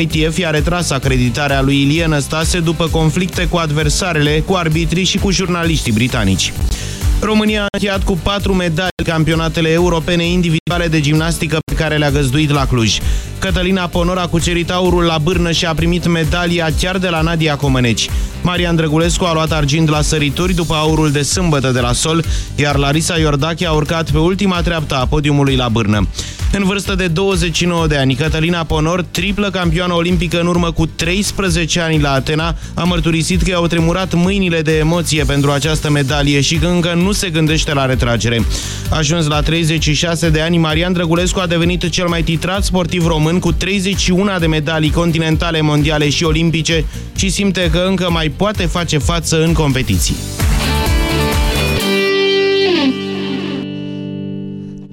ITF i-a retras acreditarea lui Ilie Năstase după conflicte cu adversarele, cu arbitrii și cu jurnaliștii britanici. România a încheiat cu patru medalii campionatele europene individuale de gimnastică pe care le-a găzduit la Cluj. Cătălina Ponor a cucerit aurul la bârnă și a primit medalia chiar de la Nadia Comăneci. Marian Drăgulescu a luat argint la sărituri după aurul de sâmbătă de la sol, iar Larisa Iordache a urcat pe ultima treaptă a podiumului la bârnă. În vârstă de 29 de ani, Cătălina Ponor, triplă campioană olimpică în urmă cu 13 ani la Atena, a mărturisit că i-au tremurat mâinile de emoție pentru această medalie și că încă nu se gândește la retragere. Ajuns la 36 de ani, Marian Drăgulescu a devenit cel mai titrat sportiv român cu 31 de medalii continentale, mondiale și olimpice și simte că încă mai poate face față în competiții.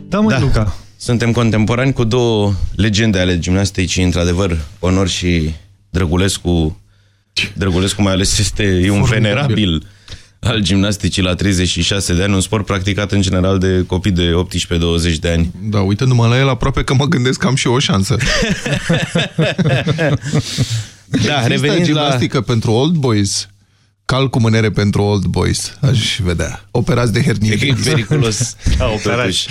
Da, mă, da. Luca. Suntem contemporani cu două legende ale gimnasticii, într-adevăr, Onor și Drăgulescu. Drăgulescu mai ales este e un venerabil al gimnasticii la 36 de ani, un sport practicat în general de copii de 18-20 de ani. Da, uitându-mă la el, aproape că mă gândesc că am și eu o șansă. da, revenind gimnastică la... pentru old boys Cal cu mânere pentru old boys, aș vedea. Operați de hernie. E periculos. Da, operați.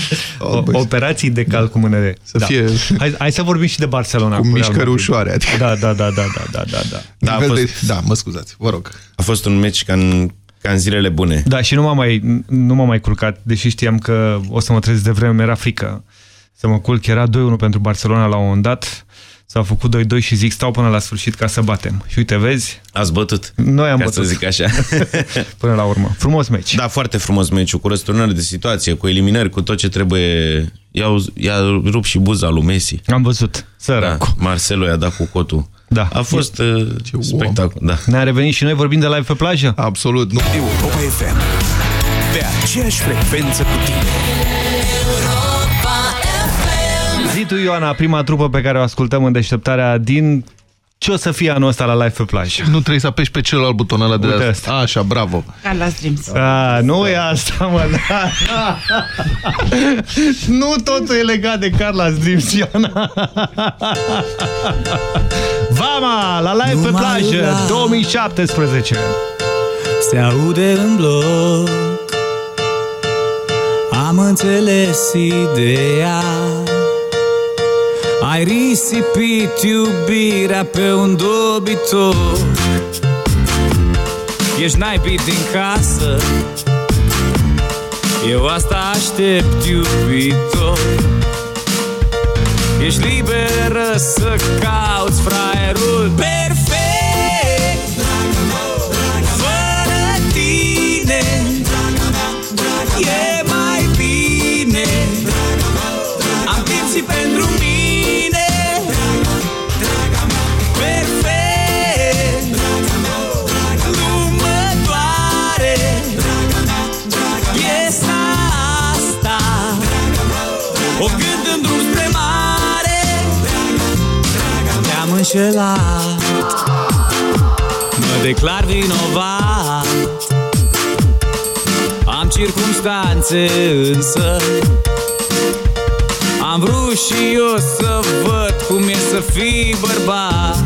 Operații de cal cu mânere. Să da. fie... Hai, hai să vorbim și de Barcelona. Cu, cu mișcări ușoare. Adică. Da, da, da, da, da, da, da. Da, a fost... de... da, mă scuzați, vă rog. A fost un meci ca în, ca în zilele bune. Da, și nu m-am mai, nu mai culcat, deși știam că o să mă trezesc de vreme, era frică să mă culc. Era 2-1 pentru Barcelona la un moment dat S-au făcut 2-2 și zic stau până la sfârșit ca să batem. Și uite, vezi? Ați bătut. Noi am ca bătut. să zic așa. până la urmă. Frumos meci. Da, foarte frumos meci, cu răsturnare de situație, cu eliminări, cu tot ce trebuie. I-a rupt și buza lui Messi. Am văzut. Săracu. Da, Marcelo i-a dat cu cotul. Da. A fost uh, spectacol. Da. Ne-a revenit și noi vorbim de live pe plajă? Absolut. Nu. Europa FM. Pe aceeași frecvență cu tine. Zi tu, Ioana, prima trupă pe care o ascultăm în deșteptarea din ce o să fie anul ăsta la Live pe plajă? Nu trebuie să apeși pe celălalt buton ăla de Uite asta. Așa, bravo. Carla Dreams. A, nu e asta, mă. Da. nu totul e legat de Carla Dreams, Ioana. Vama, la Live pe plajă, 2017. Se aude în bloc. Am înțeles ideea. Ai risipit iubirea pe un dobitor. Ești naibit din casă. Eu asta aștept iubitor Ești liberă să cauți fraierul. Perfect înșelat Mă declar vinovat. Am circumstanțe însă. Am vrut și eu să văd cum e să fii bărbat.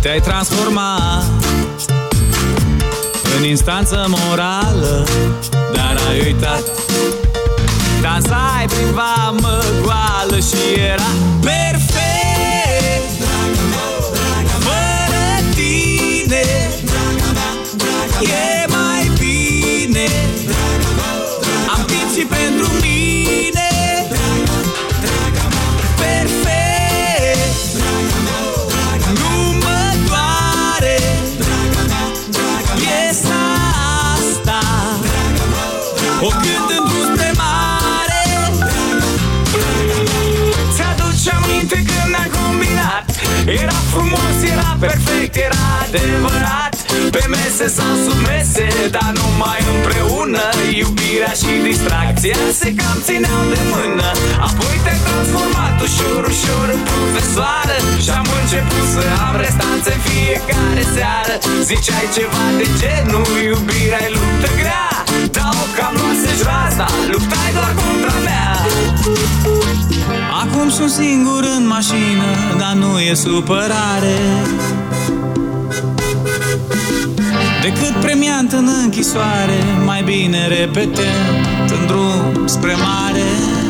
Te-ai transformat În instanță morală Dar ai uitat. Dansai prin vamă goală și era perfect frumos, era perfect, era adevărat. Pe mese sau sub mese Dar numai împreună. Iubirea și distracția Se cam țineau de mână. Apoi te-ai transformat ușor, ușor în profesoară. Și-am început să am restanțe fiecare seară. Ziceai ceva de genul Iubirea e luptă grea Dau cam luase raza Luptai doar contra mea. Acum sunt singur în mașină Dar nu e supărare. Decât premiant în închisoare Mai bine repetând în drum spre mare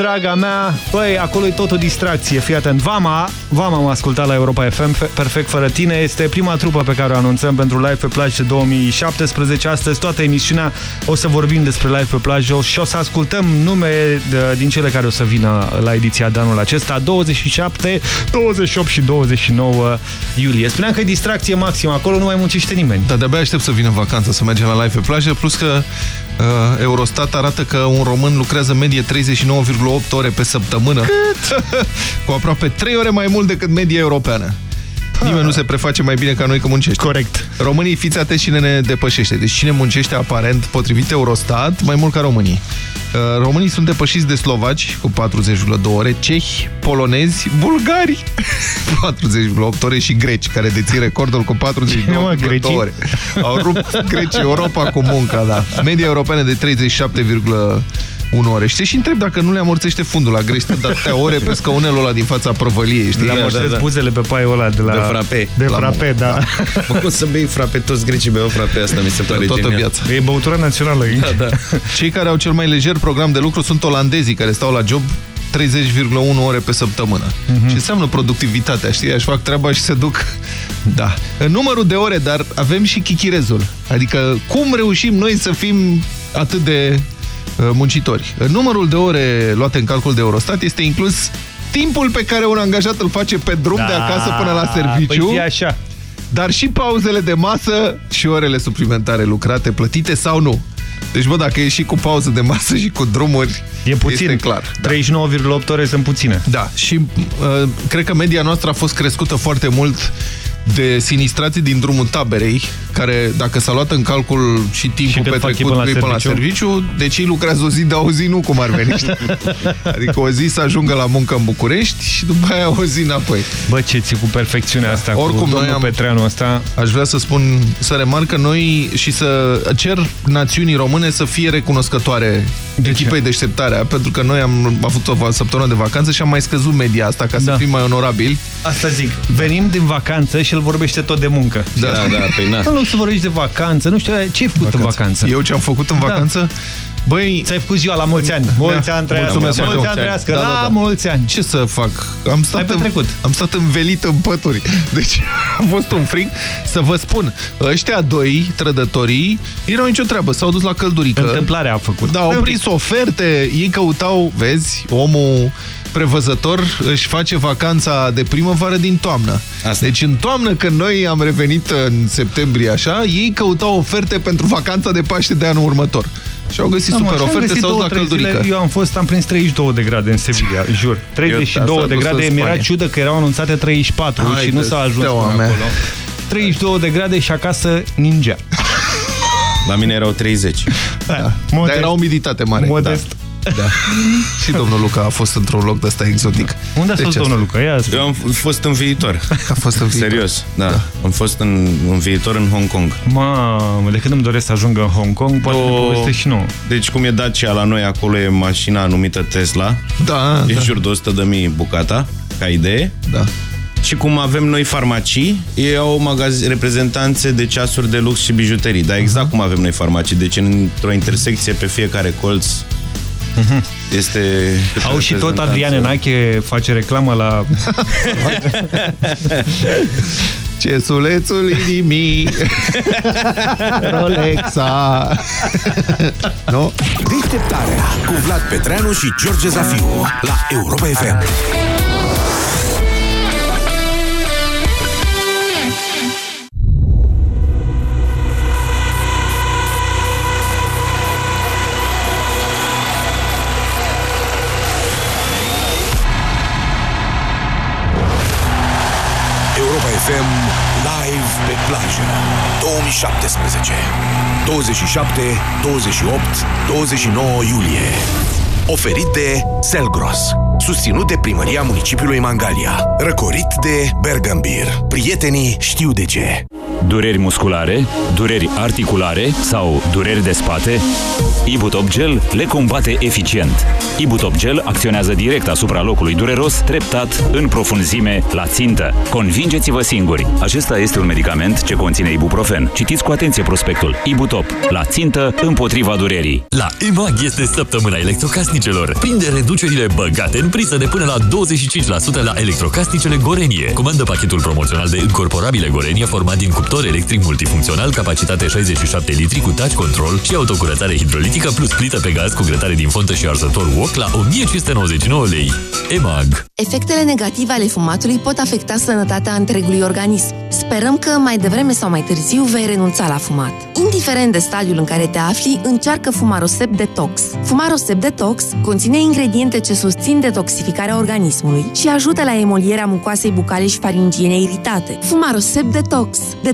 Draga mea, draga mea, băi, acolo e tot o distracție. Fii atent, Vama, Vama am ascultat la Europa FM, perfect fără tine. Este prima trupă pe care o anunțăm pentru Live pe plajă 2017. Astăzi toată emisiunea o să vorbim despre Live pe plajă și o să ascultăm nume de, din cele care o să vină la ediția de anul acesta, 27, 28 și 29 iulie. Spuneam că e distracție maximă, acolo nu mai muncește nimeni. Dar de-abia aștept să vină în vacanță, să mergem la live pe plajă, plus că uh, Eurostat arată că un român lucrează în medie 39,8 ore pe săptămână. Cât? Cu aproape 3 ore mai mult decât media europeană. Nimeni nu se preface mai bine ca noi că muncești. Corect. Românii, fiți atenți cine ne depășește. Deci cine muncește aparent, potrivit Eurostat, mai mult ca românii. Uh, Românii sunt depășiți de slovaci cu 40,2 ore, cehi, polonezi, bulgari 40,8 ore și greci, care dețin recordul cu 42,2 ore. Au rupt grecii Europa cu munca, da. Media europeană de 37,1 ore. Și te și întreb dacă nu le amorțește fundul la grești de atâtea ore pe scaunelul ăla din fața prăvăliei, știi? Le amorțesc da, da. buzele pe paiul ăla de la... De frape. De La frape, da. Mă, cum să bei frape? Toți grecii beau frape, asta mi se pare Toată genial. viața. E băutura națională aici. Da, da. Cei care au cel mai lejer program de lucru sunt olandezii, care stau la job 30,1 ore pe săptămână. Mhm. Ce înseamnă productivitatea, știi? Aș fac treaba și se duc... Da. În numărul de ore, dar avem și chichirezul. Adică cum reușim noi să fim atât de uh, muncitori? În numărul de ore luate în calcul de Eurostat este inclus timpul pe care un angajat îl face pe drum de acasă până la serviciu. Păi fie așa. dar și pauzele de masă și orele suplimentare lucrate, plătite sau nu. Deci, bă, dacă e și cu pauză de masă și cu drumuri, E puțin. este clar. Da. 39,8 ore sunt puține. Da, și uh, cred că media noastră a fost crescută foarte mult de sinistrații din drumul taberei, care, dacă s-a luat în calcul și timpul Și cât fac petrecut ei până la până la serviciu? serviciu, deci ei lucrează o zi, dar o zi nu cum ar veni. știi? adică o zi să ajungă la muncă în București și după aia o zi înapoi. Bă, ce ții cu perfecțiunea asta, Oricum, cu noi domnul am- Petreanu ăsta. Aș vrea să spun, să remarcă noi și să cer națiunii române să fie recunoscătoare De ce? echipei deșteptarea, pentru că noi am avut o săptămână de vacanță și am mai scăzut media asta ca să Da. fim mai onorabili. Asta zic. Venim din vacanță și el vorbește tot de muncă. Da. Da, da, pe na. Nu, nu să vorbești de vacanță, nu știu, ce ai făcut în vacanță? Eu ce am făcut în Da. vacanță? Băi, Ți-ai făcut ziua la mulți ani. Mulți ani trăiască. Mulțumesc Mulți foarte ani mult. trăiască. Da, da, La da. mulți ani. ce să fac? Am stat, Ai petrecut. în, am stat învelit în pături. Deci a fost un frig. Să vă spun, ăștia doi, trădătorii, erau nicio treabă. S-au dus la căldurică. Întâmplarea a făcut. Da, au prins oferte, ei căutau, vezi, omul prevăzător își face vacanța de primăvară din toamnă. Asta. Deci în toamnă, când noi am revenit în septembrie așa, ei căutau oferte pentru vacanța de Paște de anul următor. Și au găsit Da, mă, super așa am oferte, găsit s-au dus două, la trei căldurică. zile, Eu am fost, am prins 32 de grade în Sevilla, jur. 32 asta de dus grade, în mi-era Spania. ciudă că erau anunțate 34 Hai și nu de s-a ajuns steaua până mea. acolo. 32 de grade și acasă ningea. La mine erau 30. Da. Modest. Dar era umiditate mare. Modest. Da. Da. Și domnul Luca a fost într-un loc de ăsta exotic. Unde a Deci fost asta. domnul Luca? Ia Eu am fost în viitor. A fost în viitor. Serios, da. da. Am fost în, în viitor în Hong Kong. Mamă, de când îmi doresc să ajungă în Hong Kong, poate O- ne poveste și nouă. Deci cum e Dacia la noi, acolo e mașina numită Tesla. Da, E da. în jur de 100 de mii bucata, ca idee. da. și cum avem noi farmacii, ei au magaz reprezentanțe de ceasuri de lux și bijuterii. Dar exact cum avem noi farmacii. Deci într-o intersecție pe fiecare colț este... Au și tot Adrian Enache face reclamă la... Cesulețul inimii Rolexa Nu? Deșteptarea cu Vlad Petreanu și George Zafiu la Europa FM. 2017 27, 28, 29 iulie. Oferit de Selgros. Susținut de Primăria Municipiului Mangalia. Răcorit de Bergambir. Prietenii știu de ce Dureri musculare, dureri articulare sau dureri de spate? Ibutop Gel le combate eficient. Ibutop Gel acționează direct asupra locului dureros, treptat, în profunzime, la țintă. Convingeți-vă singuri! Acesta este un medicament ce conține ibuprofen. Citiți cu atenție prospectul. Ibutop. La țintă, împotriva durerii. La EMAG este săptămâna electrocasnicelor. Prinde reducerile băgate în priză de până la 25% la electrocasnicele Gorenie. Comandă pachetul promoțional de încorporabile Gorenie format din cuptor electric multifuncțional, capacitate 67 litri cu touch control și autocurățare hidrolitică plus plită pe gaz cu grătare din fontă și arzător wok la 1599 lei. EMAG. Efectele negative ale fumatului pot afecta sănătatea întregului organism. Sperăm că mai devreme sau mai târziu vei renunța la fumat. Indiferent de stadiul în care te afli, încearcă Fumarosep Detox. Fumarosep Detox conține ingrediente ce susțin detoxificarea organismului și ajută la emolierea mucoasei bucale și faringiene iritate. Fumarosep Detox.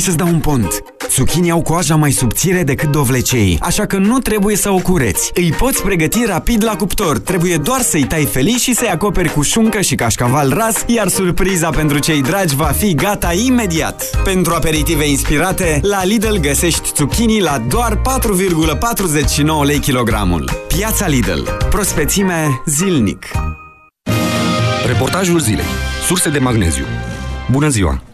hai să-ți dau un pont! Zucchini au coaja mai subțire decât dovlecei, așa că nu trebuie să o cureți. Îi poți pregăti rapid la cuptor. Trebuie doar să-i tai felici și să-i acoperi cu șuncă și cașcaval ras, iar surpriza pentru cei dragi va fi gata imediat. Pentru aperitive inspirate, la Lidl găsești zucchini la doar 4,49 lei kilogramul. Piața Lidl. Prospețime zilnic. Reportajul zilei. Surse de magneziu. Bună ziua!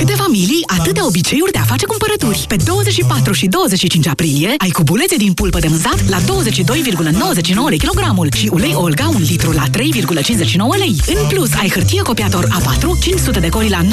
Câte familii, atâtea obiceiuri de a face cumpărături. Pe 24 și 25 aprilie ai cubulețe din pulpă de mânzat la 22,99 lei kilogramul și ulei Olga 1 litru la 3,59 lei. În plus, ai hârtie copiator A4 500 de coli la 9,99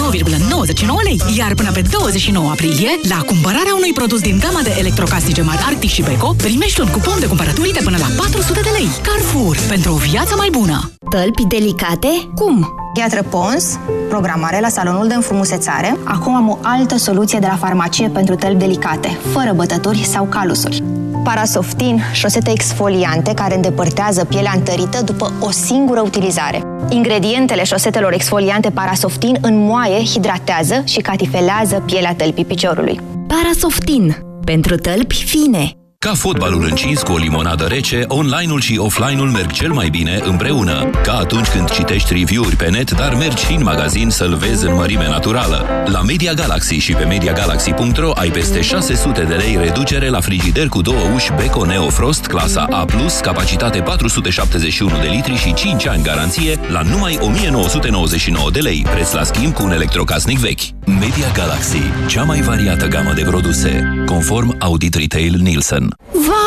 lei. Iar până pe 29 aprilie, la cumpărarea unui produs din gama de electrocasnice Mad Arctic și Beko, primești un cupon de cumpărături de până la 400 de lei. Carrefour, pentru o viață mai bună! Tălpi delicate? Cum? Piatră Pons, programare la salonul de înfrumusețare. Acum am o altă soluție de la farmacie pentru tălpi delicate, fără bătături sau calusuri. Parasoftin, șosete exfoliante care îndepărtează pielea întărită după o singură utilizare. Ingredientele șosetelor exfoliante Parasoftin înmoaie, hidratează și catifelează pielea tălpii piciorului. Parasoftin. Pentru tălpi fine. Ca fotbalul încins cu o limonadă rece, online-ul și offline-ul merg cel mai bine împreună. Ca atunci când citești review-uri pe net, dar mergi și în magazin să-l vezi în mărime naturală. La Media Galaxy și pe MediaGalaxy.ro ai peste 600 de lei reducere la frigider cu două uși Beko Neo Frost clasa A+, capacitate 471 de litri și 5 ani garanție la numai 1999 de lei, preț la schimb cu un electrocasnic vechi. Media Galaxy, cea mai variată gamă de produse, conform Audit Retail Nielsen. Wow.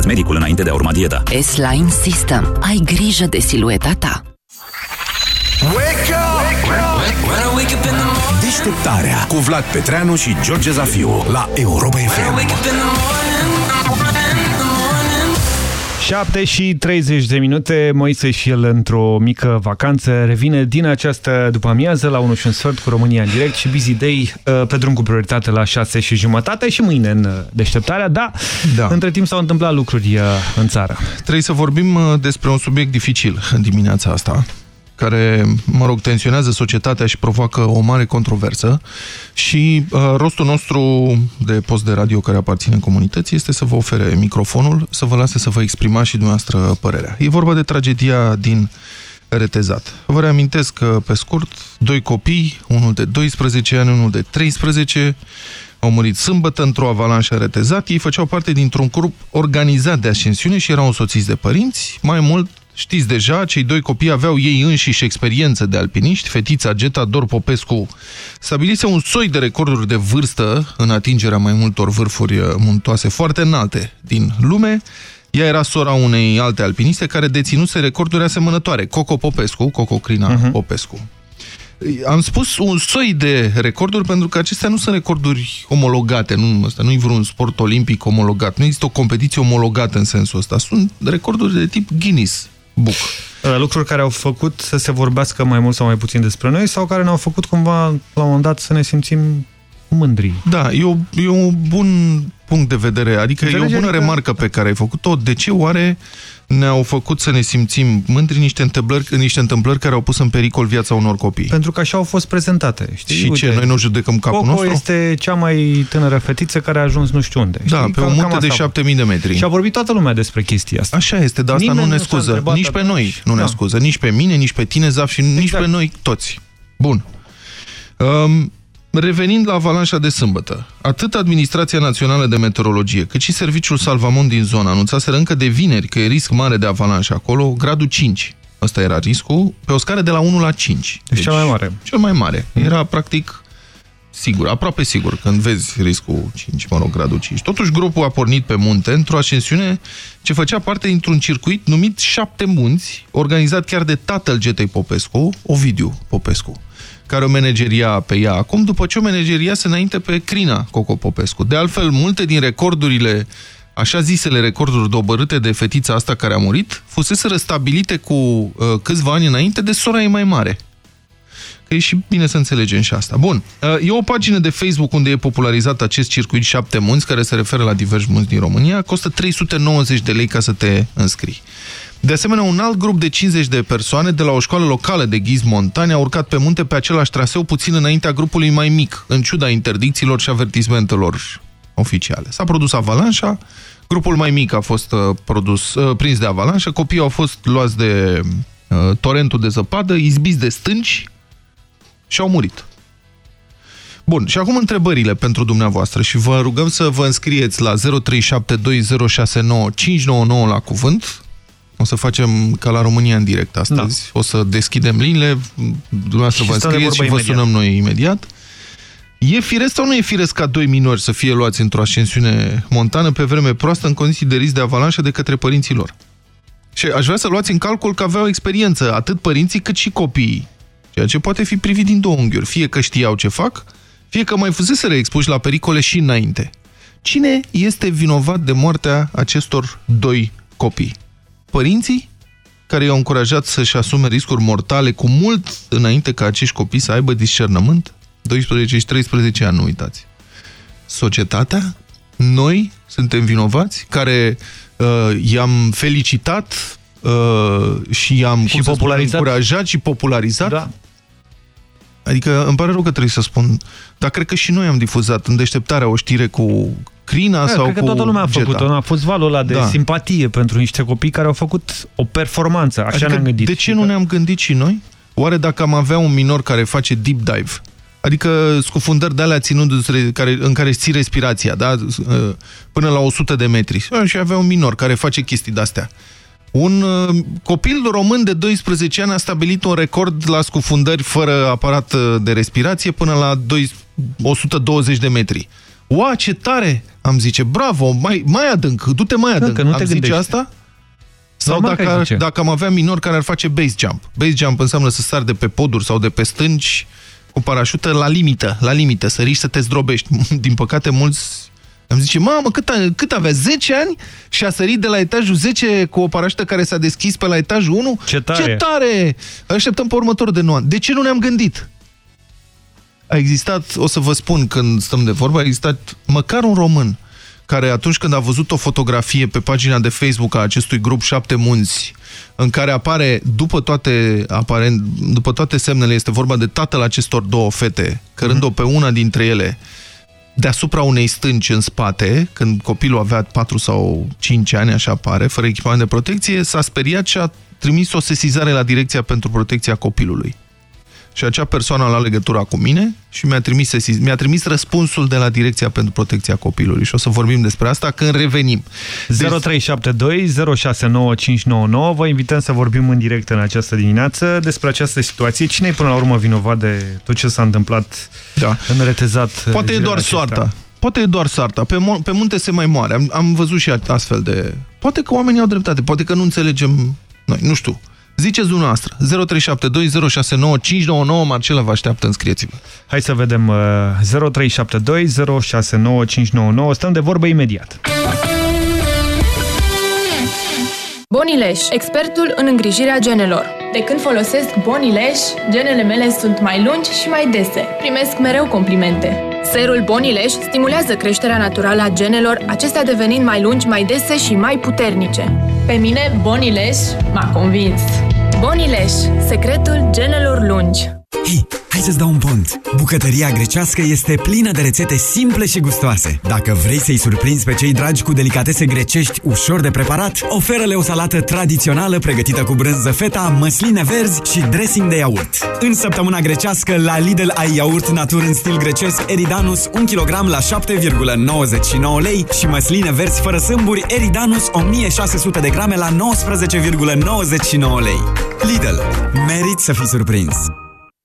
medicul înainte de a urma dieta. S-Line System. Ai grijă de silueta ta. Wake up! Deșteptarea cu Vlad Petreanu și George Zafiu la Europa FM. 7 și 30 de minute, Moise și el într-o mică vacanță revine din această după amiază la 1 și un sfert cu România în direct și Busy Day uh, pe drum cu prioritate la 6 și jumătate și mâine în uh, deșteptarea, da, da. între timp s-au întâmplat lucruri uh, în țară. Trebuie să vorbim despre un subiect dificil în dimineața asta care, mă rog, tensionează societatea și provoacă o mare controversă și uh, rostul nostru de post de radio care aparține comunității este să vă ofere microfonul, să vă lase să vă exprimați și dumneavoastră părerea. E vorba de tragedia din Retezat. Vă reamintesc că, pe scurt, doi copii, unul de 12 ani, unul de 13, au murit sâmbătă într-o avalanșă retezat. Ei făceau parte dintr-un grup organizat de ascensiune și erau însoțiți de părinți. Mai mult, Știți deja, cei doi copii aveau ei înșiși experiență de alpiniști. Fetița Geta Dor Popescu stabilise un soi de recorduri de vârstă în atingerea mai multor vârfuri muntoase foarte înalte din lume. Ea era sora unei alte alpiniste care deținuse recorduri asemănătoare, Coco Popescu, Coco Crina uh -huh. Popescu. Am spus un soi de recorduri pentru că acestea nu sunt recorduri omologate, nu, ăsta nu e vreun sport olimpic omologat, nu există o competiție omologată în sensul ăsta, sunt recorduri de tip Guinness, Book. Lucruri care au făcut să se vorbească mai mult sau mai puțin despre noi sau care ne-au făcut cumva la un moment dat să ne simțim mândri. Da, e, o, e un bun punct de vedere, adică Înțelege e o bună adică... remarcă pe care ai făcut-o. De ce oare ne-au făcut să ne simțim mândri niște întâmplări, niște întâmplări care au pus în pericol viața unor copii? Pentru că așa au fost prezentate. Știi? Și Uite, ce? Noi nu judecăm capul Coco nostru? este cea mai tânără fetiță care a ajuns nu știu unde. Da, știi? pe o munte de 7000 de metri. Și a vorbit toată lumea despre chestia asta. Așa este, dar asta Nimeni nu ne scuză. Nici pe noi nu ne da. scuză. Nici pe mine, nici pe tine, Zaf, și exact. nici pe noi toți. Bun. Um, Revenind la avalanșa de sâmbătă, atât Administrația Națională de Meteorologie, cât și Serviciul Salvamont din zonă anunțaseră încă de vineri că e risc mare de avalanșă acolo, gradul 5. Ăsta era riscul, pe o scară de la 1 la 5. Deci, cel mai mare. Cel mai mare. Era practic sigur, aproape sigur, când vezi riscul 5, mă rog, gradul 5. Totuși, grupul a pornit pe munte într-o ascensiune ce făcea parte dintr-un circuit numit Șapte Munți, organizat chiar de tatăl Getei Popescu, Ovidiu Popescu care o manageria pe ea acum, după ce o manageria se înainte pe Crina Coco Popescu. De altfel, multe din recordurile, așa zisele recorduri dobărâte de fetița asta care a murit, fusese răstabilite cu uh, câțiva ani înainte de sora ei mai mare. Că e și bine să înțelegem și asta. Bun, uh, e o pagină de Facebook unde e popularizat acest circuit șapte munți, care se referă la diversi munți din România, costă 390 de lei ca să te înscrii. De asemenea, un alt grup de 50 de persoane de la o școală locală de ghiz montani a urcat pe munte pe același traseu puțin înaintea grupului mai mic, în ciuda interdicțiilor și avertismentelor oficiale. S-a produs avalanșa, grupul mai mic a fost uh, produs, uh, prins de avalanșă, copiii au fost luați de uh, torentul de zăpadă, izbiți de stânci și au murit. Bun, și acum întrebările pentru dumneavoastră și vă rugăm să vă înscrieți la 0372069599 la cuvânt, o să facem ca la România în direct astăzi. Da. O să deschidem liniile, dumneavoastră vă înscrieți și vă imediat. sunăm noi imediat. E firesc sau nu e firesc ca doi minori să fie luați într-o ascensiune montană pe vreme proastă în condiții de risc de avalanșă de către părinții lor? Și aș vrea să luați în calcul că aveau experiență atât părinții cât și copiii. Ceea ce poate fi privit din două unghiuri. Fie că știau ce fac, fie că mai fuseseră expuși la pericole și înainte. Cine este vinovat de moartea acestor doi copii? Părinții care i-au încurajat să-și asume riscuri mortale cu mult înainte ca acești copii să aibă discernământ? 12 și 13 ani, nu uitați. Societatea? Noi suntem vinovați care uh, i-am felicitat uh, și i-am Și popularizat. încurajat și popularizat? Da. Adică îmi pare rău că trebuie să spun, dar cred că și noi am difuzat în deșteptarea o știre cu Crina Da, sau cred că cu toată lumea a Geta. făcut-o. A fost valul ăla de Da. simpatie pentru niște copii care au făcut o performanță. Așa Adică ne-am gândit. De ce nu ne-am gândit și noi? Oare dacă am avea un minor care face deep dive, adică scufundări de alea ținându-se, care, în care îți ții respirația, da? până la 100 de metri, și avea un minor care face chestii de-astea. Un uh, copil român de 12 ani a stabilit un record la scufundări fără aparat uh, de respirație până la 2, 120 de metri. Ua, ce tare! Am zice, bravo, mai, mai adânc, du-te mai adânc. că nu te am zice gândești. asta? Sau Normal că ai dacă, zice. dacă am avea minori care ar face base jump. Base jump înseamnă să sari de pe poduri sau de pe stânci cu parașută la limită, la limită, să riști să te zdrobești. Din păcate, mulți îmi zice, mamă, cât, a, cât avea? 10 ani? Și a sărit de la etajul 10 cu o parașută care s-a deschis pe la etajul 1? Ce tare! Ce tare! Așteptăm pe următorul de 9 ani. De ce nu ne-am gândit? A existat, o să vă spun când stăm de vorbă, a existat măcar un român care atunci când a văzut o fotografie pe pagina de Facebook a acestui grup Șapte Munți, în care apare, după toate, aparent, după toate semnele, este vorba de tatăl acestor două fete, cărând-o pe una dintre ele deasupra unei stânci în spate, când copilul avea 4 sau 5 ani, așa pare, fără echipament de protecție, s-a speriat și a trimis o sesizare la Direcția pentru Protecția Copilului. Și acea persoană a luat legătura cu mine și mi-a trimis, sesiz... mi răspunsul de la Direcția pentru Protecția Copilului. Și o să vorbim despre asta când revenim. 0372 069599 Vă invităm să vorbim în direct în această dimineață despre această situație. Cine e până la urmă vinovat de tot ce s-a întâmplat da. în retezat? Poate e zilele doar acestea? soarta. Poate e doar soarta. Pe, mo- pe munte se mai moare. Am, am văzut și astfel de... Poate că oamenii au dreptate. Poate că nu înțelegem noi. Nu știu. Ziceți dumneavoastră. 0372069599 Marcela vă așteaptă, înscrieți-vă. Hai să vedem uh, 0372 069599 Stăm de vorbă imediat. Bonileș, expertul în îngrijirea genelor. De când folosesc Bonileș, genele mele sunt mai lungi și mai dese. Primesc mereu complimente. Serul Bonileș stimulează creșterea naturală a genelor, acestea devenind mai lungi, mai dese și mai puternice. Pe mine, Bonileș m-a convins. Bonileș, secretul genelor lungi. Hei, hai să-ți dau un pont! Bucătăria grecească este plină de rețete simple și gustoase. Dacă vrei să-i surprinzi pe cei dragi cu delicatese grecești ușor de preparat, oferă-le o salată tradițională pregătită cu brânză feta, măsline verzi și dressing de iaurt. În săptămâna grecească, la Lidl ai iaurt natur în stil grecesc Eridanus 1 kg la 7,99 lei și măsline verzi fără sâmburi Eridanus 1600 de grame la 19,99 lei. Lidl. Merit să fii surprins!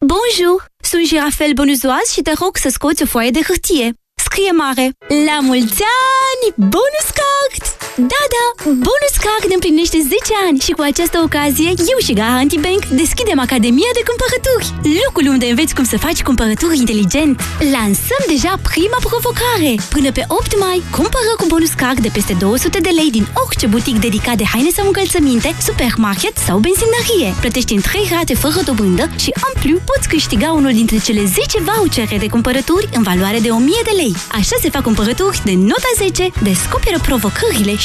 Bonjour! Sunt Girafel Bonuzoaz și te rog să scoți o foaie de hârtie. Scrie mare! La mulți ani! Bonus Card! Da, da! Bonus Card împlinește 10 ani și cu această ocazie eu și Garanti Bank deschidem Academia de Cumpărături. Locul unde înveți cum să faci cumpărături inteligent. Lansăm deja prima provocare. Până pe 8 mai, cumpără cu Bonus Card de peste 200 de lei din orice butic dedicat de haine sau încălțăminte, supermarket sau benzinărie. Plătești în 3 rate fără dobândă și, în plus, poți câștiga unul dintre cele 10 vouchere de cumpărături în valoare de 1000 de lei. Așa se fac cumpărături de nota 10, descoperă provocările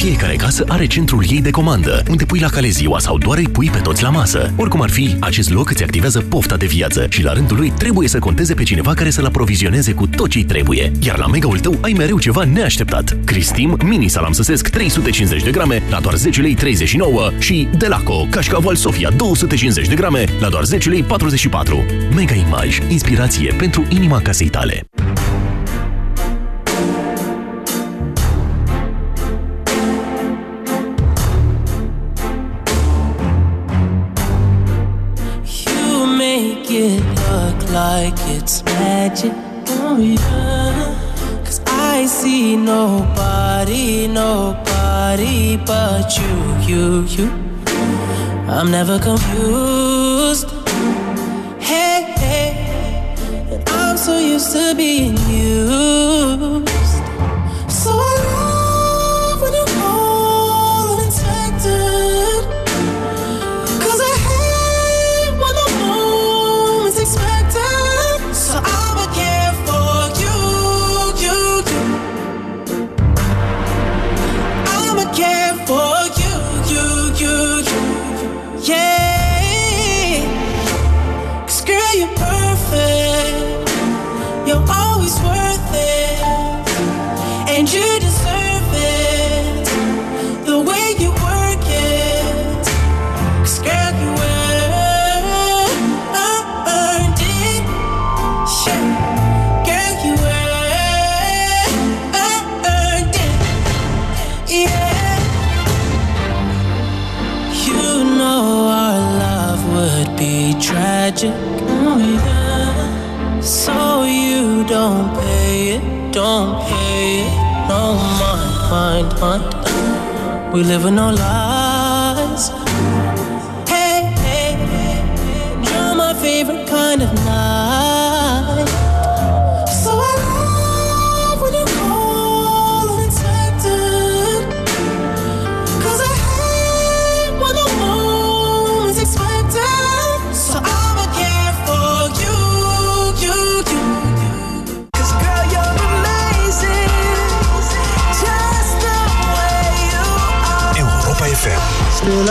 Fiecare casă are centrul ei de comandă, unde pui la cale ziua sau doar îi pui pe toți la masă. Oricum ar fi, acest loc îți activează pofta de viață și la rândul lui trebuie să conteze pe cineva care să-l aprovizioneze cu tot ce trebuie. Iar la mega-ul tău ai mereu ceva neașteptat. Cristim, mini salam săsesc 350 de grame la doar 10 lei 39 și Delaco, cașcaval Sofia 250 de grame la doar 10 lei 44. Mega Image, inspirație pentru inima casei tale. It look like it's magic. Oh, yeah. Cause I see nobody, nobody but you, you, you. I'm never confused. Hey, hey. And I'm so used to being used. Don't pay. No mind, mind, mind. We live in no lies.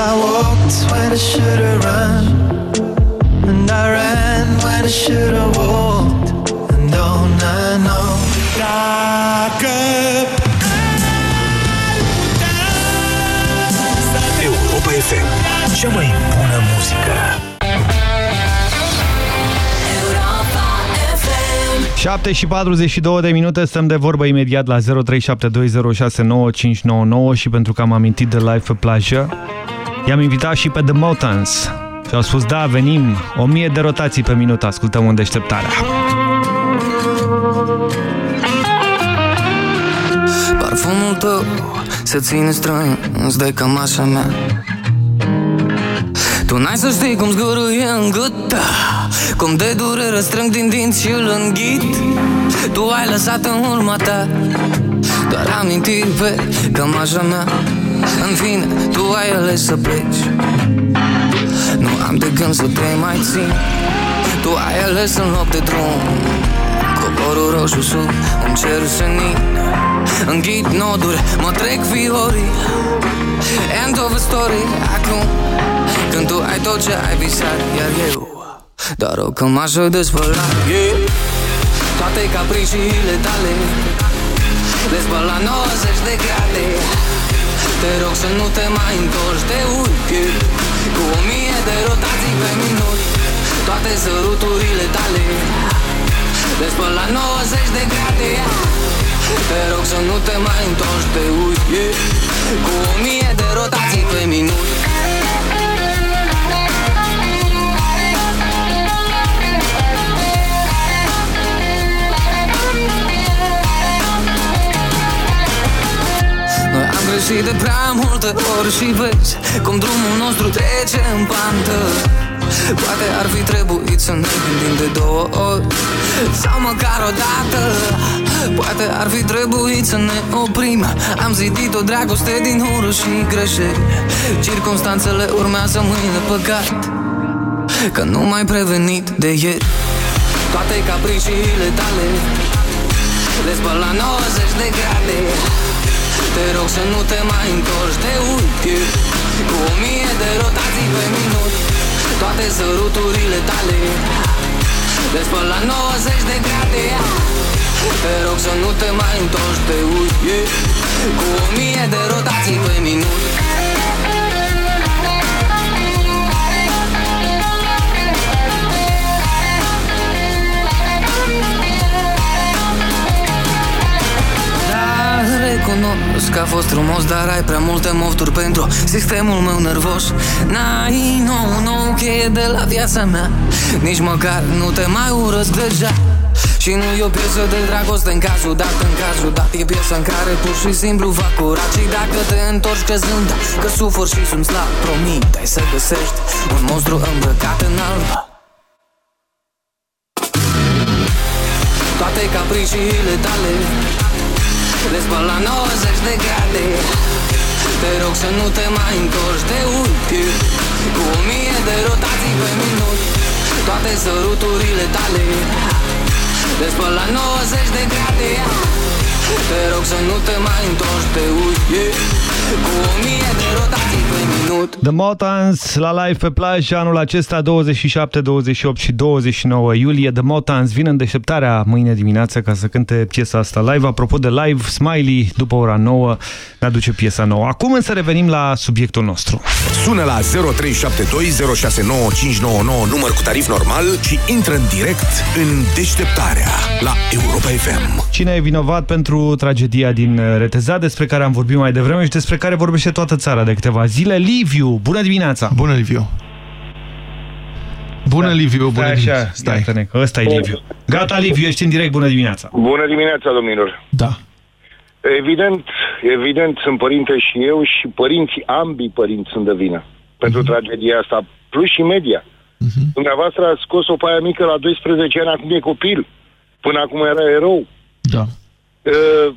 I walked when I should've run And I ran when I should've walked And don't I know Dacă Europa FM. Cea mai bună muzică. 7 și 42 de minute, stăm de vorbă imediat la 0372069599 și pentru că am amintit de live pe plajă, i-am invitat și pe The Motans. Și au spus, da, venim, 1000 de rotații pe minut, ascultăm în deșteptarea. Parfumul tău se ține strân Îți dai cămașa mea. Tu n-ai să știi cum zgârâie în gât da. Cum de durere strâng din dinți și îl înghit. Tu ai lăsat în urma ta Doar amintiri pe cămașa mea În fine, tu ai ales să pleci. Nu am de gând să te mai țin. Tu ai ales în loc de drum Coborul roșu sub un cer senin. Înghit noduri, mă trec fiorii End of a story Acum Când tu ai tot ce ai visat Iar eu Doar o cămașă de spălat. Yeah. Toate capriciile tale Le spăl la 90 de grade Te rog să nu te mai întorci de uit yeah. Cu o mie de rotații pe minut Toate săruturile tale Le spăl la 90 de grade te rog să nu te mai întorci de uit yeah. Cu o mie de rotații pe minut Noi am greșit de prea multe ori și vezi Cum drumul nostru trece în pantă. Poate ar fi trebuit să ne gândim de două ori Sau măcar o dată. Poate ar fi trebuit să ne oprim. Am zidit o dragoste din ură și greșeli. Circumstanțele urmează mâine păcat Că nu mai prevenit de ieri. Toate capriciile tale Le spăl la 90 de grade Te rog să nu te mai întorci de uite Cu o mie de rotații pe minut Toate săruturile tale. Despăl la 90 de grade. Te rog să nu te mai întorci de uite Cu o mie de rotații pe minut recunosc că a fost frumos Dar ai prea multe mofturi pentru sistemul meu nervos. N-ai nou, nou cheie de la viața mea. Nici măcar nu te mai urăsc deja. Și nu e o piesă de dragoste în cazul dat, în cazul dat. E piesă în care pur și simplu va curat Și dacă te întorci crezând că sufăr și sunt slab Promit, ai să găsești un monstru îmbrăcat în alb. Toate capriciile tale Le spăl la 90 de grade? Te rog să nu te mai întorci de uite Cu o mie de rotații pe minut Toate săruturile tale. Le spăl la 90 de grade Te rog să nu te mai întorci de uite Cu o mie de rotații pe minut The Motans la live pe plajă anul acesta 27, 28 și 29 iulie. The Motans vin în deșteptarea mâine dimineață ca să cânte piesa asta live. Apropo de live, Smiley după ora 9 ne aduce piesa nouă. Acum însă revenim la subiectul nostru. Sună la 0372069599 număr cu tarif normal și intră în direct în deșteptarea la Europa FM. Cine e vinovat pentru tragedia din Reteza, despre care am vorbit mai devreme și despre care vorbește toată țara de câteva zile? Liviu, bună dimineața! Bună, Liviu! Bună, Da. Liviu, bună Stai dimineața! așa, Stai. că ăsta e Liviu. Gata, Liviu, ești în direct, bună dimineața! Bună dimineața, domnilor! Da. Evident, evident, sunt părinte și eu și părinții, ambii părinți sunt de vină pentru tragedia asta, plus și media. Dumneavoastră a scos-o pe aia mică la 12 ani, acum e copil. Până acum era erou. Da. Uh,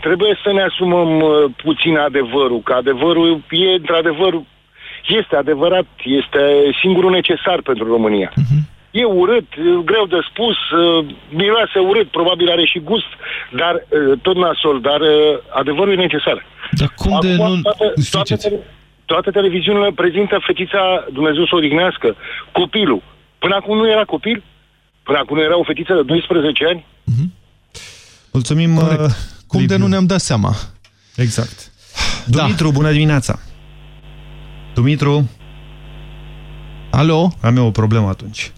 trebuie să ne asumăm uh, puțin adevărul, că adevărul e, într-adevăr, este adevărat, este singurul necesar pentru România. E urât, e greu de spus, uh, miroase urât, probabil are și gust, dar uh, tot nasol, dar uh, adevărul e necesar. Dar cum de nu... Toate, toate, tele- toate televiziunile prezintă fetița, Dumnezeu să o odihnească, copilul. Până acum nu era copil? Până acum nu era o fetiță de 12 ani? Mulțumim, Corect. uh, Cum Liviu. de nu ne-am dat seama? Exact. Dumitru, bună dimineața! Dumitru? Alo? Am eu o problemă atunci.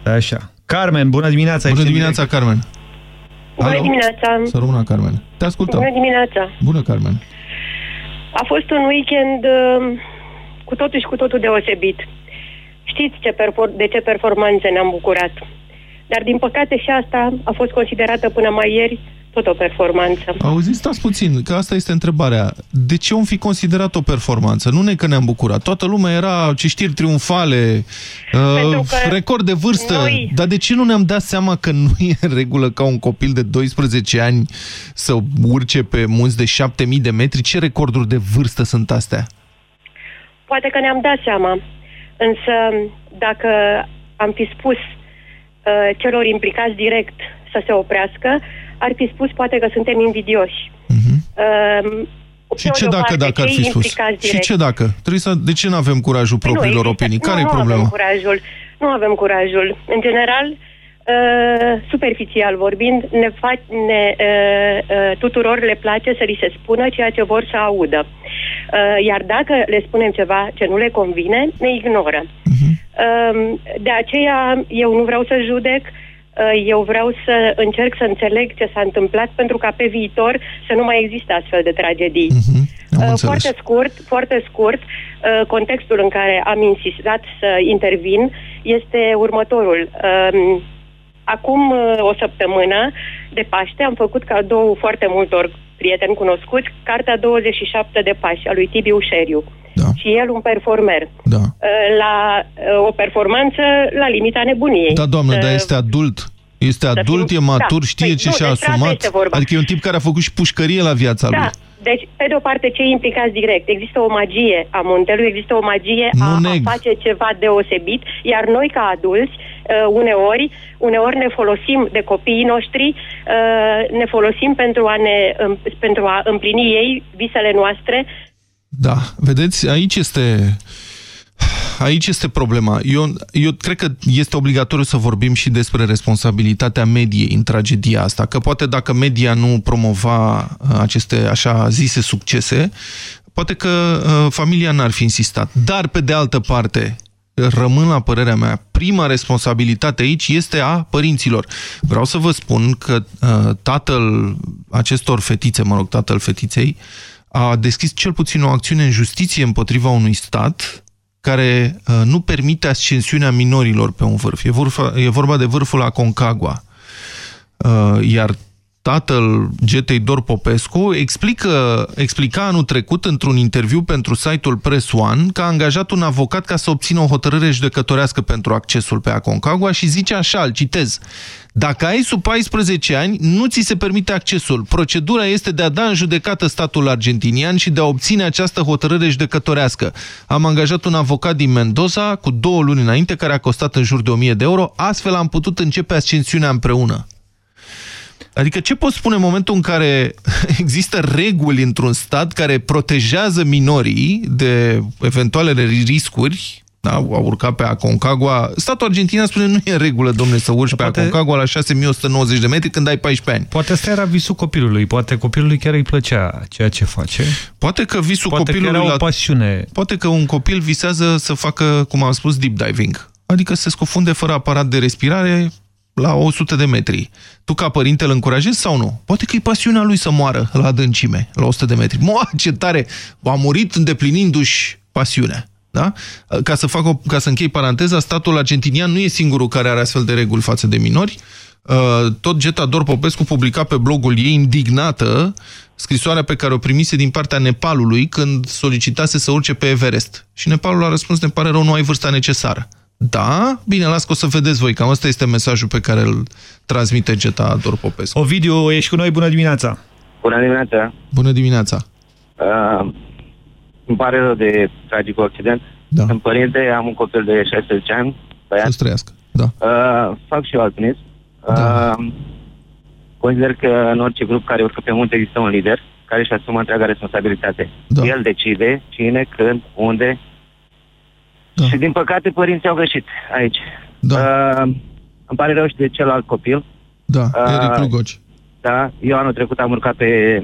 Stai așa. Carmen, bună dimineața! Bună ești în dimineața, Carmen! Bună Alo? dimineața! Să rămână, Carmen. Te ascultăm. Bună dimineața! Bună, Carmen. A fost un weekend uh, cu totul și cu totul deosebit. Știți ce perfor- de ce performanțe ne-am bucurat. Dar din păcate și asta a fost considerată până mai ieri tot o performanță. Auziți, stați puțin, că asta este întrebarea. De ce om fi considerat o performanță? Nu ne că ne-am bucurat. Toată lumea era ce știri triumfale, uh, că record de vârstă. noi- Dar de ce nu ne-am dat seama că nu e în regulă ca un copil de 12 ani să urce pe munți de 7000 de metri? Ce recorduri de vârstă sunt astea? Poate că ne-am dat seama. Însă, dacă am fi spus uh, celor implicați direct să se oprească, ar fi spus poate că suntem invidioși. Uh, Mhm. Și ce dacă, dacă ar fi spus? Și ce dacă? Trebuie să, de ce nu avem curajul propriilor nu, opinii? există- Care nu, e Nu problema? avem curajul. Nu avem curajul. În general, uh, superficial vorbind, ne, fa- ne uh, uh, tuturor le place să li se spună ceea ce vor să audă. Uh, iar dacă le spunem ceva ce nu le convine, ne ignoră. Uh, de aceea, eu nu vreau să judec, uh, eu vreau să încerc să înțeleg ce s-a întâmplat pentru ca pe viitor să nu mai existe astfel de tragedii. Uh, foarte scurt, foarte scurt, uh, contextul în care am insistat să intervin este următorul. Um, Acum uh, o săptămână de Paște am făcut cadou foarte multor prieteni cunoscuți cartea 27 de pași a lui Tibi Ușeriu. Da. Și el un performer. Da. Uh, La uh, o performanță la limita nebuniei. Da, doamnă, Uh, dar este adult. Este să adult, fim- e matur, da. știe Păi ce nu, și-a despre asta asumat. este vorba. Adică e un tip care a făcut și pușcărie la viața Da, lui. deci, pe de o parte, cei implicați direct, există o magie a muntelui, există o magie a, Nu a neg. face ceva deosebit, iar noi, ca adulți, uh, uneori, uneori ne folosim de copiii noștri, uh, ne folosim pentru a, ne, um, pentru a împlini ei visele noastre. Da, vedeți, aici este aici este problema. Eu, eu cred că este obligatoriu să vorbim și despre responsabilitatea mediei în tragedia asta, că poate dacă media nu promova uh, aceste așa zise succese, poate că uh, familia n-ar fi insistat. Dar, pe de altă parte, rămân la părerea mea, prima responsabilitate aici este a părinților. Vreau să vă spun că uh, tatăl acestor fetițe, mă rog, tatăl fetiței, a deschis cel puțin o acțiune în justiție împotriva unui stat care uh, nu permite ascensiunea minorilor pe un vârf. E vorba, e vorba de vârful Aconcagua. Uh, iar tatăl Getei Dor Popescu explică, explica anul trecut într-un interviu pentru site-ul Press One că a angajat un avocat ca să obțină o hotărâre judecătorească pentru accesul pe Aconcagua și zice așa, îl citez, dacă ai sub 14 ani, nu ți se permite accesul. Procedura este de a da în judecată statul argentinian și de a obține această hotărâre judecătorească. Am angajat un avocat din Mendoza cu două luni înainte, care a costat în jur de 1000 de euro. Astfel am putut începe ascensiunea împreună. Adică ce poți spune în momentul în care există reguli într-un stat care protejează minorii de eventualele riscuri da, a urcat pe Aconcagua. Statul Argentina spune nu e în regulă, domnule, să urci pe poate... Aconcagua la 6190 de metri când ai 14 ani. Poate asta era visul copilului, poate copilului chiar îi plăcea ceea ce face. Poate că visul poate copilului... Că era la... o pasiune. Poate că un copil visează să facă, cum am spus, deep diving. Adică să se scufunde fără aparat de respirare la 100 de metri. Tu ca părinte îl încurajezi sau nu? Poate că e pasiunea lui să moară la adâncime, la 100 de metri. Moa, ce tare! A murit îndeplinindu-și pasiunea. Da? Ca, să fac o, ca să închei paranteza, statul argentinian nu e singurul care are astfel de reguli față de minori. Uh, tot Geta Dor Popescu publica pe blogul ei indignată scrisoarea pe care o primise din partea Nepalului când solicitase să urce pe Everest. Și Nepalul a răspuns, ne pare rău, nu ai vârsta necesară. Da? Bine, las că o să vedeți voi. Cam asta este mesajul pe care îl transmite Geta Dor Popescu. Ovidiu, ești cu noi, bună dimineața! Bună dimineața! Bună dimineața! Uh, îmi pare rău de tragicul accident. Da. Sunt părinte, am un copil de 16 ani, băiat. Să trăiască, da. Uh, fac și eu alpinism. Uh, da. Consider că în orice grup care urcă pe munte există un lider care își asumă întreaga responsabilitate. Da. El decide cine, când, unde. Da. Și din păcate părinții au greșit aici. Da. Uh, îmi pare rău și de celălalt copil. Da, Eric Lugoci. Da, eu anul trecut am urcat pe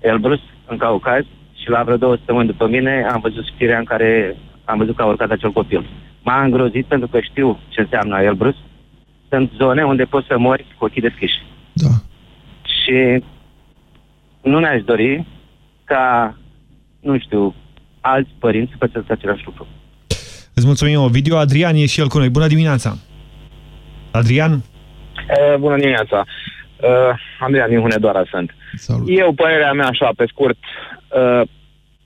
Elbrus, în Caucaz, și la vreo două săptămâni după mine am văzut știrea în care am văzut că a urcat acel copil. M-a îngrozit pentru că știu ce înseamnă Elbrus. Sunt zone unde poți să mori cu ochii deschiși. Da. Și nu mi-aș dori ca, nu știu, alți părinți să pățesc același lucru. Îți mulțumim, Ovidiu. Adrian e și el cu noi. Bună dimineața! Adrian? Uh, bună dimineața! Uh, Andreea din Hunedoara sunt. Salut. Eu, părerea mea, așa, pe scurt, uh,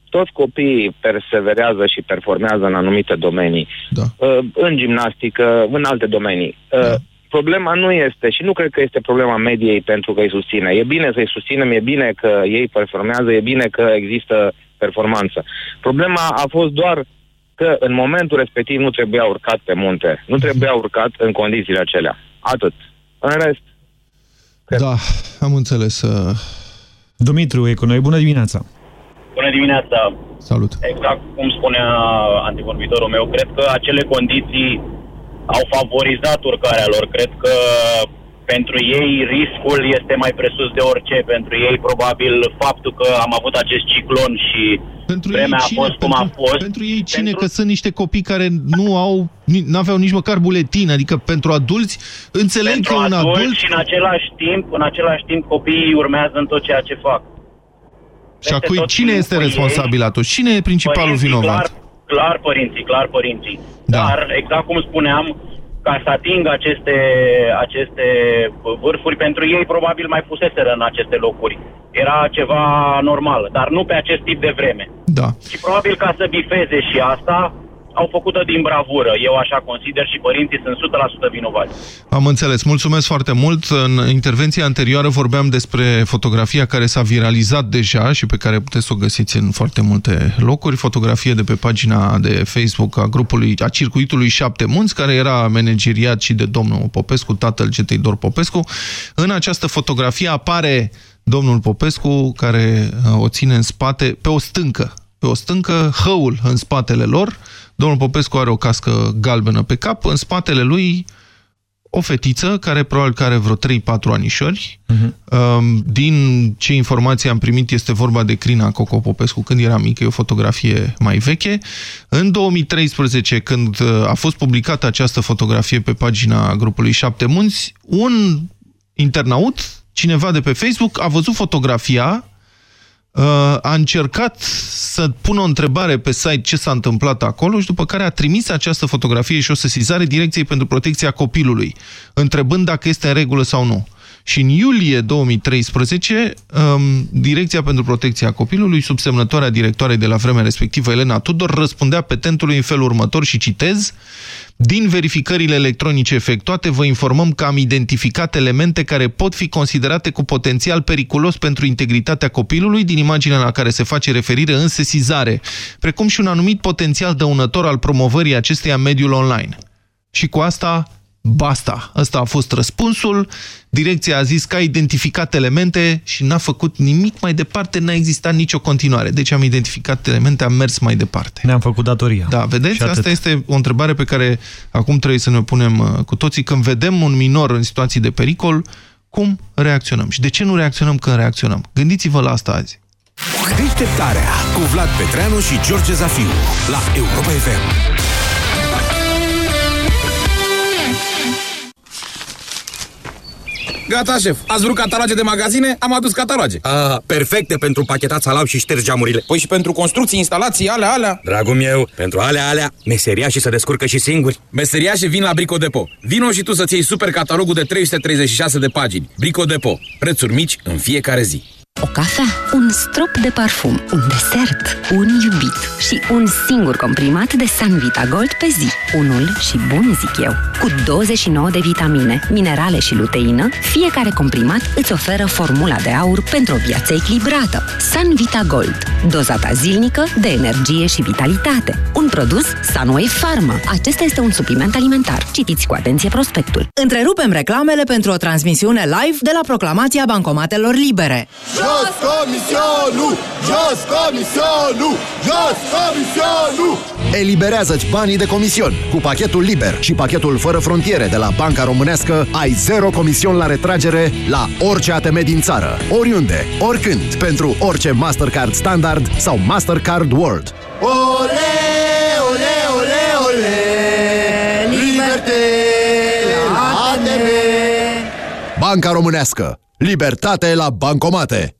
toți copiii perseverează și performează în anumite domenii. Da. Uh, în gimnastică, în alte domenii. Uh, da. Problema nu este, și nu cred că este problema mediei pentru că îi susține. E bine să-i susținem, e bine că ei performează, e bine că există performanță. Problema a fost doar că în momentul respectiv nu trebuia urcat pe munte. Nu trebuia urcat în condițiile acelea. Atât. În rest, Da, am înțeles. Uh... Dumitru e cu noi. Bună dimineața! Bună dimineața! Salut! Exact cum spunea antivorbitorul meu, cred că acele condiții au favorizat urcarea lor. Cred că pentru ei riscul este mai presus de orice. Pentru ei probabil faptul că am avut acest ciclon și Pentru vremea ei a cine? fost cum a Pentru- fost. Pentru ei cine? Că sunt niște copii care nu au, nu aveau nici măcar buletin, adică pentru adulți, înțeleg pentru că un adulți adult... și în același timp, în același timp copiii urmează în tot ceea ce fac. Și a cui, cine este responsabil atunci? Cine e principalul Părinții, vinovat? Clar, clar părinții, clar părinții. Da. Dar, exact cum spuneam, ca să atingă aceste, aceste vârfuri, pentru ei probabil mai fuseseră în aceste locuri. Era ceva normal, dar nu pe acest tip de vreme. Da. Și probabil ca să bifeze și asta, au făcut-o din bravură. Eu așa consider și părinții sunt 100% vinovați. Am înțeles. Mulțumesc foarte mult. În intervenția anterioară vorbeam despre fotografia care s-a viralizat deja și pe care puteți să o găsiți în foarte multe locuri. Fotografie de pe pagina de Facebook a grupului, a circuitului Șapte Munți, care era manageriat și de domnul Popescu, tatăl Getei Dor Popescu. În această fotografie apare domnul Popescu, care uh, o ține în spate, pe o stâncă, pe o stâncă, hăul în spatele lor. Domnul Popescu are o cască galbenă pe cap, în spatele lui o fetiță, care probabil că are vreo 3-4 anișori. Uh -huh. Din ce informații am primit, este vorba de Crina Coco Popescu când era mică, e o fotografie mai veche. În 2013, când uh, a fost publicată această fotografie pe pagina grupului Șapte Munți, un internaut cineva de pe Facebook a văzut fotografia, uh, a încercat să pună o întrebare pe site ce s-a întâmplat acolo și după care a trimis această fotografie și o sesizare Direcției pentru Protecția Copilului, întrebând dacă este în regulă sau nu. Și în iulie 2013, um, Direcția pentru Protecția Copilului, subsemnătoarea directoarei de la vremea respectivă, Elena Tudor, răspundea petentului în felul următor și citez din verificările electronice efectuate, vă informăm că am identificat elemente care pot fi considerate cu potențial periculos pentru integritatea copilului din imaginea la care se face referire în sesizare, precum și un anumit potențial dăunător al promovării acesteia mediul online. Și cu asta Basta. Ăsta a fost răspunsul. Direcția a zis că a identificat elemente și n-a făcut nimic mai departe, n-a existat nicio continuare. Deci am identificat elemente, am mers mai departe. Ne-am făcut datoria. Da, vedeți? Asta este o întrebare pe care acum trebuie să ne punem uh, cu toții. Când vedem un minor în situații de pericol, cum reacționăm? Și de ce nu reacționăm când reacționăm? Gândiți-vă la asta azi. Deșteptarea cu Vlad Petreanu și George Zafiu la Europa FM. Gata, șef. Ați vrut cataloge de magazine? Am adus cataloge. Ah, perfecte pentru pachetat salau și ștergi geamurile. Păi și pentru construcții, instalații, alea, alea. Dragul meu, pentru alea, alea, meseria și să descurcă și singuri. Meseria și vin la Brico Depo. Vino și tu să-ți iei super catalogul de 336 de pagini. Brico Depo. Prețuri mici în fiecare zi. O cafea, un strop de parfum, un desert, un iubit și un singur comprimat de Sanvita Gold pe zi. Unul și bun, zic eu. Cu 29 de vitamine, minerale și luteină, fiecare comprimat îți oferă formula de aur pentru o viață echilibrată. Sanvita Gold. Dozata zilnică de energie și vitalitate. Un produs Sunway Pharma. Acesta este un supliment alimentar. Citiți cu atenție prospectul. Întrerupem reclamele pentru o transmisiune live de la proclamația Bancomatelor Libere. Jos comisionul! Jos comisionul! Jos comisionul! Eliberează-ți banii de comision. Cu pachetul liber și pachetul fără frontiere de la Banca Românească ai zero comision la retragere la orice ATM din țară, oriunde, oricând, pentru orice Mastercard Standard sau Mastercard World. Ole, ole, ole, ole! Liberte! ATM! Banca Românească. Libertate la bancomate.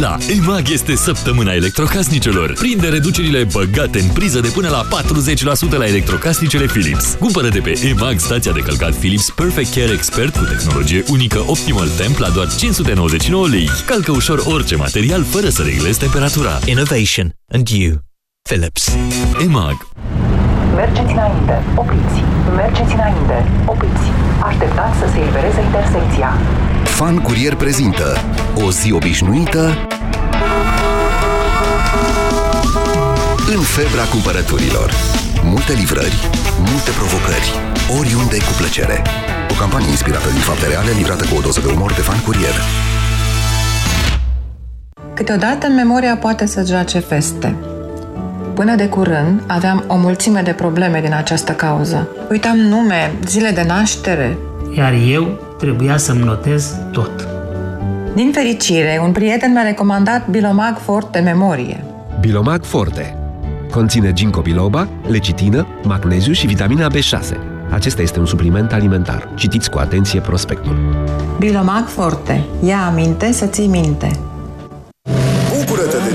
La EMAG este săptămâna electrocasnicelor. Prinde reducerile băgate în priză de până la 40% la electrocasnicele Philips. Cumpără de pe EMAG stația de călcat Philips Perfect Care Expert cu tehnologie unică Optimal Temp la doar 599 lei. Calcă ușor orice material fără să reglezi temperatura. Innovation and you. Philips. EMAG. Mergeți înainte, opriți. Mergeți înainte, opriți. Așteptați să se elibereze intersecția. Fan Curier prezintă O zi obișnuită În febra cumpărăturilor Multe livrări, multe provocări Oriunde cu plăcere O campanie inspirată din fapte reale Livrată cu o doză de umor de Fan Curier Câteodată memoria poate să joace feste. Până de curând aveam o mulțime de probleme din această cauză. Uitam nume, zile de naștere. Iar eu trebuia să-mi notez tot. Din fericire, un prieten mi-a recomandat Bilomag Forte Memorie. Bilomag Forte. Conține ginkgo biloba, lecitină, magneziu și vitamina B6. Acesta este un supliment alimentar. Citiți cu atenție prospectul. Bilomag Forte. Ia aminte să ții minte.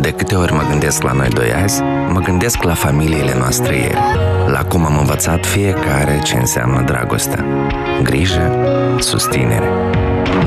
De câte ori mă gândesc la noi doi azi, mă gândesc la familiile noastre ieri, la cum am învățat fiecare ce înseamnă dragostea, grijă, susținere.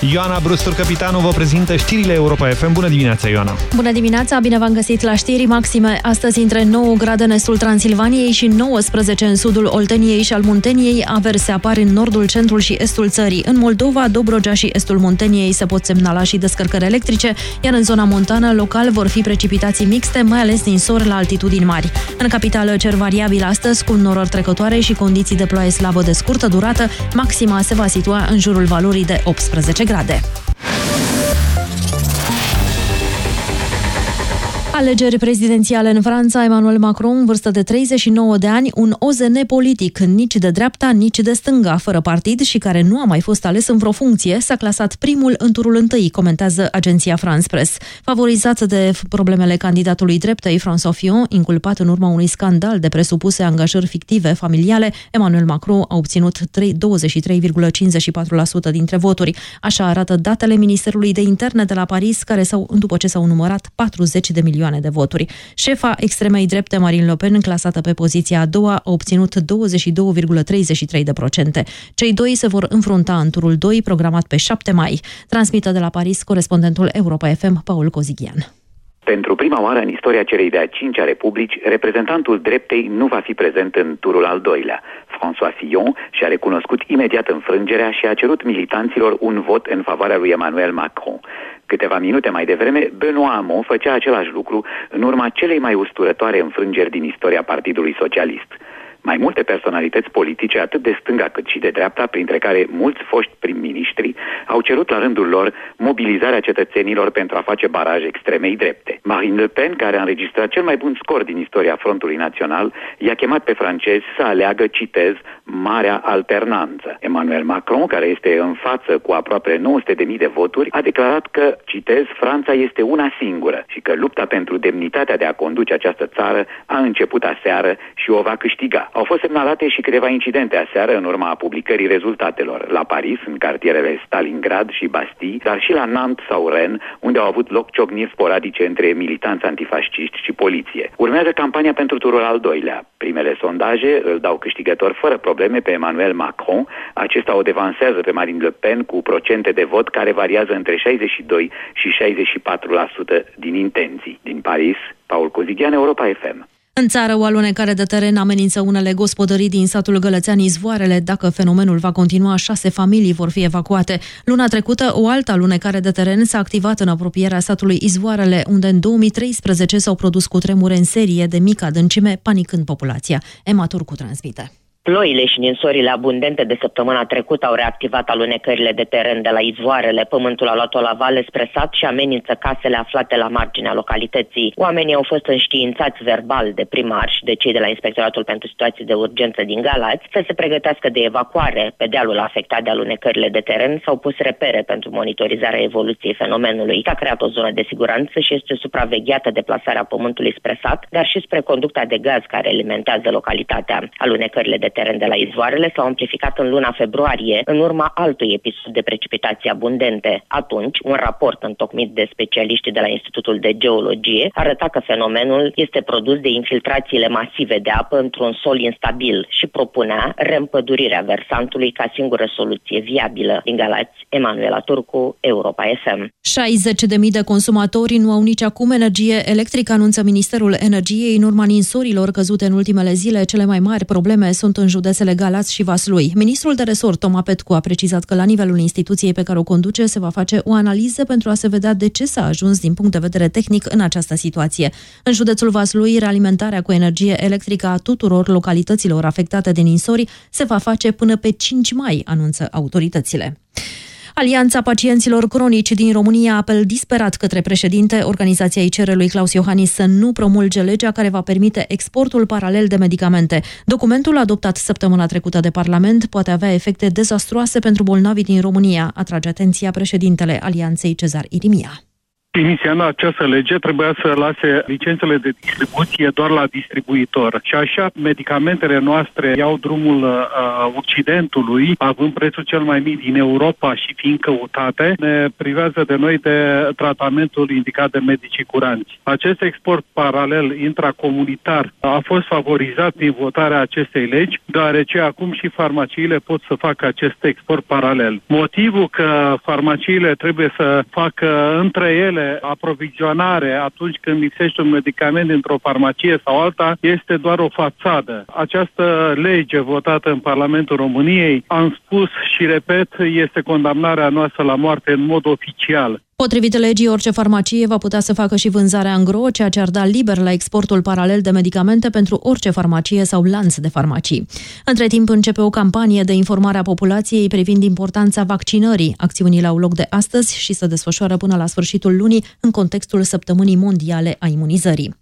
Ioana Brustur, capitanul, vă prezintă știrile Europa FM. Bună dimineața, Ioana! Bună dimineața, bine v-am găsit la știri maxime. Astăzi între 9 grade în estul Transilvaniei și 19 în sudul Olteniei și al Munteniei. Averse apar în nordul, centrul și estul țării. În Moldova, Dobrogea și estul Munteniei se pot semnala și descărcări electrice, iar în zona montană, local, vor fi precipitații mixte, mai ales din sor la altitudini mari. În capitală, cer variabil astăzi, cu norori trecătoare și condiții de ploaie slabă de scurtă durată, maxima se va situa în jurul valorii de 18 grade. Alegeri prezidențiale în Franța, Emmanuel Macron, în vârstă de 39 de ani, un OZN politic, nici de dreapta, nici de stânga, fără partid și care nu a mai fost ales în vreo funcție, s-a clasat primul în turul întâi, comentează agenția France Press. Favorizat de problemele candidatului dreptei François Fillon, inculpat în urma unui scandal de presupuse angajări fictive familiale, Emmanuel Macron a obținut 23,54% dintre voturi. Așa arată datele Ministerului de Interne de la Paris, care s-au, după ce s-au numărat 40 de milioane de voturi. Șefa extremei drepte Marine Le Pen, clasată pe poziția a doua, a obținut 22,33%. Cei doi se vor înfrunta în turul 2, programat pe 7 mai. Transmită de la Paris corespondentul Europa FM, Paul Cozighian. Pentru prima oară în istoria celei de-a cincea republici, reprezentantul dreptei nu va fi prezent în turul al doilea. François Fillon și-a recunoscut imediat înfrângerea și a cerut militanților un vot în favoarea lui Emmanuel Macron. Câteva minute mai devreme, Benoît Hamon făcea același lucru în urma celei mai usturătoare înfrângeri din istoria Partidului Socialist. Mai multe personalități politice, atât de stânga cât și de dreapta, printre care mulți foști prim-ministri, au cerut la rândul lor mobilizarea cetățenilor pentru a face baraj extremei drepte. Marine Le Pen, care a înregistrat cel mai bun scor din istoria Frontului Național, i-a chemat pe francezi să aleagă, citez, Marea Alternanță. Emmanuel Macron, care este în față cu aproape 900.000 de voturi, a declarat că, citez, Franța este una singură și că lupta pentru demnitatea de a conduce această țară a început aseară și o va câștiga. Au fost semnalate și câteva incidente aseară în urma publicării rezultatelor. La Paris, în cartierele Stalingrad și Bastille, dar și la Nantes sau Rennes, unde au avut loc ciocniri sporadice între militanți antifasciști și poliție. Urmează campania pentru turul al doilea. Primele sondaje îl dau câștigător fără probleme pe Emmanuel Macron. Acesta o devansează pe Marine Le Pen cu procente de vot care variază între 62 și 64% din intenții. Din Paris, Paul Cozighian, Europa FM. În țară, o alunecare de teren amenință unele gospodării din satul Gălățean Izvoarele. Dacă fenomenul va continua, șase familii vor fi evacuate. Luna trecută, o altă alunecare de teren s-a activat în apropierea satului Izvoarele, unde în 2013 s-au produs cu tremure în serie de mică adâncime, panicând populația. Emma Turcu transmite. Ploile și ninsorile abundente de săptămâna trecută au reactivat alunecările de teren de la izvoarele. Pământul a luat-o la vale spre sat și amenință casele aflate la marginea localității. Oamenii au fost înștiințați verbal de primari și de cei de la Inspectoratul pentru Situații de Urgență din Galați să se pregătească de evacuare. Pe dealul afectat de alunecările de teren s-au pus repere pentru monitorizarea evoluției fenomenului. S-a creat o zonă de siguranță și este supravegheată deplasarea pământului spre sat, dar și spre conducta de gaz care alimentează localitatea. Alunecările de teren de la izvoarele s-au amplificat în luna februarie, în urma altui episod de precipitații abundente. Atunci, un raport întocmit de specialiștii de la Institutul de Geologie arăta că fenomenul este produs de infiltrațiile masive de apă într-un sol instabil și propunea reîmpădurirea versantului ca singură soluție viabilă. Din Galați, Emanuela Turcu, Europa FM. 60.000 de consumatori nu au nici acum energie electrică, anunță Ministerul Energiei în urma ninsorilor căzute în ultimele zile. Cele mai mari probleme sunt în județele Galați și Vaslui. Ministrul de resort, Toma Petcu, a precizat că la nivelul instituției pe care o conduce se va face o analiză pentru a se vedea de ce s-a ajuns din punct de vedere tehnic în această situație. În județul Vaslui, realimentarea cu energie electrică a tuturor localităților afectate de ninsori se va face până pe 5 mai, anunță autoritățile. Alianța Pacienților Cronici din România apel disperat către președinte. Organizația îi cere lui Claus Iohannis să nu promulge legea care va permite exportul paralel de medicamente. Documentul adoptat săptămâna trecută de Parlament poate avea efecte dezastroase pentru bolnavii din România, atrage atenția președintele Alianței Cezar Irimia. Inițial, această lege trebuia să lase licențele de distribuție doar la distribuitor. Și așa, medicamentele noastre iau drumul uh, Occidentului, având prețul cel mai mic din Europa și fiind căutate, ne privează de noi de tratamentul indicat de medicii curanți. Acest export paralel intracomunitar a fost favorizat din votarea acestei legi, deoarece acum și farmaciile pot să facă acest export paralel. Motivul că farmaciile trebuie să facă între ele aprovizionare atunci când lipsește un medicament într-o farmacie sau alta este doar o fațadă. Această lege votată în Parlamentul României, am spus și repet, este condamnarea noastră la moarte în mod oficial. Potrivit legii, orice farmacie va putea să facă și vânzarea în gro, ceea ce ar da liber la exportul paralel de medicamente pentru orice farmacie sau lanț de farmacii. Între timp începe o campanie de informare a populației privind importanța vaccinării. Acțiunile au loc de astăzi și se desfășoară până la sfârșitul lunii în contextul Săptămânii Mondiale a Imunizării.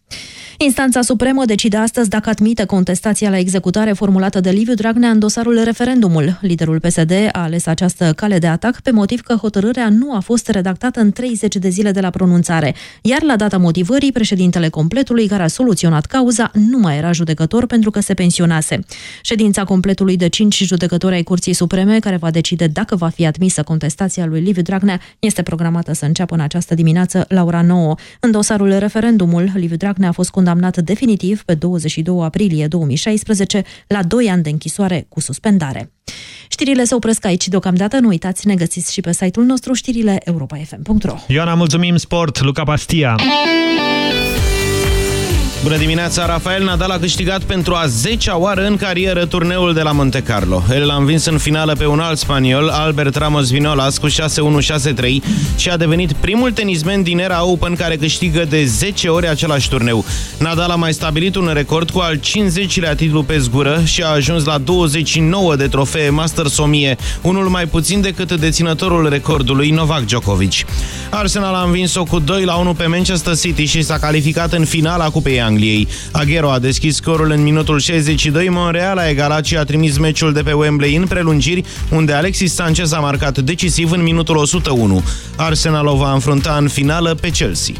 Instanța Supremă decide astăzi dacă admite contestația la executare formulată de Liviu Dragnea în dosarul referendumul. Liderul PSD a ales această cale de atac pe motiv că hotărârea nu a fost redactată în 30 de zile de la pronunțare, iar la data motivării, președintele completului care a soluționat cauza nu mai era judecător pentru că se pensionase. Ședința completului de 5 judecători ai Curții Supreme, care va decide dacă va fi admisă contestația lui Liviu Dragnea, este programată să înceapă în această dimineață la ora 9. În dosarul referendumul, Liviu Dragnea a fost condamnat definitiv pe 22 aprilie 2016 la 2 ani de închisoare cu suspendare. Știrile se opresc aici deocamdată. Nu uitați, ne găsiți și pe site-ul nostru știrile europa.fm.ro Ioana, mulțumim, sport, Luca Pastia! Bună dimineața, Rafael Nadal a câștigat pentru a 10-a oară în carieră turneul de la Monte Carlo. El l-a învins în finală pe un alt spaniol, Albert Ramos Vinolas, cu 6-1-6-3 și a devenit primul tenismen din era Open care câștigă de 10 ori același turneu. Nadal a mai stabilit un record cu al 50-lea titlu pe zgură și a ajuns la 29 de trofee Masters 1000, unul mai puțin decât deținătorul recordului Novak Djokovic. Arsenal a învins-o cu 2-1 pe Manchester City și s-a calificat în finala Cupei Angliei. Angliei. Aguero a deschis scorul în minutul 62, Monreal a egalat și a trimis meciul de pe Wembley în prelungiri, unde Alexis Sanchez a marcat decisiv în minutul 101. Arsenal o va înfrunta în finală pe Chelsea.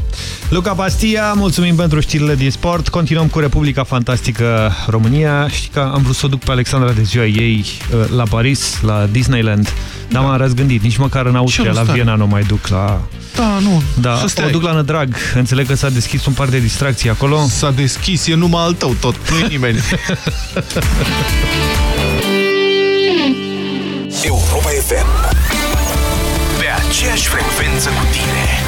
Luca Pastia, mulțumim pentru știrile din sport. Continuăm cu Republica Fantastică România. Știi că am vrut să o duc pe Alexandra de ziua ei uh, la Paris, la Disneyland, dar m-am răzgândit. Nici măcar în Austria, la Viena nu mai duc la... Da, nu. Da, o duc la Nădrag. Înțeleg că s-a deschis un par de distracții acolo. S-a deschis, e numai al tău tot, nu e nimeni. Europa FM Pe aceeași frecvență cu tine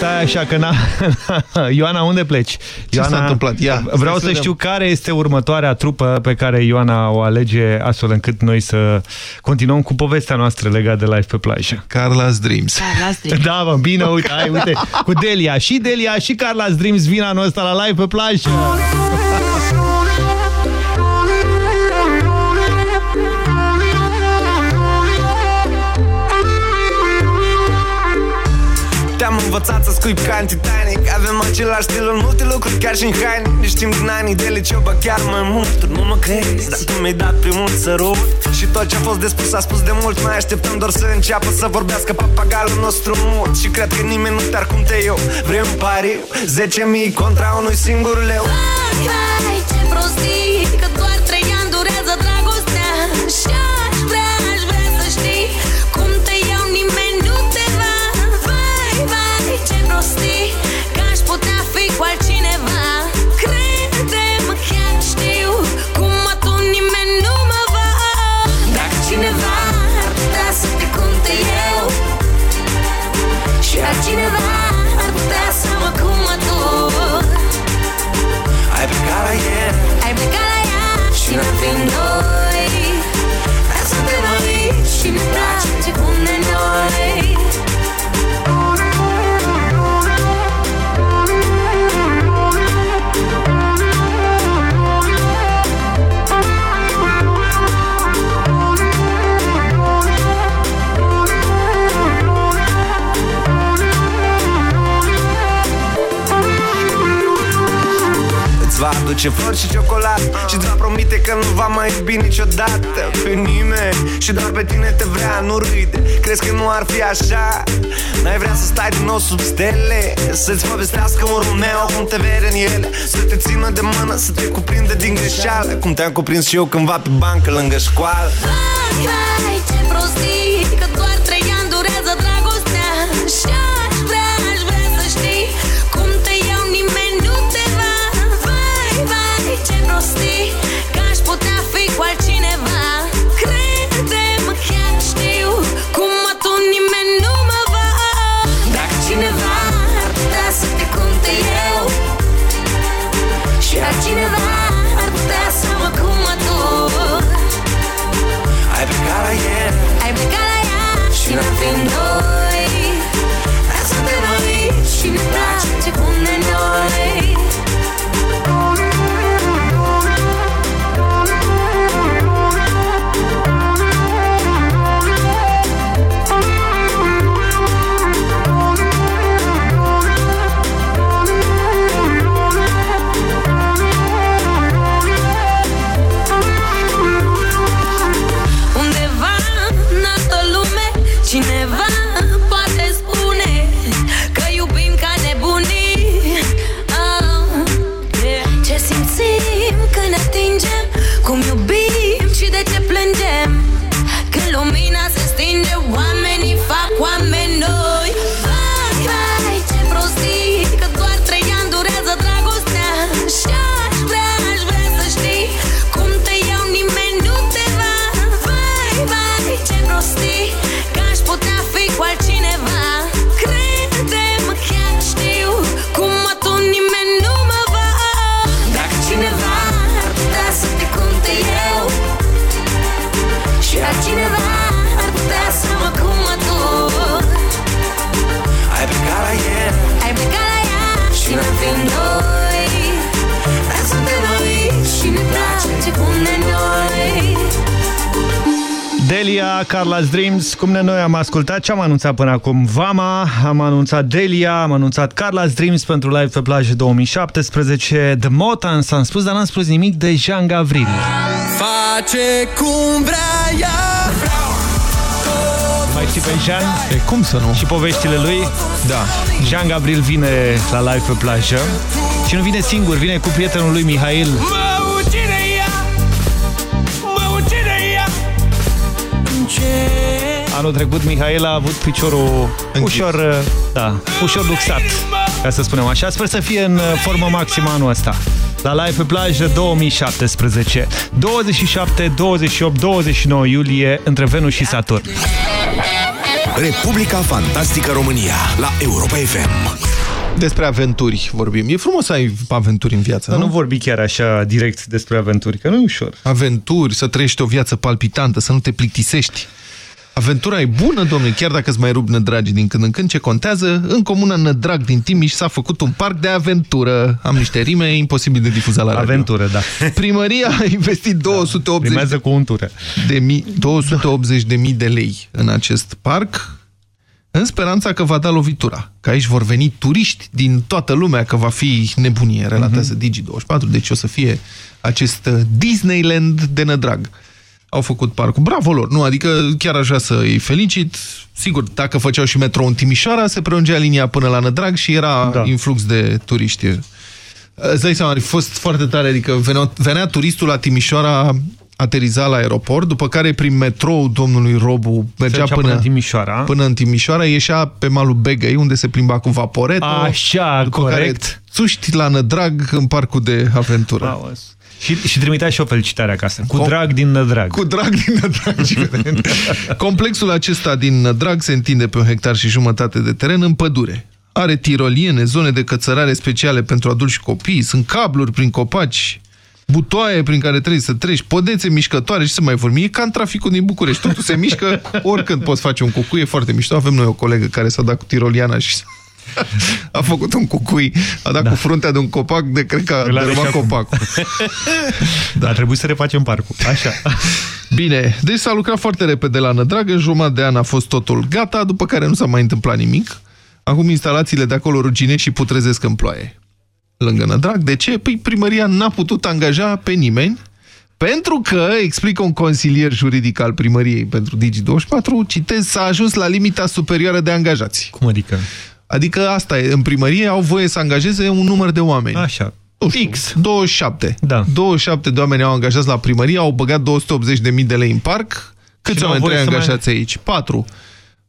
Stai așa că na... Ioana, unde pleci? Ce s-a întâmplat? Ia, Vreau să să vedem. știu care este următoarea trupă pe care Ioana o alege astfel încât noi să continuăm cu povestea noastră legată de live pe plajă. Carla's Dreams. Carla's Dreams. Da, mă, bine, uite, hai, uite, cu Delia. Și Delia și Carla's Dreams vin anul ăsta la live pe plajă. Învățat să scuip ca în Titanic. Avem același stil în multe lucruri, chiar și în haine. Ne știm din anii de liceu, bă chiar mai mult Tu nu mă crezi, dar tu mi-ai dat primul sărut Și tot ce a fost de spus s-a spus de mult. Mai așteptăm doar să înceapă să vorbească papagalul nostru mult Și cred că nimeni nu te-ar cum te eu Vrei un pariu, 10.000 contra unui singur leu. Hai, ce prostii Că doar trei ani durează dragostea. Și place aduce flori și ciocolată Și îți va promite că nu va mai iubi niciodată Pe nimeni Și doar pe tine te vrea, nu râde. Crezi că nu ar fi așa? N-ai vrea să stai din nou sub stele? Să-ți povestească un Romeo cum te vede în ele. Să te țină de mână, să te cuprinde din greșeală. Cum te-am cuprins și eu cândva pe bancă lângă școală. Hai, ce prostii Că doar trei ani durează dragostea. Și Delia, Carla's Dreams, cum ne noi am ascultat ce am anunțat până acum? Vama, am anunțat Delia, am anunțat Carla's Dreams pentru Live pe plajă 2017, The Motans, am spus, dar n-am spus nimic de Jean Gavril. Face cum vrea ea Mai știi pe Jean? E, cum să nu? Și poveștile lui? Da. Jean Gavril vine la live pe plajă și nu vine singur, vine cu prietenul lui Mihail. Mă Anul trecut Mihail a avut piciorul ușor, da, ușor luxat, ca să spunem așa. Sper să fie în formă maximă anul ăsta. La Live pe plajă 2017. 27, 28, 29 iulie între Venus și Saturn. Republica Fantastică România la Europa FM. Despre aventuri vorbim. E frumos să ai aventuri în viață, Dar nu? nu vorbi chiar așa direct despre aventuri, că nu e ușor. Aventuri, să trăiești o viață palpitantă, să nu te plictisești. Aventura e bună, domnule, chiar dacă îți mai rup nădragi din când în când, ce contează? În comuna Nădrag din Timiș s-a făcut un parc de aventură. Am niște rime imposibil de difuzat la radio. Aventură, da. Primăria a investit 280 Rimează cu untură. de mii, 280 de mii de lei în acest parc, în speranța că va da lovitura. Că aici vor veni turiști din toată lumea, că va fi nebunie, relatează Digi24, deci o să fie acest uh, Disneyland de nădrag. Au făcut parcul. Bravo lor, nu? Adică chiar aș vrea să îi felicit. Sigur, dacă făceau și metrou în Timișoara, se prelungea linia până la Nădrag și era da. influx de turiști. Îți dai seama, ar fi fost foarte tare, adică venea, venea turistul la Timișoara, ateriza la aeroport, după care prin metrou domnului Robu mergea Mergea până, până în Timișoara. până în Timișoara, ieșea pe malul Begăi, unde se plimba cu vaporetul. Așa, după corect. care țuști la Nădrag în parcul de aventură. Auzi. Și, și trimitea și o felicitare acasă. Cu Com- drag din nădrag. Cu drag din Nădrag. și vedem. Complexul acesta din Nădrag se întinde pe un hectar și jumătate de teren în pădure. Are tiroliene, zone de cățărare speciale pentru adulți și copii, sunt cabluri prin copaci, butoaie prin care trebuie să treci, podețe mișcătoare și să mai vorbim. E ca în traficul din București. Totul se mișcă, oricând poți face un cucui, e foarte mișto. Avem noi o colegă care s-a dat cu tiroliana și a făcut un cucui, a dat da. cu fruntea de un copac de cred că a Îl are dărâmat și acum. copacul. Da. A trebuit să refacem parcul. Așa. Bine, deci s-a lucrat foarte repede la Nădrag, în jumătate de an a fost totul gata, după care nu s-a mai întâmplat nimic. Acum instalațiile de acolo rugine și putrezesc în ploaie. Lângă Nădrag. De ce? Păi primăria n-a putut angaja pe nimeni, pentru că, explică un consilier juridic al primăriei pentru Digi24, citez, s-a ajuns la limita superioară de angajați. Cum adică? Adică asta e, în primărie au voie să angajeze un număr de oameni. Așa. X. 27. Da. 27 de oameni au angajați la primărie, au băgat 280.000 de lei în parc. Câți Și n-au oameni voie trebuie să mai- angajați aici? 4.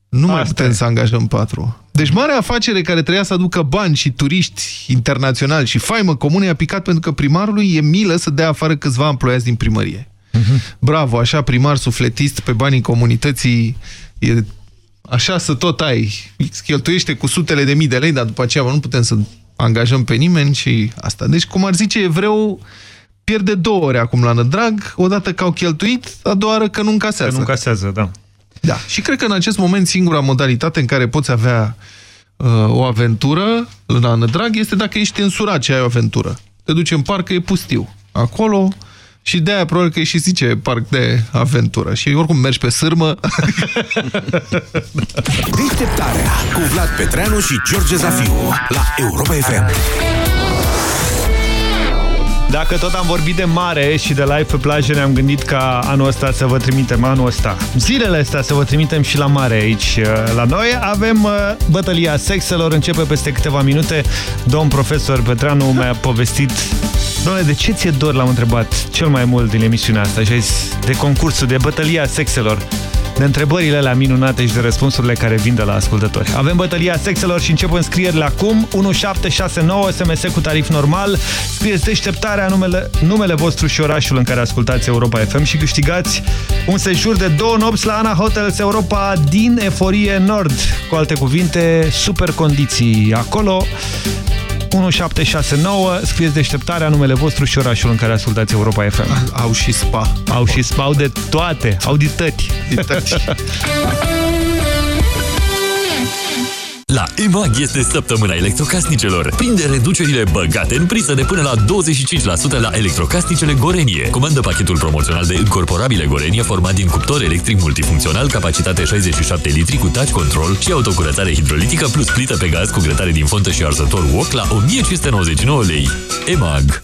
Nu mai Asta putem e. să angajăm 4. Deci marea afacere care trebuia să aducă bani și turiști internaționali și faimă comune a picat pentru că primarului e milă să dea afară câțiva emploiați din primărie. Bravo, așa primar sufletist pe banii comunității e așa să tot ai. Cheltuiește cu sutele de mii de lei, dar după aceea bă, nu putem să angajăm pe nimeni și asta. Deci, cum ar zice evreu, pierde două ori acum la nădrag, odată că au cheltuit, a doua oară că nu încasează. Că nu încasează, da. Da. Și cred că în acest moment singura modalitate în care poți avea uh, o aventură la nădrag este dacă ești însurat ce ai o aventură. Te duci în parc, că e pustiu. Acolo și de-aia probabil că e și zice parc de aventură. Și oricum mergi pe sârmă. Deșteptarea cu Vlad Petreanu și George Zafiu la Europa FM. Dacă tot am vorbit de mare și de live pe plajă, ne-am gândit ca anul ăsta să vă trimitem, anul ăsta, zilele astea să vă trimitem și la mare aici uh, la noi. Avem uh, bătălia sexelor, începe peste câteva minute. Domn profesor Petreanu mi-a povestit Doamne, de ce ți-e dor, l-am întrebat cel mai mult din emisiunea asta și a zis, de concursul, de bătălia sexelor de întrebările alea minunate și de răspunsurile care vin de la ascultători. Avem bătălia sexelor și încep înscrierile acum. 1769 SMS cu tarif normal. Scrieți deșteptarea, numele, numele vostru și orașul în care ascultați Europa FM și câștigați un sejur de două nopți la Ana Hotels Europa din Eforie Nord. Cu alte cuvinte, super condiții acolo. 1769, scrieți deșteptarea, numele vostru și orașul în care ascultați Europa FM. Au și spa. Au și spa, au de toate, au de tăti. De tăti. La EMAG este săptămâna electrocasnicelor. Prinde reducerile băgate în prisă de până la 25% la electrocasnicele Gorenie. Comandă pachetul promoțional de încorporabile Gorenie format din cuptor electric multifuncțional, capacitate 67 litri cu touch control și autocurățare hidrolitică plus plită pe gaz cu grătare din fontă și arzător wok la 1599 lei. EMAG.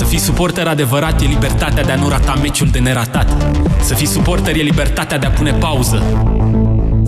Să fii suporter adevărat e libertatea de a nu rata meciul de neratat. Să fii suporter e libertatea de a pune pauză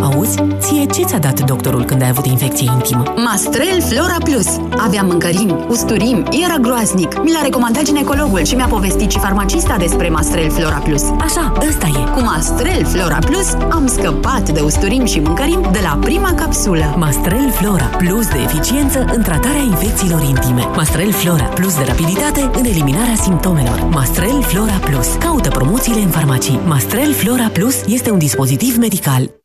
Auzi? Ție ce ți-a dat doctorul când ai avut infecție intimă? Mastrel Flora Plus. Aveam mâncărim, usturim, era groaznic. Mi l-a recomandat ginecologul și mi-a povestit și farmacista despre Mastrel Flora Plus. Așa, ăsta e. Cu Mastrel Flora Plus am scăpat de usturim și mâncărim de la prima capsulă. Mastrel Flora, plus de eficiență în tratarea infecțiilor intime. Mastrel Flora, plus de rapiditate în eliminarea simptomelor. Mastrel Flora Plus. Caută promoțiile în farmacii. Mastrel Flora Plus este un dispozitiv medical.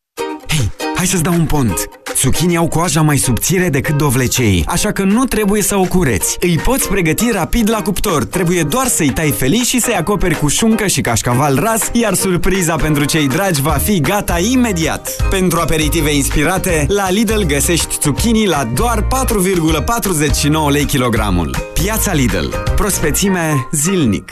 Hei, hai să-ți dau un pont. Zucchini au coaja mai subțire decât dovleceii, așa că nu trebuie să o cureți. Îi poți pregăti rapid la cuptor. Trebuie doar să-i tai felici și să-i acoperi cu șuncă și cașcaval ras, iar surpriza pentru cei dragi va fi gata imediat. Pentru aperitive inspirate, la Lidl găsești zucchini la doar 4,49 lei kilogramul. Piața Lidl. Prospețime zilnic.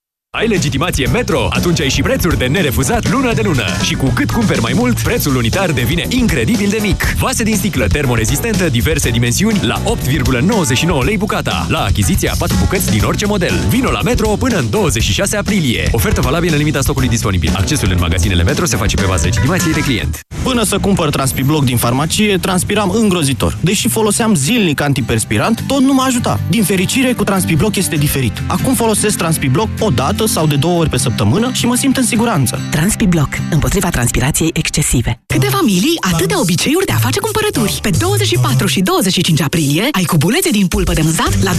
Ai legitimație Metro? Atunci ai și prețuri de nerefuzat lună de lună. Și cu cât cumperi mai mult, prețul unitar devine incredibil de mic. Vase din sticlă termorezistentă, diverse dimensiuni, la 8,99 lei bucata. La achiziția 4 bucăți din orice model. Vino la Metro până în 26 aprilie. Ofertă valabilă în limita stocului disponibil. Accesul în magazinele Metro se face pe bază legitimației de client. Până să cumpăr Transpibloc din farmacie, transpiram îngrozitor. Deși foloseam zilnic antiperspirant, tot nu mă ajuta. Din fericire, cu Transpibloc este diferit. Acum folosesc Transpibloc o dată sau de două ori pe săptămână și mă simt în siguranță. Transpibloc, împotriva transpirației excesive. Câte familii, atâtea obiceiuri de a face cumpărături. Pe 24 și 25 aprilie ai cubulețe din pulpă de mânzat la 22,99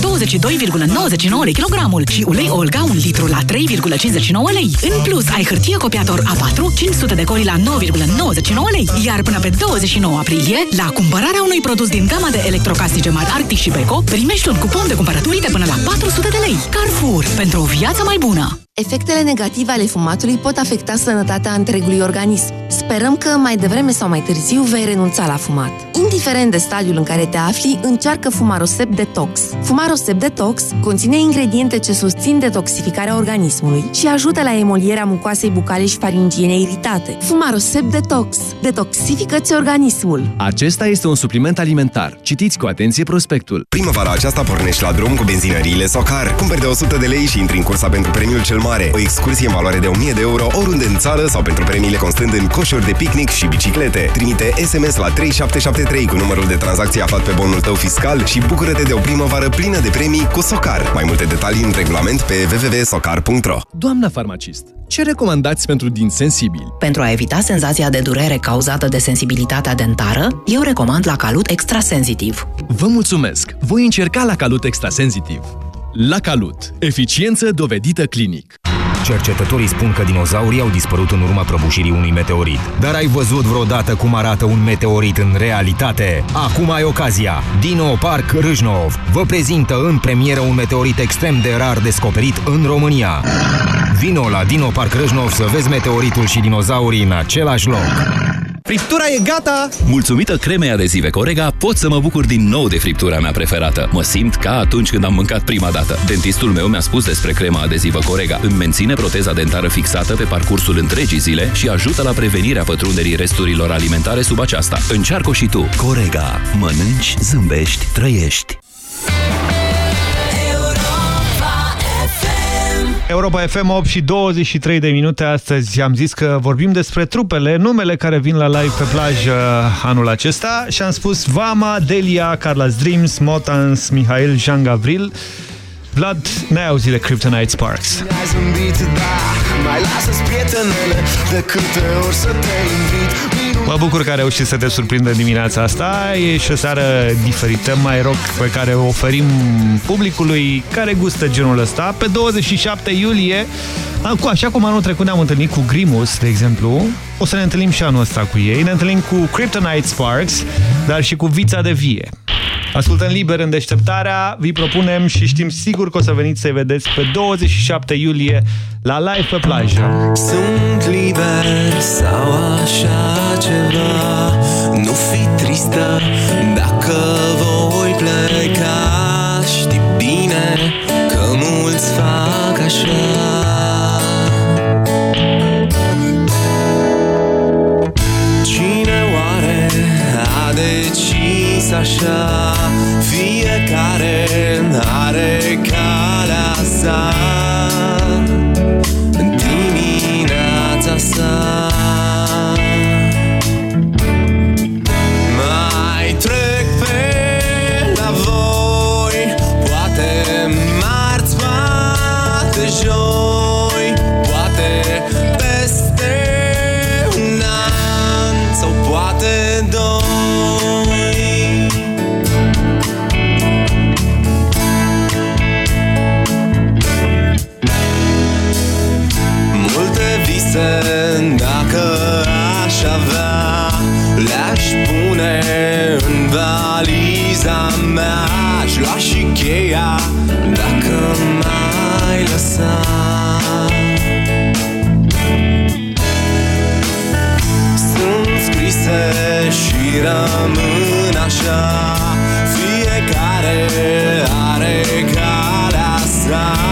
lei kilogramul și ulei Olga 1 litru la 3,59 lei. În plus, ai hârtie copiator A4 500 de coli la 9,99 lei. Iar până pe 29 aprilie, la cumpărarea unui produs din gama de electrocasnice Mad Arctic și Beko, primești un cupon de cumpărături de până la 400 de lei. Carrefour, pentru o viață mai bună! Efectele negative ale fumatului pot afecta sănătatea întregului organism. Sperăm că mai devreme sau mai târziu vei renunța la fumat. Indiferent de stadiul în care te afli, încearcă Fumarosep Detox. Fumarosep Detox conține ingrediente ce susțin detoxificarea organismului și ajută la emolierea mucoasei bucale și faringiene iritate. Fumarosep Detox. Detoxifică-ți organismul. Acesta este un supliment alimentar. Citiți cu atenție prospectul. Primăvara aceasta pornești la drum cu benzinăriile Socar. Cumperi de 100 de lei și intri în cursa pentru premiul cel mare. O excursie în valoare de 1000 de euro oriunde în țară sau pentru premiile constând în coșuri de picnic și biciclete. Trimite SMS la 3773 cu numărul de tranzacție aflat pe bonul tău fiscal și bucură-te de o primăvară plină de premii cu Socar. Mai multe detalii în regulament pe www.socar.ro Doamna farmacist, ce recomandați pentru din sensibil? Pentru a evita senzația de durere cauzată de sensibilitatea dentară, eu recomand la Calut Extrasensitiv. Vă mulțumesc! Voi încerca la Calut Extrasensitiv. La Calut. Eficiență dovedită clinic. Cercetătorii spun că dinozaurii au dispărut în urma prăbușirii unui meteorit. Dar ai văzut vreodată cum arată un meteorit în realitate? Acum ai ocazia! Dino Park Râșnov vă prezintă în premieră un meteorit extrem de rar descoperit în România. Vino la Dino Park Râșnov să vezi meteoritul și dinozaurii în același loc. Friptura e gata! Mulțumită cremei adezive Corega, pot să mă bucur din nou de friptura mea preferată. Mă simt ca atunci când am mâncat prima dată. Dentistul meu mi-a spus despre crema adezivă Corega. Îmi menține proteza dentară fixată pe parcursul întregii zile și ajută la prevenirea pătrunderii resturilor alimentare sub aceasta. Încearcă și tu. Corega. Mănânci, zâmbești, trăiești. Europa FM 8 și 23 de minute astăzi. Am zis că vorbim despre trupele, numele care vin la live pe plajă anul acesta. Și am spus Vama, Delia, Carla's Dreams, Motans, Mihail, Jean Gavril Vlad, n-ai auzit de Kryptonite Sparks. Ai zâmbit, da Mai lasă-ți prietenele De câte ori să te invit Mă bucur că ai reușit să te surprindă dimineața asta. E și o seară diferită, mai rock pe care o oferim publicului care gustă genul ăsta. Pe 27 iulie, așa cum anul trecut ne-am întâlnit cu Grimus, de exemplu, o să ne întâlnim și anul ăsta cu ei. Ne întâlnim cu Kryptonite Sparks, dar și cu Vița de Vie. Ascultăm liber în deșteptarea, vi propunem și știm sigur că o să veniți să-i vedeți pe 27 iulie la live pe plajă. Sunt liber sau așa ceva Nu fi tristă dacă voi pleca Știi bine că mulți fac așa așa Fiecare are calea sa valiza mea Aș lua și cheia dacă m-ai lăsat Sunt scrise și rămân așa Fiecare are calea sa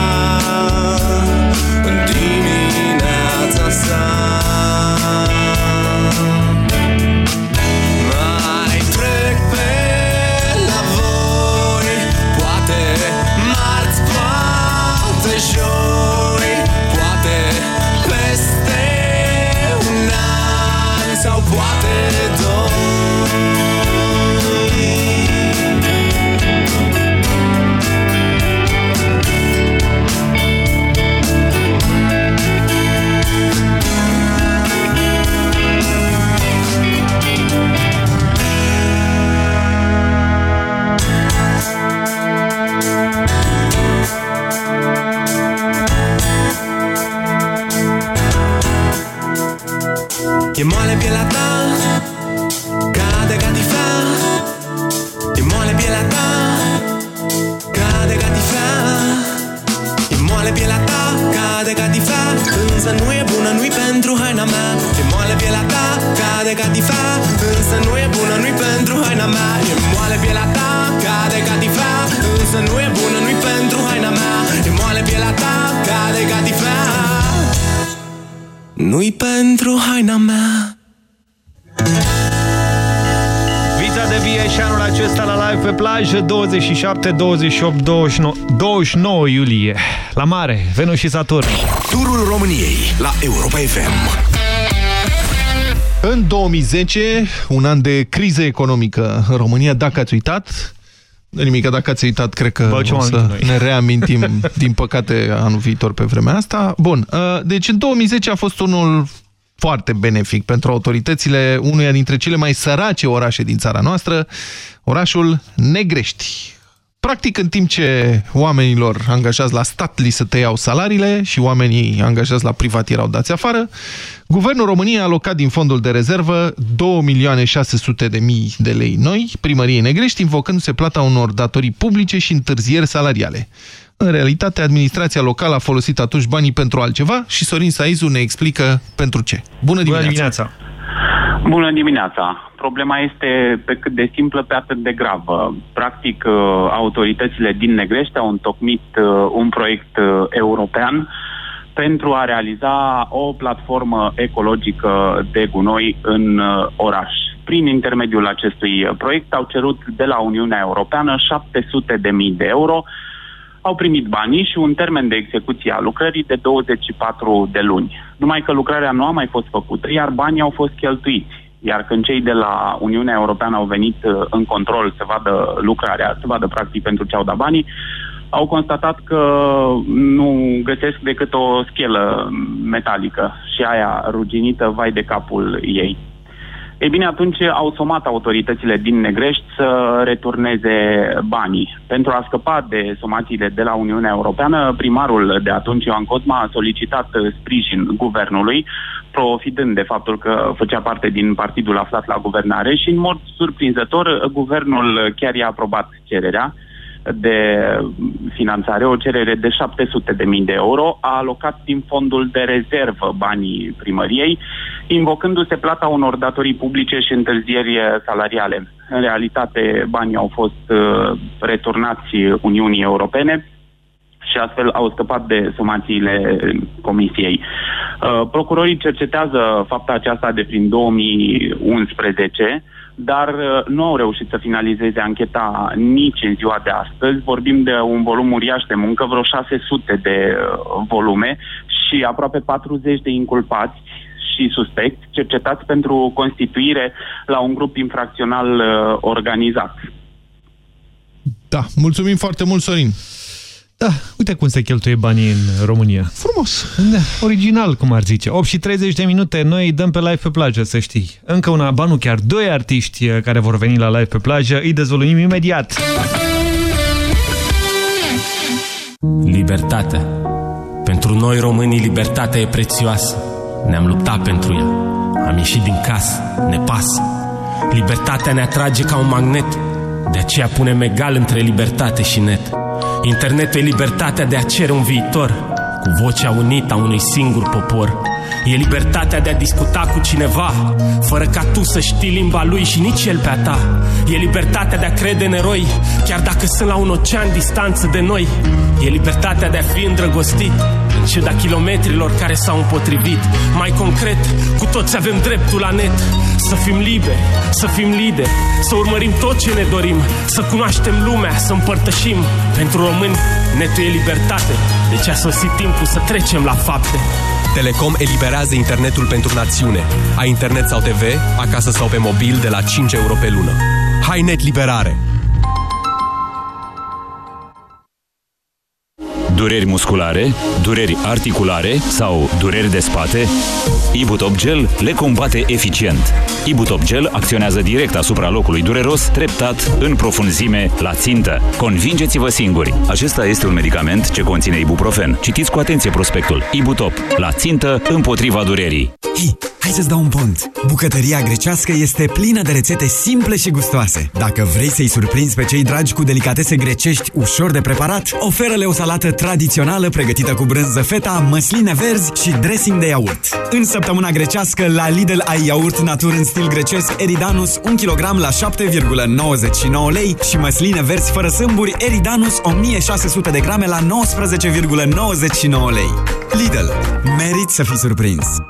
Nu-i pentru haina mea Vița de vie și anul acesta la live pe plajă 27, 28, 29, 29 iulie. La mare, Venus și Saturn. Turul României la Europa FM. În 2010, un an de criză economică în România, dacă ați uitat, nu nimic, dacă ați uitat, cred că Bă, ce o am să amintit noi. ne reamintim, din păcate, anul viitor pe vremea asta. Bun, uh, deci în 2010 a fost unul foarte benefic pentru autoritățile unuia dintre cele mai sărace orașe din țara noastră, orașul Negrești. Practic, în timp ce oamenilor angajați la stat li se tăiau salariile și oamenii angajați la privat erau dați afară, Guvernul României a alocat din fondul de rezervă 2.600.000 de lei noi primăriei Negrești, invocându-se plata unor datorii publice și întârzieri salariale. În realitate, administrația locală a folosit atunci banii pentru altceva și Sorin Saizu ne explică pentru ce. Bună dimineața! Bună dimineața! Bună dimineața! Problema este pe cât de simplă, pe atât de gravă. Practic, uh, autoritățile din Negrești au întocmit uh, un proiect uh, european pentru a realiza o platformă ecologică de gunoi în oraș. Prin intermediul acestui proiect au cerut de la Uniunea Europeană 700 de mii de euro au primit banii și un termen de execuție a lucrării de 24 de luni. Numai că lucrarea nu a mai fost făcută, iar banii au fost cheltuiți. Iar când cei de la Uniunea Europeană au venit uh, în control să vadă lucrarea, să vadă practic pentru ce au dat banii, au constatat că nu găsesc decât o schelă metalică și aia ruginită vai de capul ei. Ei bine, atunci au somat autoritățile din Negrești să returneze banii. Pentru a scăpa de somațiile de la Uniunea Europeană, primarul de atunci, Ioan Cosma, a solicitat sprijin guvernului, profitând de faptul că făcea parte din partidul aflat la guvernare și, în mod surprinzător, guvernul chiar i-a aprobat cererea de finanțare, o cerere de 700 de mii de euro, a alocat din fondul de rezervă banii primăriei, invocându-se plata unor datorii publice și întârzieri salariale. În realitate, banii au fost uh, returnați Uniunii Europene și astfel au scăpat de somațiile Comisiei. Uh, procurorii cercetează fapta aceasta de prin 2011, dar uh, nu au reușit să finalizeze ancheta nici în ziua de astăzi. Vorbim de un volum uriaș de muncă, vreo 600 de uh, volume și aproape 40 de inculpați și suspecți cercetați pentru constituire la un grup infracțional uh, organizat. Da, mulțumim foarte mult, Sorin. Da, uite cum se cheltuie banii în România. Frumos. Da, original, cum ar zice. 8 și 30 de minute, noi îi dăm pe live pe plajă, să știi. Încă una, ba nu, chiar doi artiști eh, care vor veni la live pe plajă, îi dezvoluim imediat. Libertate. Pentru noi românii libertatea e prețioasă. Ne-am luptat pentru ea. Am ieșit din casă. Ne pasă. Libertatea ne atrage ca un magnet. De aceea punem egal între libertate și net. Internetul e libertatea de a cere un viitor. Cu vocea unită a unui singur popor. E libertatea de a discuta cu cineva Fără ca tu să știi limba lui și nici el pe a ta. E libertatea de a crede în eroi Chiar dacă sunt la un ocean distanță de noi. E libertatea de a fi îndrăgostit În ciuda kilometrilor care s-au împotrivit Mai concret, cu toți avem dreptul la net Să fim liberi, să fim lideri Să urmărim tot ce ne dorim Să cunoaștem lumea, să împărtășim Pentru români, netul e libertate Deci a sosit timpul să trecem la fapte Telecom eliberează internetul pentru națiune. Ai internet sau TV, acasă sau pe mobil, de la 5 euro pe lună. Hai net liberare! Dureri musculare, dureri articulare sau dureri de spate? Ibutop Gel le combate eficient. Ibutop Gel acționează direct asupra locului dureros, treptat, în profunzime, la țintă. Convingeți-vă singuri! Acesta este un medicament ce conține ibuprofen. Citiți cu atenție prospectul. Ibutop. La țintă, împotriva durerii. Hei, hai să-ți dau un pont! Bucătăria grecească este plină de rețete simple și gustoase. Dacă vrei să-i surprinzi pe cei dragi cu delicatese grecești ușor de preparat, oferă-le o salată tradițională pregătită cu brânză feta, măsline verzi și dressing de iaurt. În săptămâna grecească, la Lidl ai iaurt natur în stil grecesc Eridanus 1 kg la 7,99 lei și măsline verzi fără sâmburi Eridanus 1600 de grame la 19,99 lei. Lidl. Merit să fii surprins!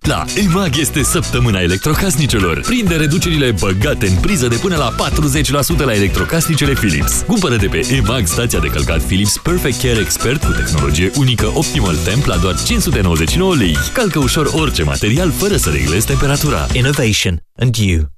La EMAG este săptămâna electrocasnicelor. Prinde reducerile băgate în priză de până la 40% la electrocasnicele Philips. Cumpără de pe EMAG stația de călcat Philips Perfect Care Expert cu tehnologie unică Optimal Temp la doar 599 lei. Calcă ușor orice material fără să reglezi temperatura. Innovation and you.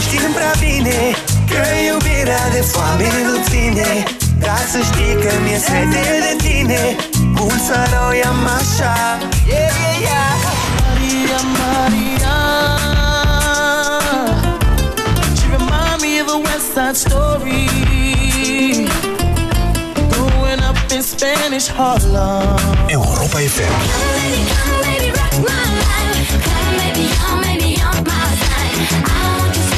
Știm prea bine Că iubirea de foame nu ține. Dar să știi că mi-e sete de tine. Bun să roiam așa? Yeah, yeah, yeah. Maria, Maria. She remind me of a West Side Story Growing up in Spanish Harlem Europa FM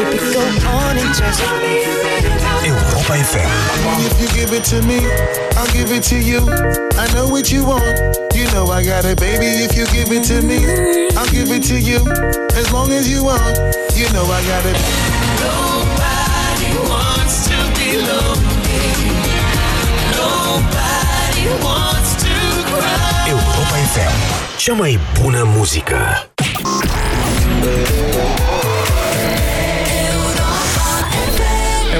Baby, go on and just Europa FM If you give it to me, I'll give it to you. I know what you want. You know I got it, baby. If you give it to me, I'll give it to you. As long as you want, you know I got it. Nobody wants to be lonely Nobody wants to cry Europa FM. Cea mai bună muzică.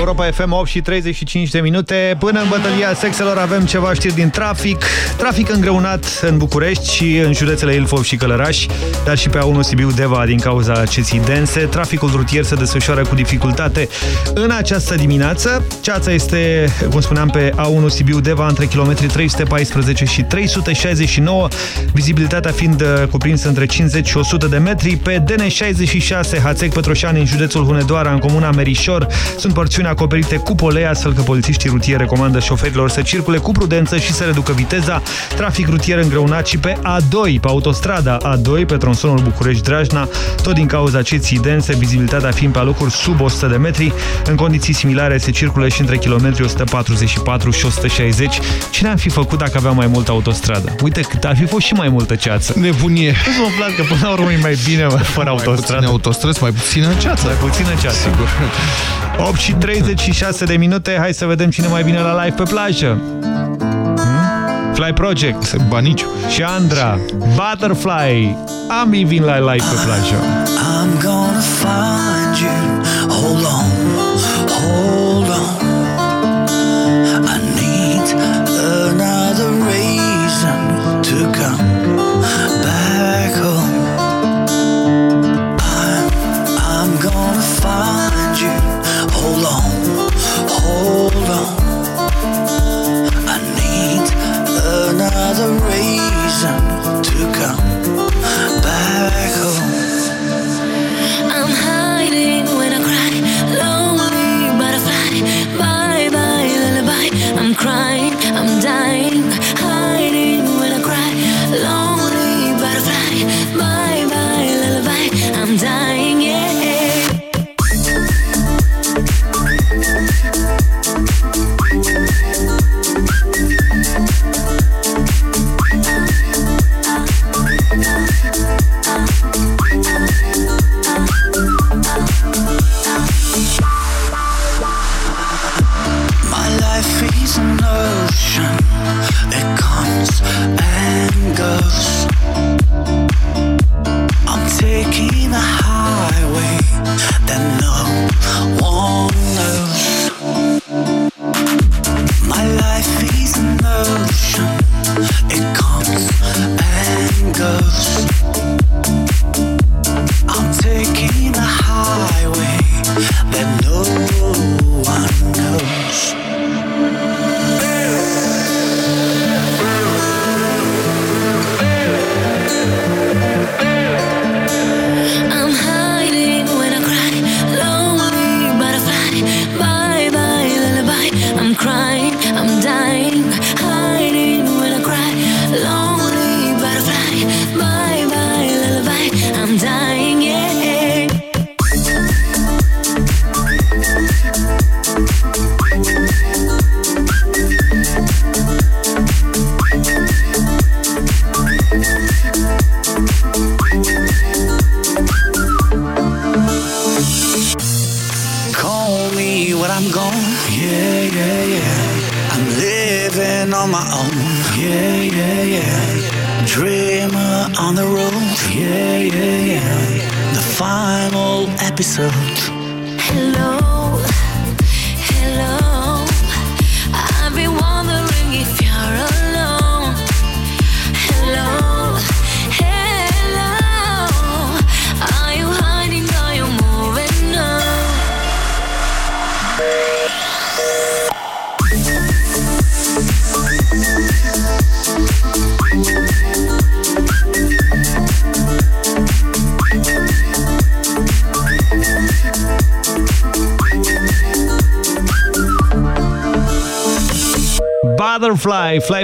Europa FM 8 și 35 de minute. Până în bătălia sexelor avem ceva știri din trafic. Trafic îngreunat în București și în județele Ilfov și Călăraș, dar și pe A1 Sibiu-Deva din cauza ceții dense. Traficul rutier se desfășoară cu dificultate în această dimineață. Ceața este, cum spuneam, pe A1 Sibiu-Deva între kilometri 314 și 369, vizibilitatea fiind uh, cuprinsă între 50 și 100 de metri. Pe DN66 Hațec-Pătroșani în județul Hunedoara, în comuna Merișor, sunt porțiuni acoperite cu polei, astfel că polițiștii rutieri recomandă șoferilor să circule cu prudență și să reducă viteza. Trafic rutier îngreunat și pe A2, pe autostrada A2, pe tronsonul București-Drajna, tot din cauza ceții dense, vizibilitatea fiind pe alocuri sub 100 de metri. În condiții similare se circulă și între kilometri 144 și 160. Cine am fi făcut dacă avea mai multă autostradă? Uite, cât ar fi fost și mai multă ceață. Nebunie. Nu mă plac că până la urmă e mai bine mă, fără autostradă. Mai autostrăzi, mai puțină ceață. Mai puțină ceață. Sigur. 8 și 36 de minute, hai să vedem cine mai bine la live pe plajă. Hmm? Fly Project. Baniciu. Și Andra. Butterfly. Am vin la live pe plajă. I'm gonna find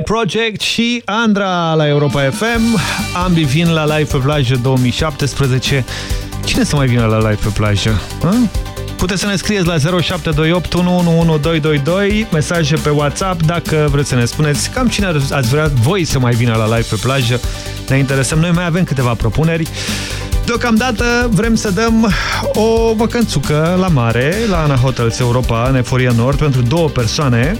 Project și Andra la Europa FM. Ambii vin la Live pe plajă 2017. Cine să mai vină la Live pe plajă? Hă? Puteți să ne scrieți la 0728 111222 mesaje pe WhatsApp dacă vreți să ne spuneți cam cine ați vrea voi să mai vină la live pe plajă. Ne interesăm. Noi mai avem câteva propuneri. Deocamdată vrem să dăm o vacanțucă la mare, la Ana Hotels Europa, în Eforia Nord, pentru două persoane.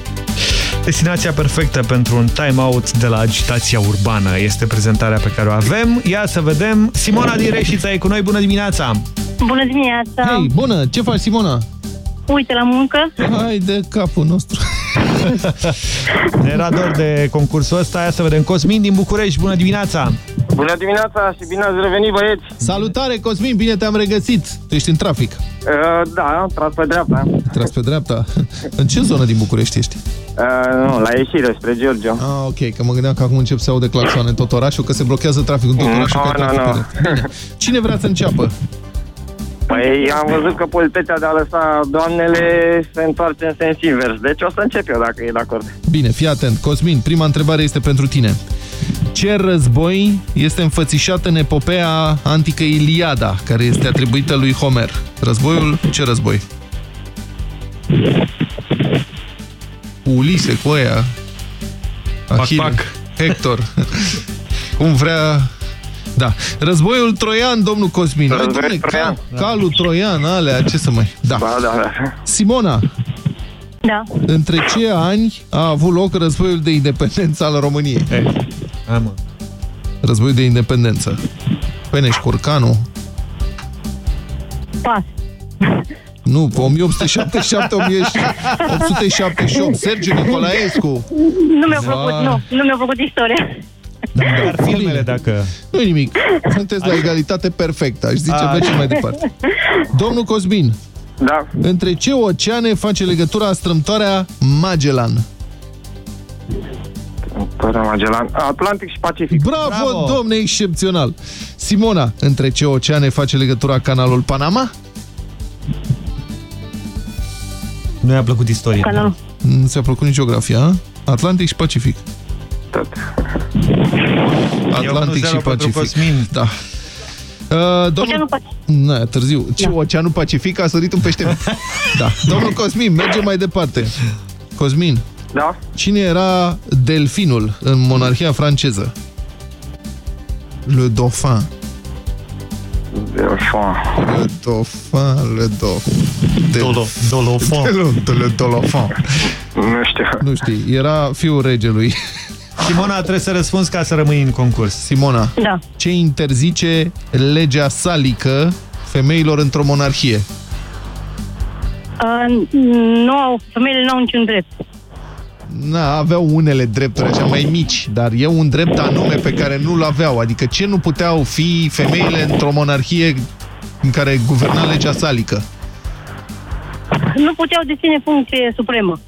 Destinația perfectă pentru un time-out de la agitația urbană este prezentarea pe care o avem. Ia să vedem. Simona din Reșița e cu noi. Bună dimineața! Bună dimineața! Hei, bună! Ce faci, Simona? Uite la muncă. Hai de capul nostru. Ne era dor de concursul ăsta. Ia să vedem. Cosmin din București, bună dimineața! Bună dimineața și bine ați revenit, băieți! Salutare, Cosmin, bine te-am regăsit. Tu ești în trafic. Uh, da, am tras pe dreapta. Tras pe dreapta. În ce zonă din București ești? Uh, nu, la ieșire spre Giurgiu. Ah, ok, că mă gândeam că acum încep să aude claxoane în tot orașul, că se blochează traficul în tot Mm, orașul. no, că e no, trafic no. pe dreapta. Bine. Cine vrea să înceapă? Păi am văzut că politețea de a lăsa doamnele se întoarce în sens invers. Deci o să încep eu dacă e de acord. Bine, fii atent. Cosmin, prima întrebare este pentru tine. Ce război este înfățișat în epopeea antică Iliada, care este atribuită lui Homer? Războiul, ce război? Ulise cu aia. Achille, pac. Hector. Cum vrea... Da. Războiul troian, domnul Cosmin. Hai, Războiul domne, troian. Cal, calul troian, alea, ce să mai... Da. Ba, da, da. Simona, Da. între ce ani a avut loc războiul de independență al României? Hai, mă. Războiul de independență. Peneș Curcanu? Pas. Nu, 1877, 1878, Sergiu Nicolaescu. Nu mi-a Vai. plăcut, nu. Nu mi-a plăcut istoria. Dar filmele, dacă... nu nimic. Sunteți la egalitate perfectă. Aș zice, A. mergem mai departe. Domnul Cosmin. Da. Între ce oceane face legătura strâmtoarea Magellan? Pără Magellan. Atlantic și Pacific. Bravo, Bravo. domne, excepțional. Simona, între ce oceane face legătura canalul Panama? Nu i-a plăcut istoria. Canal. Nu ți-a plăcut nici geografia, a? Atlantic și Pacific. Tot. Atlantic 1-0 și pentru Pacific. Cosmin. Da. Uh, domnul... Oceanul Pacific. Na, târziu. Ce, Oceanul Pacific a sărit un pește? da. Domnul Cosmin, mergem mai departe. Cosmin, Da? cine era delfinul în monarhia franceză? Le Dauphin. Delfin. Le Dauphin, le Dauphin. Del... Dolo- Dolofon. De le Dauphin. Nu știu. Nu știi, era fiul regelui. Simona, trebuie să răspunzi ca să rămâi în concurs. Simona, Da. ce interzice legea salică femeilor într-o monarhie? Uh, nu au, femeile nu au niciun drept. Na, aveau unele drepturi așa mai mici, dar e un drept anume pe care nu-l aveau. Adică ce nu puteau fi femeile într-o monarhie în care guverna legea salică? Nu puteau deține funcție supremă.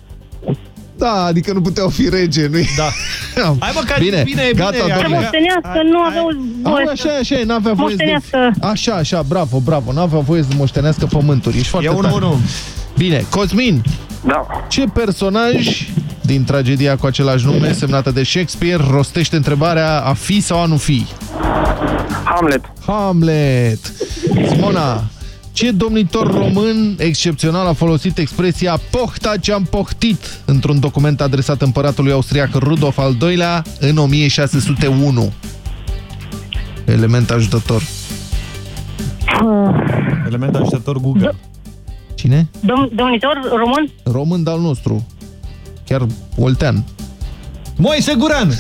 Da, adică nu puteau fi rege, nu Da. Hai mă, că Bine, bine, gata, bine, Să domnule. moștenească, nu aveau voie Au, așa, așa, n-avea voie să... Moștenească. Așa, așa, bravo, bravo, n-avea voie să moștenească pământuri. Ești foarte E tare. 1-1. Bine, Cosmin, Da. ce personaj din tragedia cu același nume, semnată de Shakespeare, rostește întrebarea a fi sau a nu fi? Hamlet. Hamlet. Simona, ce domnitor român excepțional a folosit expresia pohta ce-am pohtit într-un document adresat împăratului austriac Rudolf al II-lea în 1601? Element ajutător. Element ajutător Google. Cine? Dom domnitor român? Român de-al nostru. Chiar oltean. Moise Guran!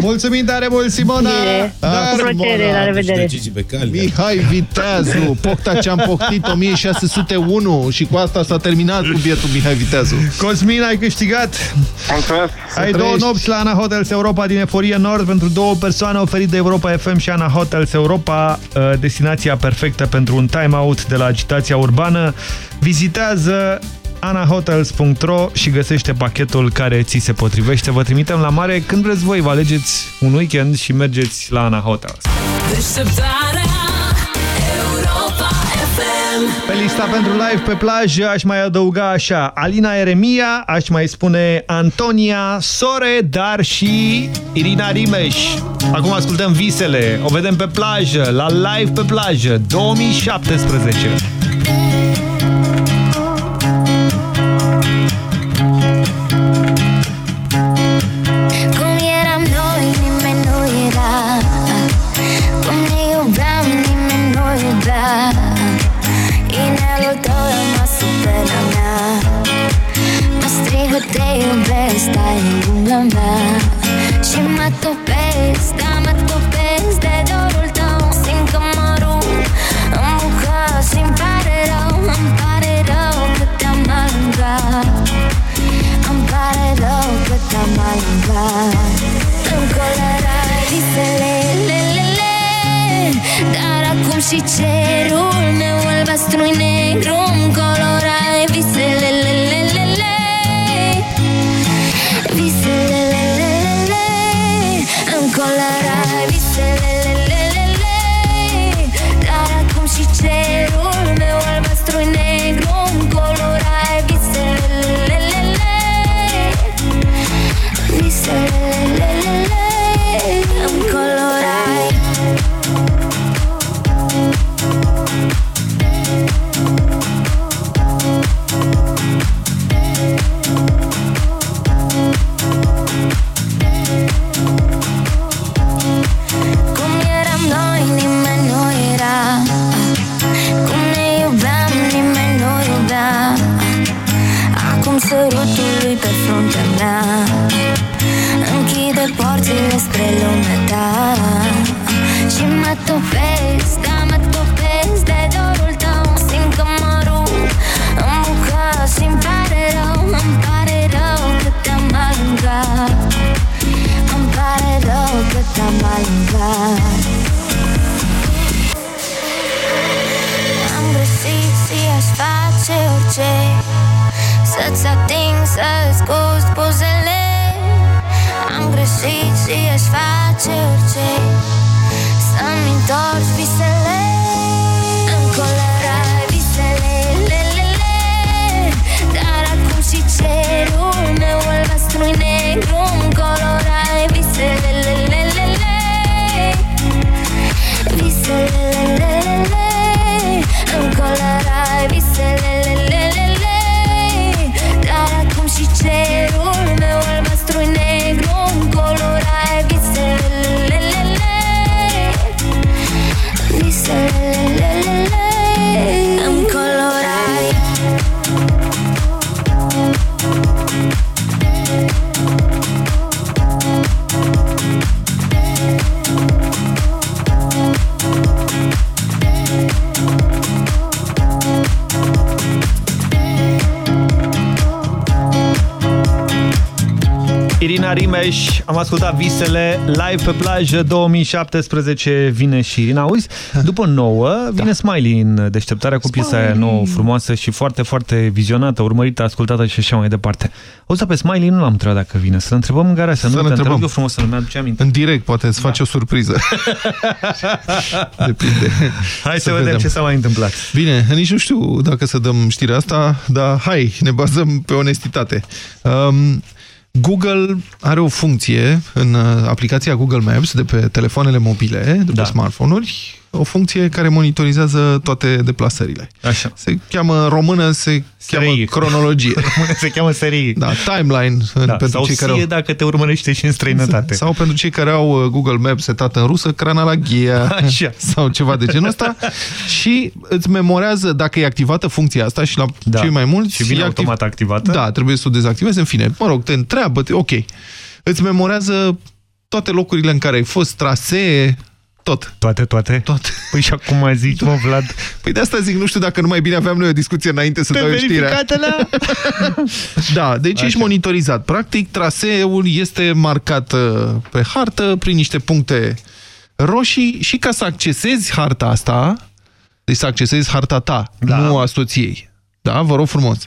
Mulțumim tare mult, Simona! Bine. Da, Cu plăcere, Simona. la revedere. Gigi Becali. Mihai Viteazu, pocta ce-am poctit 1601 și cu asta s-a terminat cu bietul Mihai Viteazu. Cosmin, ai câștigat! Mulțumesc. Ai Să două trăiești. nopți la Ana Hotels Europa din Eforie Nord pentru două persoane oferit de Europa FM și Ana Hotels Europa, uh, destinația perfectă pentru un time-out de la agitația urbană. Vizitează anahotels.ro și găsește pachetul care ți se potrivește. Vă trimitem la mare când vreți voi, vă alegeți un weekend și mergeți la Ana Hotels. Deșteptarea Europa FM Pe lista pentru live pe plajă aș mai adăuga așa Alina Eremia, aș mai spune Antonia Sore, dar și Irina Rimeș. Acum ascultăm Visele, o vedem pe plajă, la live pe plajă 2017. Inelul tău rămas supera mea Mă strigă, te iubesc, stai în umbla mea Și mă topesc, da, mă topesc de dorul tău Simt că mă rup, îmi bucă și-mi pare rău Îmi pare rău că te-am alungat îmi pare rău că te-am alungat Îmi și cerul meu albastru-i negru Îmi spre lumea ta. Și mă topesc, da, mă topesc de dorul tău. Simt că mă rup, îmi bucă și-mi pare rău. Îmi pare rău că te-am alungat. Îmi pare rău că te-am alungat. Am greșit și aș face orice Să-ți ating, să-ți gust buzele Am greșit și aș face orice. Să-mi întorci visele. Îmi colorai visele, le, le, le. Dar acum și cerul meu albastru-i negru am ascultat Visele live pe plajă 2017, vine și Irina. Auzi, după nouă vine da. Smiley în deșteptarea cu piesa aia nouă, frumoasă și foarte, foarte vizionată, urmărită, ascultată și așa mai departe. Auzi, dar pe Smiley nu l-am întrebat dacă vine, să-l întrebăm în gara să nu te întreb eu frumos să nu mi-aduce aminte. În direct, poate îți faci da. o surpriză. Depinde. Hai să, să vedem, vedem ce s-a mai întâmplat. Bine, nici nu știu dacă să dăm știrea asta, dar hai, ne bazăm pe onestitate. Um, Google are o funcție în uh, aplicația Google Maps de pe telefoanele mobile, de pe da. smartphone-uri, o funcție care monitorizează toate deplasările. Așa. Se cheamă în română, se cheamă cronologie. se cheamă serie. Da, timeline. Da, pentru sau cei care au... dacă te urmărește și în străinătate. Sau pentru cei care au uh, Google Maps setat în rusă, cranalaghia Așa. sau ceva de genul ăsta și îți memorează dacă e activată funcția asta și la da. cei mai mulți... Și vine activ... automat activată. Da, trebuie să o dezactivezi. În fine, mă rog, te întreabă, te... ok. Îți memorează toate locurile în care ai fost, trasee, tot. Toate, toate? Toate. Păi și acum zici, mă, Vlad... Păi de asta zic, nu știu dacă nu mai bine aveam noi o discuție înainte să Pe dau știrea. da, deci Așa. ești monitorizat. Practic, traseul este marcat uh, pe hartă prin niște puncte roșii și ca să accesezi harta asta, deci să accesezi harta ta, da. nu a soției. Da, vă rog frumos.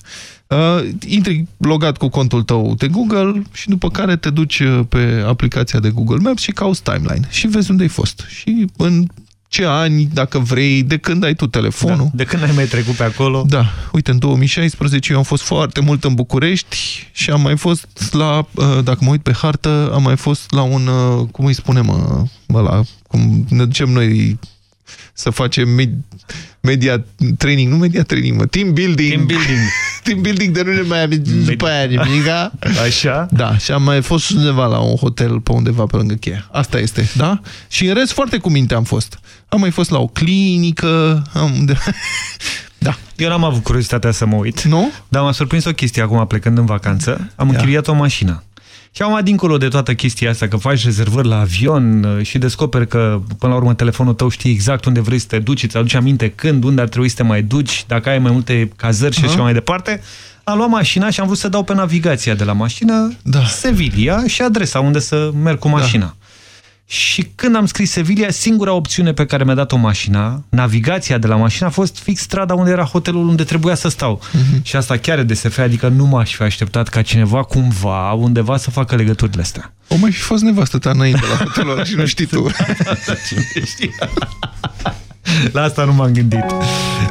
Uh, intri logat cu contul tău de Google și după care te duci uh, pe aplicația de Google Maps și cauți timeline și vezi unde ai fost. Și în ce ani, dacă vrei, de când ai tu telefonul. Da, de când ai mai trecut pe acolo. Da, uite, în 2016 eu am fost foarte mult în București și am mai fost la, uh, dacă mă uit pe hartă, am mai fost la un, uh, cum îi spunem, ăla, cum ne ducem noi să facem media training, nu media training, mă, team building. Team building. team building de nu ne mai avem după aia nimica. Așa? Da, și am mai fost undeva la un hotel pe undeva pe lângă cheia. Asta este, da? Și în rest foarte cu minte am fost. Am mai fost la o clinică, am... Da. Eu n-am avut curiozitatea să mă uit. Nu? Dar m-a surprins o chestie acum plecând în vacanță. Am închiriat o mașină. Și am dincolo de toată chestia asta, că faci rezervări la avion uh, și descoperi că, până la urmă, telefonul tău știe exact unde vrei să te duci, îți aduce aminte când, unde ar trebui să te mai duci, dacă ai mai multe cazări și așa mai departe, am luat mașina și am vrut să dau pe navigația de la mașină da. Sevilla și adresa unde să merg cu mașina. Da. Și când am scris Sevilla, singura opțiune pe care mi-a dat-o mașina, navigația de la mașină, a fost fix strada unde era hotelul unde trebuia să stau. Mm -hmm. Și asta chiar e de SF, adică nu m-aș fi așteptat ca cineva cumva, undeva, să facă legăturile astea. O mai fi fost nevastă ta înainte la hotelul și nu știi tu. La asta nu m-am gândit.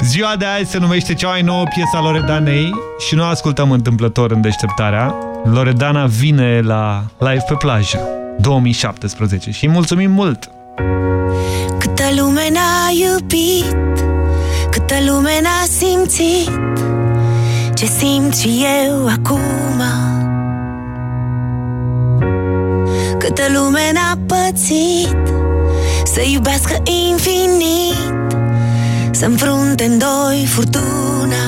Ziua de azi se numește cea mai nouă piesa Loredanei și nu ascultăm întâmplător în deșteptarea. Loredana vine la live pe plajă. 2017 și mulțumim mult! Câtă lume n-a iubit, câtă lume n-a simțit Ce simt și eu acum Câtă lume n-a pățit Să iubească infinit Să-nfrunte în doi furtuna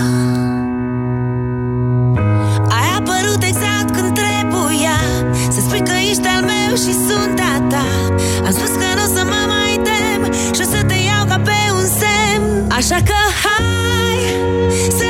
Ai apărut exact când trebuia Să spui că ești al meu eu și sunt a ta. Am spus că nu o să mă mai tem Și o să te iau ca pe un semn. Așa că hai să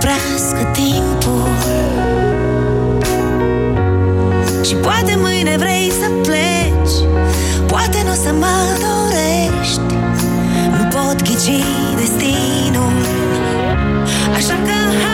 să suprească timpul. Și poate mâine vrei să pleci Poate nu o să mă dorești. Nu pot ghici destinul Așa că hai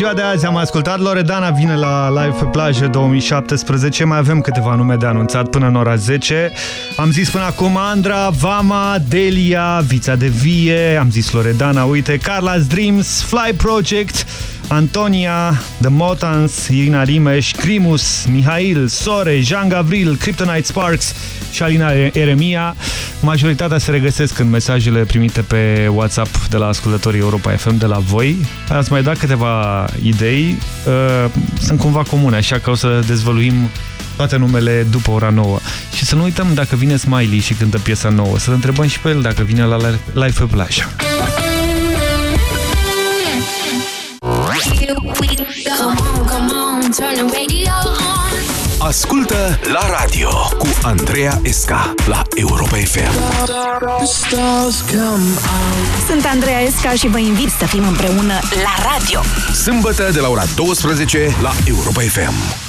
Ziua de azi am ascultat. Loredana vine la Live pe plajă 2017. Mai avem câteva nume de anunțat până în ora 10. Am zis până acum Andra, Vama, Delia, Vița de Vie. Am zis Loredana, uite, Carla's Dreams, Fly Project, Antonia, The Motans, Irina Rimeș, Crimus, Mihail, Sore, Jean Gavril, Kryptonite Sparks și Alina Eremia. Majoritatea se regăsesc în mesajele primite pe WhatsApp de la ascultătorii Europa FM de la voi. Ați mai dat câteva idei. Uh, sunt cumva comune, așa că o să dezvăluim toate numele după ora 9. Și să nu uităm dacă vine Smiley și cântă piesa nouă, să întrebăm și pe el dacă vine la live pe plajă. Ascultă la radio cu Andreea Esca la Europa FM. Sunt Andreea Esca și vă invit să fim împreună la radio. Sâmbătă de la ora 12 la Europa FM.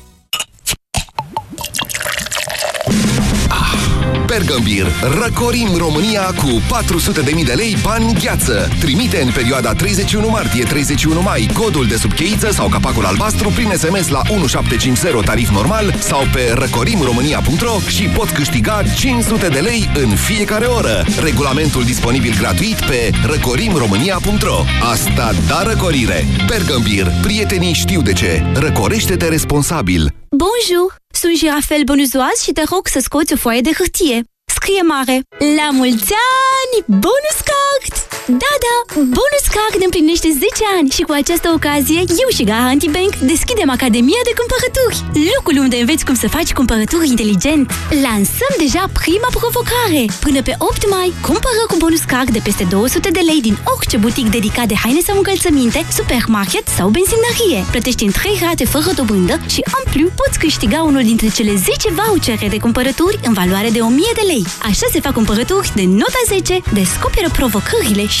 Bergambir. Răcorim România cu 400.000 de lei bani gheață. Trimite în perioada 31 martie-31 mai codul de subcheiță sau capacul albastru prin SMS la 1750 tarif normal sau pe răcorimromânia.ro și poți câștiga 500 de lei în fiecare oră. Regulamentul disponibil gratuit pe răcorimromânia.ro Asta da răcorire! Bergambir. Prietenii știu de ce. Răcorește-te responsabil. Bonjour! Sunt Jirafel Bonuzoaz și te rog să scoți o foaie de hârtie. Scrie mare. La mulți ani! Bonus Card! Da, da! Bonus Card împlinește 10 ani și cu această ocazie, eu și Gara Antibank deschidem Academia de Cumpărături. Locul unde înveți cum să faci cumpărături inteligent. Lansăm deja prima provocare. Până pe 8 mai, cumpără cu Bonus Card de peste 200 de lei din orice butic dedicat de haine sau încălțăminte, supermarket sau benzinărie. Plătești în 3 rate fără dobândă și, în plus, poți câștiga unul dintre cele 10 vouchere de cumpărături în valoare de 1000 de lei. Așa se fac cumpărături de nota 10. Descoperă provocările și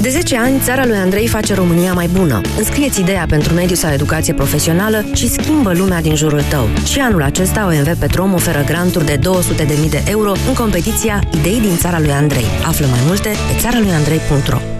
De 10 ani, țara lui Andrei face România mai bună. Înscrieți ideea pentru mediu sau educație profesională și schimbă lumea din jurul tău. Și anul acesta OMV Petrom oferă granturi de 200.000 de euro în competiția Idei din țara lui Andrei. Află mai multe pe țara lui Andrei.ro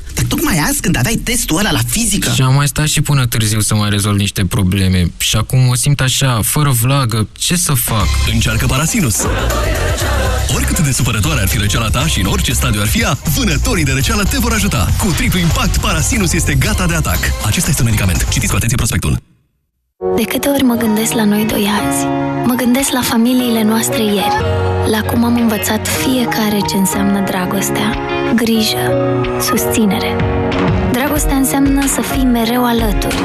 Dar tocmai azi, când aveai testul ăla la fizică... Și am mai stat și până târziu să mai rezolv niște probleme. Și acum o simt așa, fără vlagă. Ce să fac? Încearcă Parasinus! Oricât de supărătoare ar fi răceala ta și în orice stadiu ar fi ea, vânătorii de răceală te vor ajuta. Cu triplu impact, Parasinus este gata de atac. Acesta este un medicament. Citiți cu atenție prospectul. De câte ori mă gândesc la noi doi azi, mă gândesc la familiile noastre ieri, la cum am învățat fiecare ce înseamnă dragostea, grijă, susținere. Dragostea înseamnă să fii mereu alături.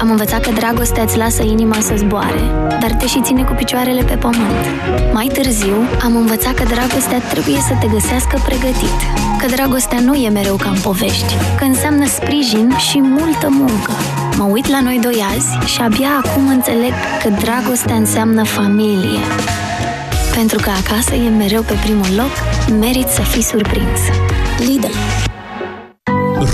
Am învățat că dragostea îți lasă inima să zboare, dar te și ține cu picioarele pe pământ. Mai târziu, am învățat că dragostea trebuie să te găsească pregătit, că dragostea nu e mereu ca în povești, că înseamnă sprijin și multă muncă. Mă uit la noi doi azi și abia acum înțeleg că dragostea înseamnă familie. Pentru că acasă e mereu pe primul loc, merit să fii surprins. Lidl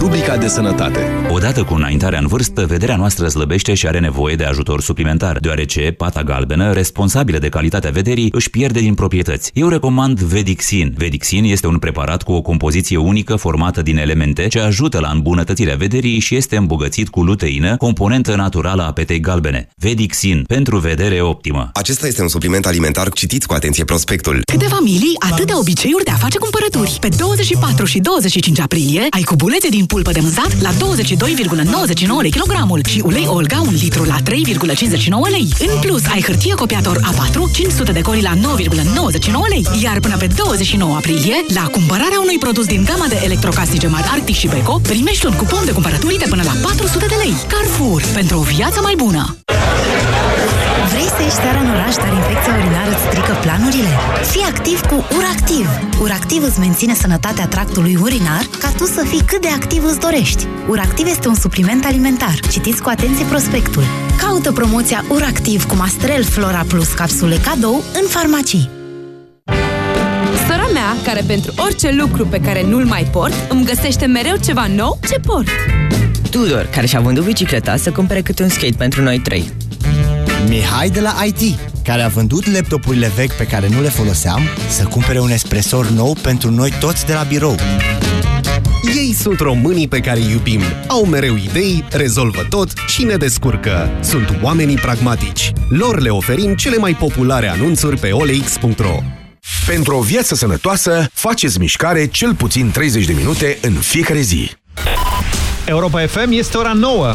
Rubrica de sănătate. Odată cu înaintarea în vârstă, vederea noastră slăbește și are nevoie de ajutor suplimentar, deoarece pata galbenă, responsabilă de calitatea vederii, își pierde din proprietăți. Eu recomand Vedixin. Vedixin este un preparat cu o compoziție unică formată din elemente ce ajută la îmbunătățirea vederii și este îmbogățit cu luteină, componentă naturală a petei galbene. Vedixin, pentru vedere optimă. Acesta este un supliment alimentar. Citiți cu atenție prospectul. Câte familii, atâtea obiceiuri de a face cumpărături. Pe 24 și 25 aprilie ai cubulețe din pulpă de mânzat la 22,99 lei kilogramul și ulei Olga 1 litru la 3,59 lei. În plus, ai hârtie copiator A4 500 de coli la 9,99 lei. Iar până pe 29 aprilie, la cumpărarea unui produs din gama de electrocasnice mari Arctic și Beko, primești un cupon de cumpărături de până la 400 de lei. Carrefour, pentru o viață mai bună! Vrei să ieși seara în oraș, dar infecția urinară îți strică planurile? Fii activ cu URACTIV! URACTIV îți menține sănătatea tractului urinar ca tu să fii cât de activ îți dorești. URACTIV este un supliment alimentar. Citiți cu atenție prospectul. Caută promoția URACTIV cu Mastrel Flora Plus capsule cadou în farmacii. Sora mea, care pentru orice lucru pe care nu-l mai port, îmi găsește mereu ceva nou ce port. Tudor, care și-a vândut bicicleta să cumpere câte un skate pentru noi trei. Mihai de la IT, care a vândut laptopurile vechi pe care nu le foloseam să cumpere un espresor nou pentru noi toți de la birou. Ei sunt românii pe care îi iubim. Au mereu idei, rezolvă tot și ne descurcă. Sunt oamenii pragmatici. Lor le oferim cele mai populare anunțuri pe olex.ro. Pentru o viață sănătoasă, faceți mișcare cel puțin 30 de minute în fiecare zi. Europa FM este ora 9.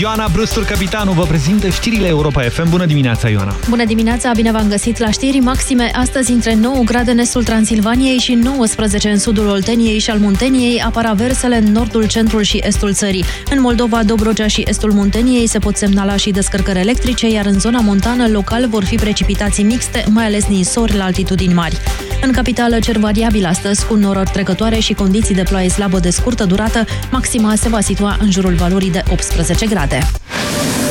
Ioana Brustur, capitanul, vă prezintă știrile Europa FM. Bună dimineața, Ioana! Bună dimineața, bine v-am găsit la știri maxime. Astăzi între 9 grade în estul Transilvaniei și 19 în sudul Olteniei și al Munteniei apar aversele în nordul, centrul și estul țării. În Moldova, Dobrogea și estul Munteniei se pot semnala și descărcări electrice, iar în zona montană local vor fi precipitații mixte, mai ales ninsori la altitudini mari. În capitală, cer variabil astăzi, cu norări trecătoare și condiții de ploaie slabă de scurtă durată, maxima se va situa în jurul valorii de 18 grade. temporada.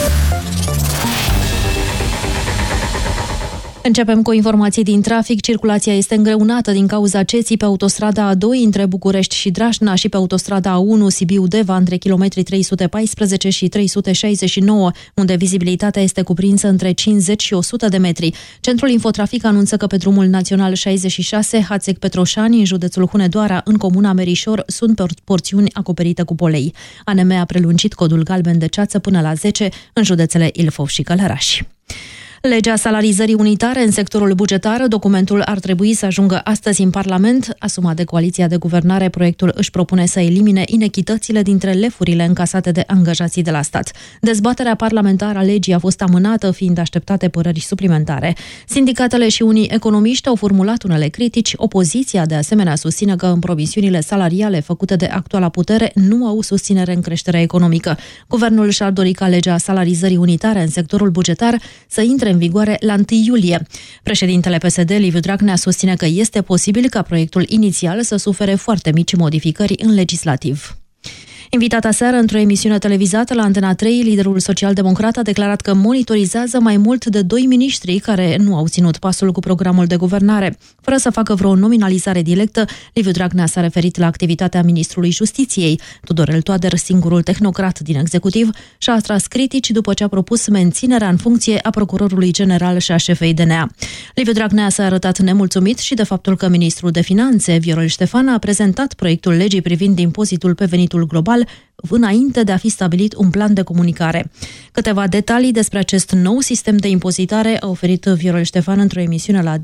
Începem cu informații din trafic. Circulația este îngreunată din cauza ceții pe autostrada A2 între București și Drașna și pe autostrada A1 Sibiu-Deva între kilometrii 314 și 369, unde vizibilitatea este cuprinsă între 50 și 100 de metri. Centrul Infotrafic anunță că pe drumul național 66, Hațec-Petroșani, în județul Hunedoara, în comuna Merișor, sunt porțiuni acoperite cu polei. ANM a prelungit codul galben de ceață până la 10 în județele Ilfov și Călăraș. Legea salarizării unitare în sectorul bugetar, documentul ar trebui să ajungă astăzi în Parlament. Asumat de coaliția de guvernare, proiectul își propune să elimine inechitățile dintre lefurile încasate de angajații de la stat. Dezbaterea parlamentară a legii a fost amânată, fiind așteptate părări suplimentare. Sindicatele și unii economiști au formulat unele critici. Opoziția, de asemenea, susține că în provisiunile salariale făcute de actuala putere nu au susținere în creșterea economică. Guvernul și-ar dori ca legea salarizării unitare în sectorul bugetar să intre în vigoare la 1 iulie. Președintele PSD, Liviu Dragnea, susține că este posibil ca proiectul inițial să sufere foarte mici modificări în legislativ. Invitat aseară într-o emisiune televizată la Antena 3, liderul social-democrat a declarat că monitorizează mai mult de doi miniștri care nu au ținut pasul cu programul de guvernare. Fără să facă vreo nominalizare directă, Liviu Dragnea s-a referit la activitatea ministrului Justiției. Tudorel Toader, singurul tehnocrat din executiv, și-a atras critici după ce a propus menținerea în funcție a procurorului general și a șefei DNA. Liviu Dragnea s-a arătat nemulțumit și de faptul că ministrul de finanțe, Viorel Ștefan, a prezentat proiectul legii privind impozitul pe venitul global înainte de a fi stabilit un plan de comunicare. Câteva detalii despre acest nou sistem de impozitare a oferit Viorel Ștefan într-o emisiune la Digi24.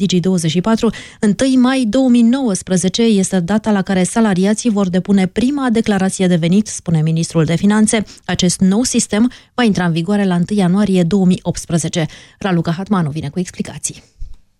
1 mai 2019 este data la care salariații vor depune prima declarație de venit, spune ministrul de finanțe. Acest nou sistem va intra în vigoare la 1 ianuarie 2018. Raluca Hatmanu vine cu explicații.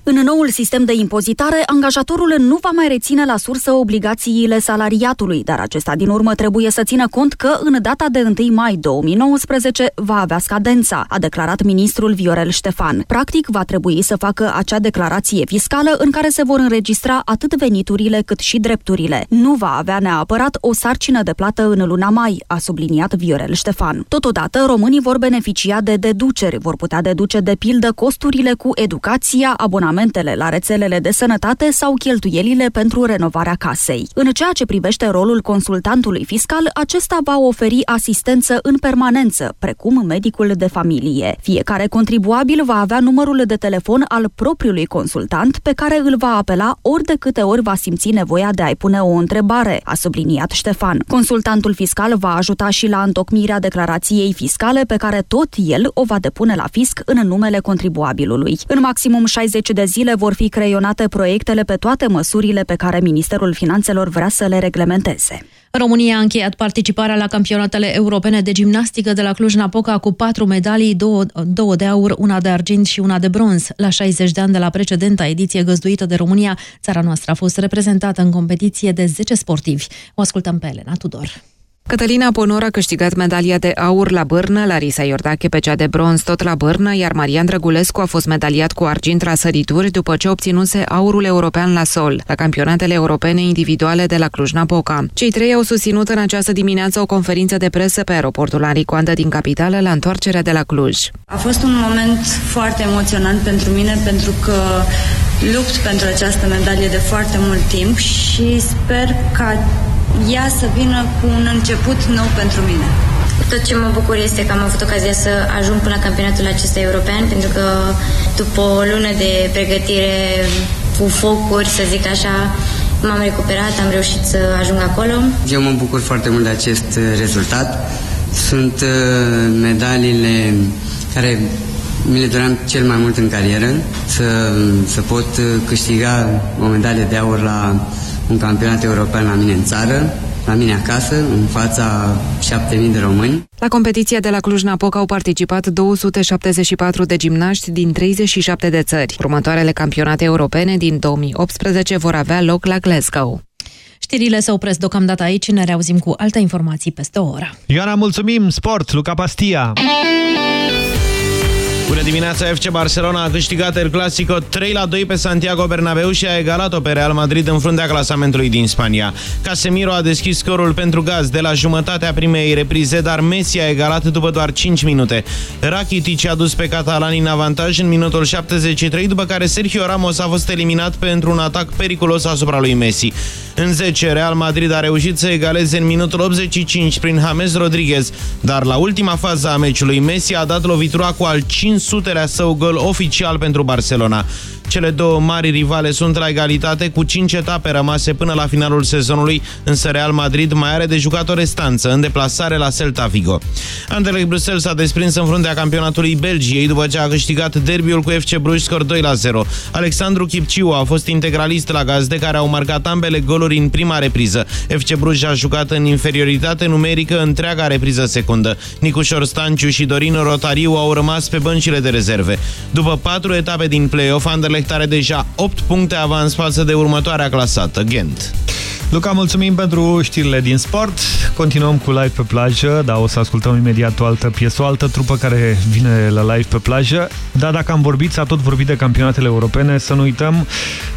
În noul sistem de impozitare, angajatorul nu va mai reține la sursă obligațiile salariatului, dar acesta din urmă trebuie să țină cont că în data de 1 mai 2019 va avea scadența, a declarat ministrul Viorel Ștefan. Practic, va trebui să facă acea declarație fiscală în care se vor înregistra atât veniturile cât și drepturile. Nu va avea neapărat o sarcină de plată în luna mai, a subliniat Viorel Ștefan. Totodată, românii vor beneficia de deduceri, vor putea deduce de pildă costurile cu educația, abonament abonamentele la rețelele de sănătate sau cheltuielile pentru renovarea casei. În ceea ce privește rolul consultantului fiscal, acesta va oferi asistență în permanență, precum medicul de familie. Fiecare contribuabil va avea numărul de telefon al propriului consultant pe care îl va apela ori de câte ori va simți nevoia de a-i pune o întrebare, a subliniat Ștefan. Consultantul fiscal va ajuta și la întocmirea declarației fiscale pe care tot el o va depune la fisc în numele contribuabilului. În maximum 60 de de zile vor fi creionate proiectele pe toate măsurile pe care Ministerul Finanțelor vrea să le reglementeze. România a încheiat participarea la campionatele europene de gimnastică de la Cluj-Napoca cu patru medalii, două, două de aur, una de argint și una de bronz. La 60 de ani de la precedenta ediție găzduită de România, țara noastră a fost reprezentată în competiție de 10 sportivi. O ascultăm pe Elena Tudor. Cătălina Ponor a câștigat medalia de aur la bârnă, Larisa Iordache pe cea de bronz tot la bârnă, iar Marian Drăgulescu a fost medaliat cu argint la sărituri după ce obținuse aurul european la sol, la campionatele europene individuale de la Cluj-Napoca. Cei trei au susținut în această dimineață o conferință de presă pe aeroportul Henri Coandă din capitală la întoarcerea de la Cluj. A fost un moment foarte emoționant pentru mine pentru că lupt pentru această medalie de foarte mult timp și sper ca ea să vină cu un început nou pentru mine. Tot ce mă bucur este că am avut ocazia să ajung până la campionatul acesta european, pentru că după o lună de pregătire cu focuri, să zic așa, m-am recuperat, am reușit să ajung acolo. Eu mă bucur foarte mult de acest rezultat. Sunt uh, medaliile care mi le doream cel mai mult în carieră, să, să pot câștiga o medalie de aur la un campionat european la mine în țară, la mine acasă, în fața 7000 de români. La competiția de la Cluj-Napoca au participat 274 de gimnaști din 37 de țări. Următoarele campionate europene din 2018 vor avea loc la Glasgow. Știrile se opresc deocamdată aici, ne reauzim cu alte informații peste o oră. Ioana, mulțumim! Sport, Luca Pastia! Bună dimineața, FC Barcelona a câștigat El Clasico 3 la 2 pe Santiago Bernabeu și a egalat-o pe Real Madrid în fruntea clasamentului din Spania. Casemiro a deschis scorul pentru gaz de la jumătatea primei reprize, dar Messi a egalat după doar 5 minute. Rakitic a dus pe catalani în avantaj în minutul 73, după care Sergio Ramos a fost eliminat pentru un atac periculos asupra lui Messi. În 10, Real Madrid a reușit să egaleze în minutul 85 prin James Rodriguez, dar la ultima fază a meciului Messi a dat lovitura cu al 500-lea său gol oficial pentru Barcelona. Cele două mari rivale sunt la egalitate cu 5 etape rămase până la finalul sezonului, însă Real Madrid mai are de jucat o restanță în deplasare la Celta Vigo. Anderlecht Bruxelles s-a desprins în fruntea campionatului Belgiei după ce a câștigat derbiul cu FC Bruges scor 2 la 0. Alexandru Chipciu a fost integralist la gazde care au marcat ambele goluri în prima repriză. FC Bruges a jucat în inferioritate numerică întreaga repriză secundă. Nicușor Stanciu și Dorin Rotariu au rămas pe băncile de rezerve. După patru etape din play-off, Anderlecht are deja 8 puncte avans față de următoarea clasată, Ghent. Luca, mulțumim pentru știrile din sport. Continuăm cu live pe plajă, dar o să ascultăm imediat o altă piesă, o altă trupă care vine la live pe plajă. Dar dacă am vorbit, s-a tot vorbit de campionatele europene, să nu uităm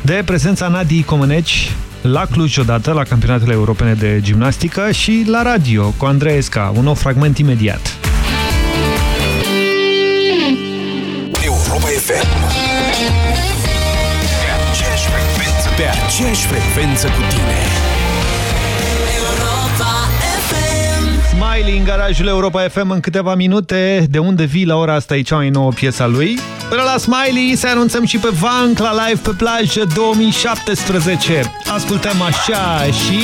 de prezența Nadii Comăneci la Cluj odată, la campionatele europene de gimnastică și la radio cu Andreesca. Un nou fragment imediat. Europa FM pe aceeași frecvență cu tine. Smiley în garajul Europa FM în câteva minute. De unde vii la ora asta e cea mai nouă piesa lui. Până la Smiley să anunțăm și pe Vank la live pe plajă 2017. Ascultăm așa și...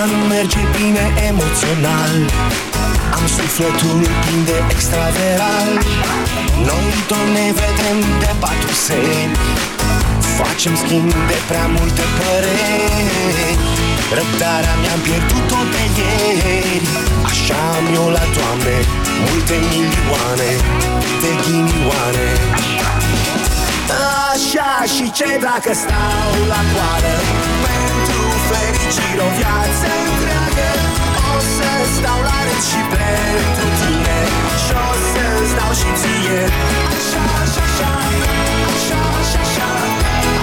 Ceva nu merge bine emoțional. Am sufletul plin de extraveral. Noi tot ne vedem de patru seni Facem schimb de prea multe păreri. Răbdarea mi-am pierdut-o de ieri. Așa am eu la toamne Multe milioane de ghinioane. Așa și ce dacă stau la coadă? Pentru fericire o viață întreagă. Să stau la rând și pentru tine. Și o să-ți dau și ție. Așa, așa, așa. Așa, așa, așa.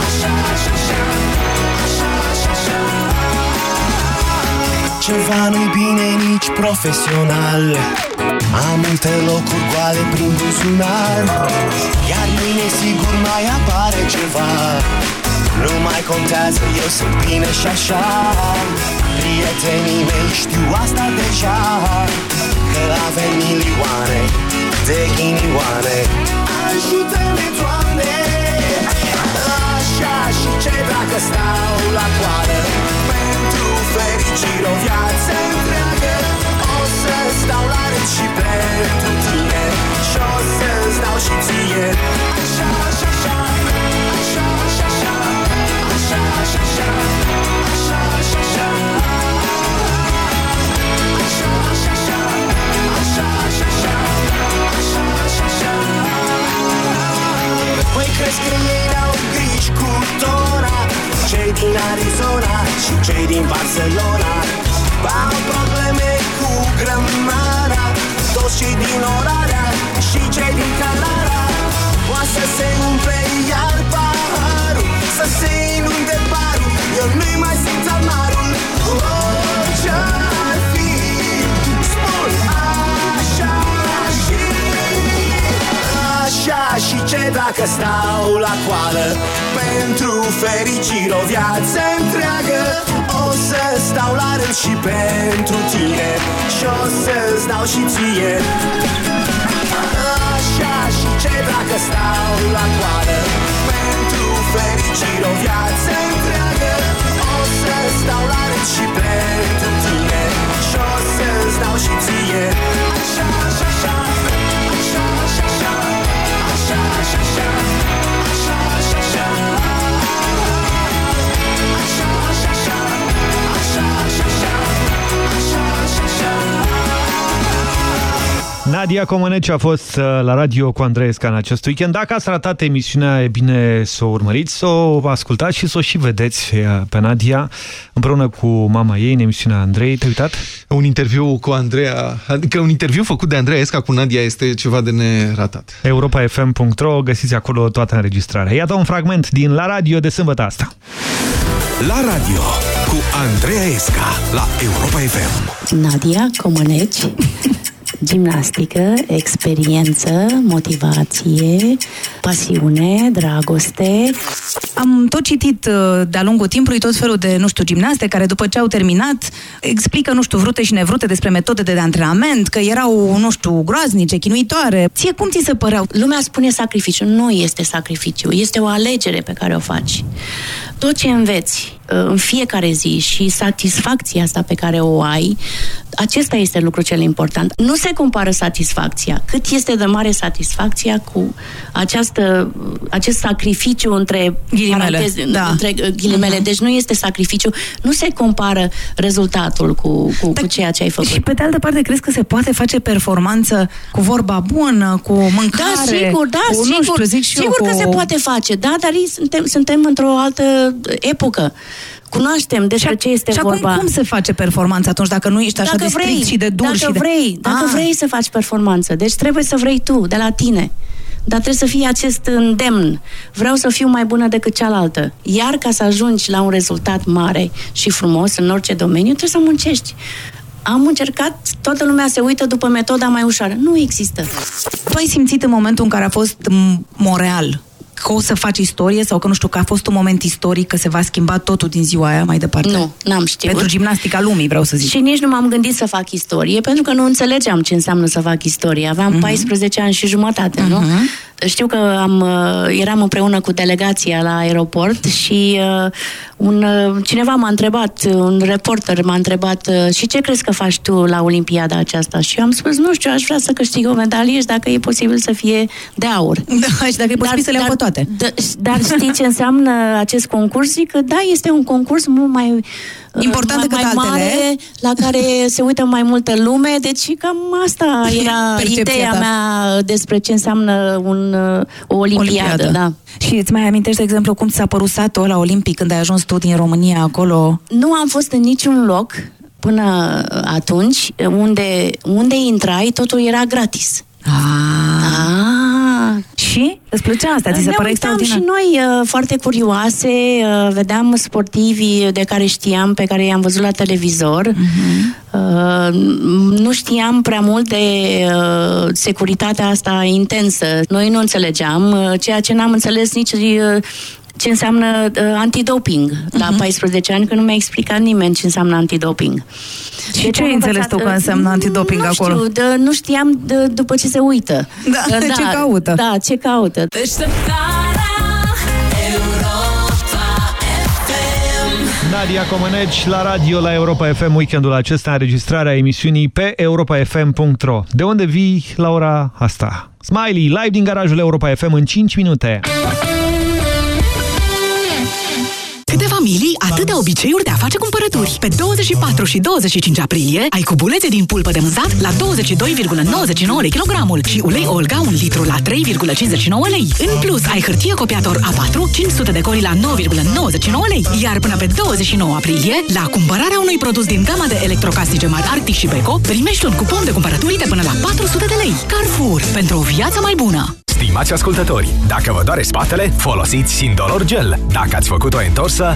Așa, așa, așa. Așa, așa, așa. Ceva nu-i bine nici profesional. Am multe locuri goale prin buzunar. Iar mâine sigur mai apare ceva nu mai contează, eu sunt bine și așa. Prietenii mei știu asta deja Că avem milioane de ghinioane. Ajută-ne, Doamne! Așa și ce dacă stau la coară Pentru fericire o viață întreagă O să stau la rând și pentru tine. Și o să stau și ție. Așa, așa, așa. Păi crezi că ei au griji cu tora Cei din Arizona și cei din Barcelona. Au probleme cu grămara Toți cei din Oradea și cei din Canara Poate să se umple iar paharul Să se inunde barul. Eu nu mai simt amarul. Orice ar fi Spun, Așa și ce dacă stau la coadă Pentru fericire o viață întreagă. O să stau la rând și pentru tine. Și o să-ți dau și ție. Așa și ce dacă stau la coadă Pentru fericire o viață întreagă. O să stau la rând și pentru tine. Și o să-ți dau și ție. Așa, așa, așa Așa, așa, Nadia Comăneci a fost uh, la radio cu Andreesca în acest weekend. Dacă ați ratat emisiunea, e bine să o urmăriți, să o ascultați și să o și vedeți uh, pe Nadia împreună cu mama ei în emisiunea Andrei. Te-ai uitat? Un interviu cu Andreea, adică un interviu făcut de Andreea Esca cu Nadia este ceva de neratat. Europa.fm.ro, găsiți acolo toată înregistrarea. Iată un fragment din La Radio de sâmbătă asta. La radio cu Andreea Esca la Europa FM. Nadia Comăneci Gimnastică, experiență, motivație, pasiune, dragoste. Am tot citit uh, de-a lungul timpului tot felul de, nu știu, gimnaste care după ce au terminat explică, nu știu, vrute și nevrute despre metode de antrenament, că erau, nu știu, groaznice, chinuitoare. Ție cum ți se păreau? Lumea spune sacrificiu. Nu este sacrificiu. Este o alegere pe care o faci. Tot ce înveți uh, în fiecare zi și satisfacția asta pe care o ai, acesta este lucru cel important. Nu se compară satisfacția. Cât este de mare satisfacția cu această, acest sacrificiu între Ghilimele, paranteze, da. între uh, ghilimele. Mhm. Deci nu este sacrificiu. Nu se compară rezultatul cu, cu, cu ceea ce ai făcut. Și pe de altă parte, crezi că se poate face performanță cu vorba bună, cu mâncare? Da, sigur, da, cu, sigur. Nu știu, zic și sigur eu, că cu... se poate face, da, dar ei suntem, suntem într-o altă epocă. Cunoaștem despre ce este și vorba. acum cum se face performanță atunci dacă nu ești așa dacă de strict vrei, și de dur dacă și de... vrei, dacă Ah. vrei să faci performanță, deci trebuie să vrei tu, de la tine. Dar trebuie să fie acest îndemn. Vreau să fiu mai bună decât cealaltă. Iar ca să ajungi la un rezultat mare și frumos în orice domeniu, trebuie să muncești. Am încercat, toată lumea se uită după metoda mai ușoară. Nu există. Tu ai simțit în momentul în care a fost m, Montreal că o să faci istorie sau că nu știu, că a fost un moment istoric, că se va schimba totul din ziua aia mai departe? Nu, n-am știut. Pentru gimnastica lumii, vreau să zic. Și nici nu m-am gândit să fac istorie, pentru că nu înțelegeam ce înseamnă să fac istorie. Aveam Mhm. 14 ani și jumătate, nu? Știu că am, uh, eram împreună cu delegația la aeroport și uh, un, uh, cineva m-a întrebat, un reporter m-a întrebat uh, și ce crezi că faci tu la Olimpiada aceasta? Și eu am spus, nu știu, aș vrea să câștig o medalie și dacă e posibil să fie de aur. Da, și dacă e posibil să le iau pe toate. Dar, dar știți ce înseamnă acest concurs? Zic că da, este un concurs mult mai uh, Important mai, decât mai altele. mare, la care se uită mai multă lume, deci cam asta era Percepția ideea ta. mea despre ce înseamnă un, uh, o olimpiadă. Da. Și îți mai amintești, de exemplu, cum ți s-a părut satul la Olimpic când ai ajuns tu din România acolo? Nu am fost în niciun loc până atunci unde, unde intrai, totul era gratis. Ah. Și? Îți plăcea asta? Ți se Ne părea uitam extraordinar? și noi uh, foarte curioase, uh, vedeam sportivi de care știam, pe care i-am văzut la televizor. Uh, nu știam prea mult de uh, securitatea asta intensă. Noi nu înțelegeam, uh, ceea ce n-am înțeles nici uh, ce înseamnă uh, antidoping la 14 ani, că nu mi-a explicat nimeni ce înseamnă antidoping. Și Deci ce am ai înțeles învățat, tu că uh, înseamnă antidoping nu acolo? Știu, de, nu știam de, după ce se uită. Da, ce caută. Da, ce caută. Nadia Comăneci la radio la Europa FM weekendul acesta, înregistrarea emisiunii pe europafm.ro. De unde vii la ora asta? Smiley, live din garajul Europa FM în 5 minute. Câteva Mili atâtea obiceiuri de a face cumpărături. Pe 24 și 25 aprilie ai cubulețe din pulpă de mânzat la 22,99 lei kilogramul și ulei Olga un litru la 3,59 lei. În plus, ai hârtie copiator A4 500 de coli la 9,99 lei. Iar până pe 29 aprilie, la cumpărarea unui produs din gama de electrocasnice mari Arctic și Beko, primești un cupon de cumpărături de până la 400 de lei. Carrefour, pentru o viață mai bună! Stimați ascultători, dacă vă doare spatele, folosiți Sindolor Gel. Dacă ați făcut o întorsă,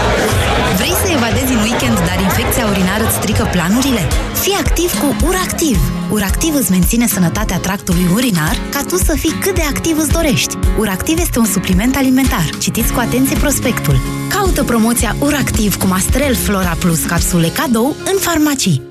Weekend, dar infecția urinară îți strică planurile? Fii activ cu URACTIV! URACTIV îți menține sănătatea tractului urinar ca tu să fii cât de activ îți dorești. URACTIV este un supliment alimentar. Citiți cu atenție prospectul. Caută promoția URACTIV cu Mastrel Flora Plus capsule cadou în farmacii.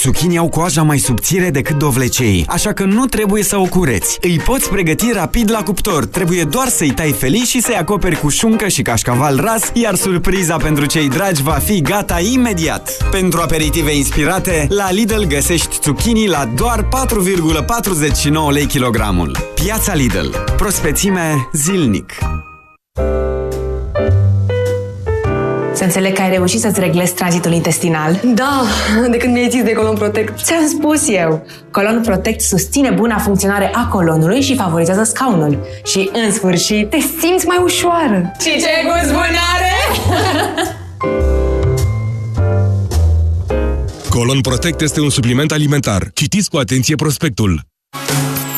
Zucchini au coaja mai subțire decât dovlecei, așa că nu trebuie să o cureți. Îi poți pregăti rapid la cuptor. Trebuie doar să-i tai felici și să-i acoperi cu șuncă și cașcaval ras, iar surpriza pentru cei dragi va fi gata imediat. Pentru aperitive inspirate, la Lidl găsești zucchini la doar 4,49 lei kilogramul. Piața Lidl. Prospețime zilnic. Să înțeleg că ai reușit să-ți reglezi tranzitul intestinal. Da, de când mi-ai zis de Colon Protect. Ți-am spus eu! Colon Protect susține buna funcționare a colonului și favorizează scaunul. Și, în sfârșit, te simți mai ușoară. Și ce gust bun are! Colon Protect este un supliment alimentar. Citiți cu atenție prospectul.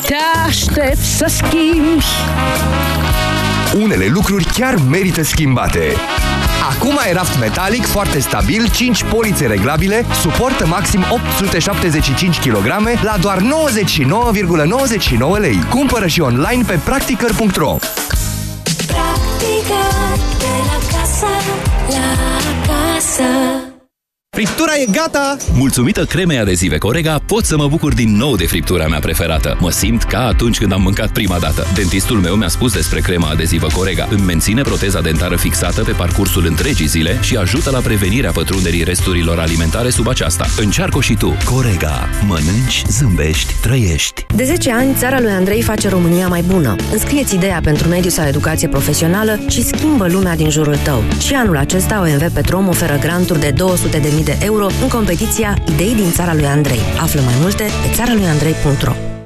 Te aștept să schimbi Unele lucruri chiar merită schimbate. Acum ai raft metalic foarte stabil, 5 polițe reglabile, suportă maxim 875 kg la doar 99,99 lei. Cumpără și online pe practicăr.ro Practica de la casă, la casă. Friptura e gata! Mulțumită cremei adezive Corega, pot să mă bucur din nou de friptura mea preferată. Mă simt ca atunci când am mâncat prima dată. Dentistul meu mi-a spus despre crema adezivă Corega. Îmi menține proteza dentară fixată pe parcursul întregii zile și ajută la prevenirea pătrunderii resturilor alimentare sub aceasta. Încearcă și tu. Corega. Mănânci, zâmbești, trăiești. De 10 ani, țara lui Andrei face România mai bună. Înscrieți ideea pentru mediu sau educație profesională și schimbă lumea din jurul tău. Și anul acesta OMV Petrom oferă granturi de 200.000 de euro în competiția Idei din țara lui Andrei. Află mai multe pe țara lui Andrei.ro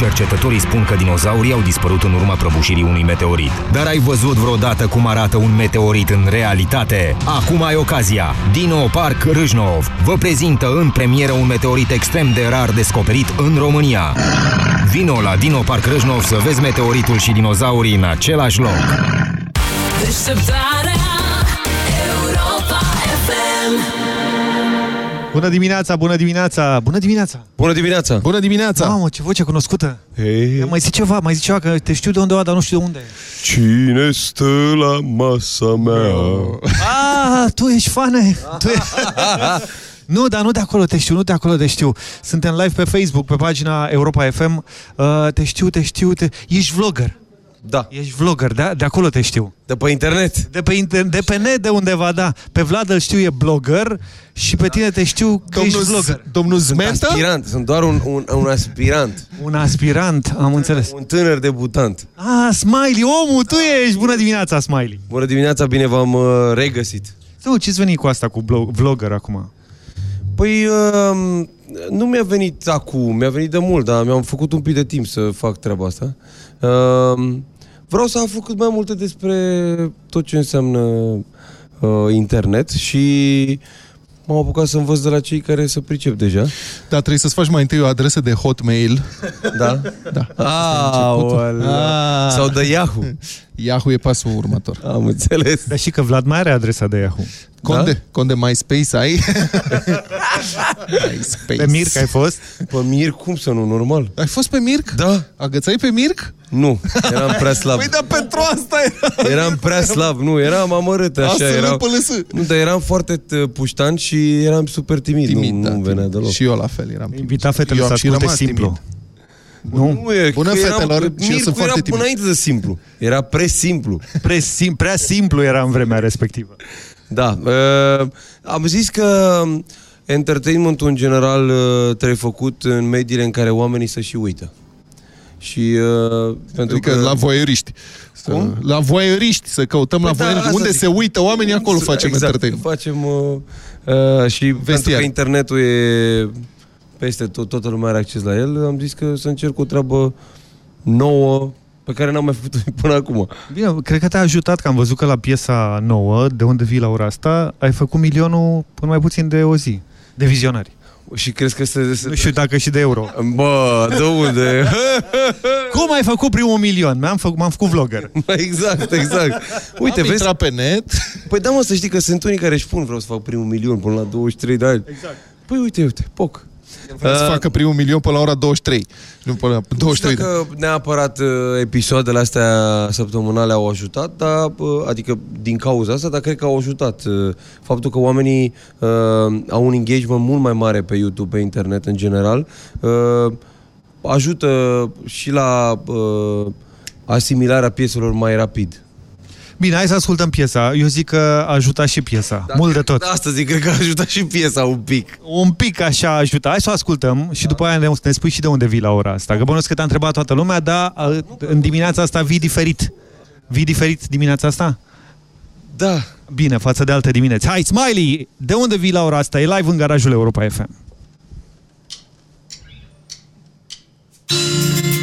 Cercetătorii spun că dinozaurii au dispărut în urma prăbușirii unui meteorit. Dar ai văzut vreodată cum arată un meteorit în realitate? Acum ai ocazia! Dino Park Râșnov vă prezintă în premieră un meteorit extrem de rar descoperit în România. Vino la Dino Park Râșnov să vezi meteoritul și dinozaurii în același loc. Deșteptarea Europa FM Bună dimineața, bună dimineața, bună dimineața! Bună dimineața! Bună dimineața! Mamă, ce voce cunoscută! Hei. Mai zi ceva, mai zi ceva, că te știu de undeva, dar nu știu de unde. Cine stă la masa mea? Ah, tu ești fane! Tu e... Nu, dar nu de acolo te știu, nu de acolo te știu. Suntem live pe Facebook, pe pagina Europa FM. Uh, te știu, te știu, te... Ești vlogger. Da. Ești vlogger, da? De acolo te știu. De pe internet? De pe, inter... de pe net de undeva, da. Pe Vlad îl știu, e blogger și pe tine te știu că Domnul ești vlogger. Domnul Sunt aspirant, sunt doar un, un, un aspirant. Un aspirant, am înțeles. Un tânăr debutant. Ah, Smiley, omul, tu ești! Bună dimineața, Smiley! Bună dimineața, bine v-am uh, regăsit. Tu, ce-ți veni cu asta, cu blog, vlogger acum? Păi, uh, nu mi-a venit acum, mi-a venit de mult, dar mi-am făcut un pic de timp să fac treaba asta. Uh, vreau să aflu cât mai multe despre tot ce înseamnă uh, internet și m-am apucat să învăț de la cei care se pricep deja. Da, trebuie să-ți faci mai întâi o adresă de Hotmail. Da? Da. Aoleu. Ah. Sau de Yahoo. Yahoo e pasul următor. Am înțeles. Dar și că Vlad mai are adresa de Yahoo. Conde, Da? Conde MySpace ai? MySpace. Pe Mirc ai fost? Pe Mirc, cum să nu, normal. Ai fost pe Mirc? Da. Agățai pe Mirc? Nu, eram prea slab. Păi da, pentru asta era. Eram prea slab, nu, eram amărât așa. Asta Eram, lăpălăsă. nu, dar eram foarte uh, puștan și eram super timid, Timid, nu, da, nu venea deloc. Și eu la fel eram. Invita fetele Eu să am și asculte rămas simplu. timid. Nu, e, Bună că eram- fetelor, și eu Mircu sunt foarte era timid. înainte de simplu. Era pre-simplu. Pre sim, prea simplu era în vremea respectivă. Da. Uh, am zis că entertainmentul în general uh, trebuie făcut în mediile în care oamenii să și uită. Și uh, pentru Adică că... la voyeuriști. Să, la voyeuriști, să căutăm la Păi da, voyeuriști. asta Unde zic. se uită oamenii, acolo facem exact, entertainment. Facem... Uh, uh, și pentru că internetul e peste tot, toată lumea are acces la el, am zis că să încerc o treabă nouă pe care n-am mai făcut-o până acum. Bine, cred că te-a ajutat că am văzut că la piesa nouă, de unde vii la ora asta, ai făcut milionul până mai puțin de o zi, de vizionari. Și crezi că se... se... Nu știu dacă și de euro. Bă, de unde? Cum ai făcut primul milion? M-am făcut, m-am făcut vlogger. exact, exact. Uite, Am vezi? intrat pe net. Păi da, mă, să știi că sunt unii care își spun vreau să fac primul milion până la 23 de ani. Exact. Păi uite, uite, poc. Vreau să facă primul milion până la ora 23. Nu până la 23 de că neapărat uh, episoadele astea săptămânale au ajutat, dar, uh, adică din cauza asta, dar cred că au ajutat. uh, Faptul că oamenii uh, au un engagement mult mai mare pe YouTube, pe internet în general, uh, ajută și la uh, asimilarea pieselor mai rapid. Bine, hai să ascultăm piesa. Eu zic că a ajutat și piesa. Da, Mult de tot. Da, asta zic, cred că a ajutat și piesa un pic. Un pic așa ajută. Hai să o ascultăm și după aia ne, ne spui și de unde vii la ora asta. Că bănuiesc că te-a întrebat toată lumea, dar a, în dimineața asta vii diferit. Vii diferit dimineața asta? Da. Bine, față de alte dimineți. Hai, Smiley! De unde vii la ora asta? E live în garajul Europa FM. E trecut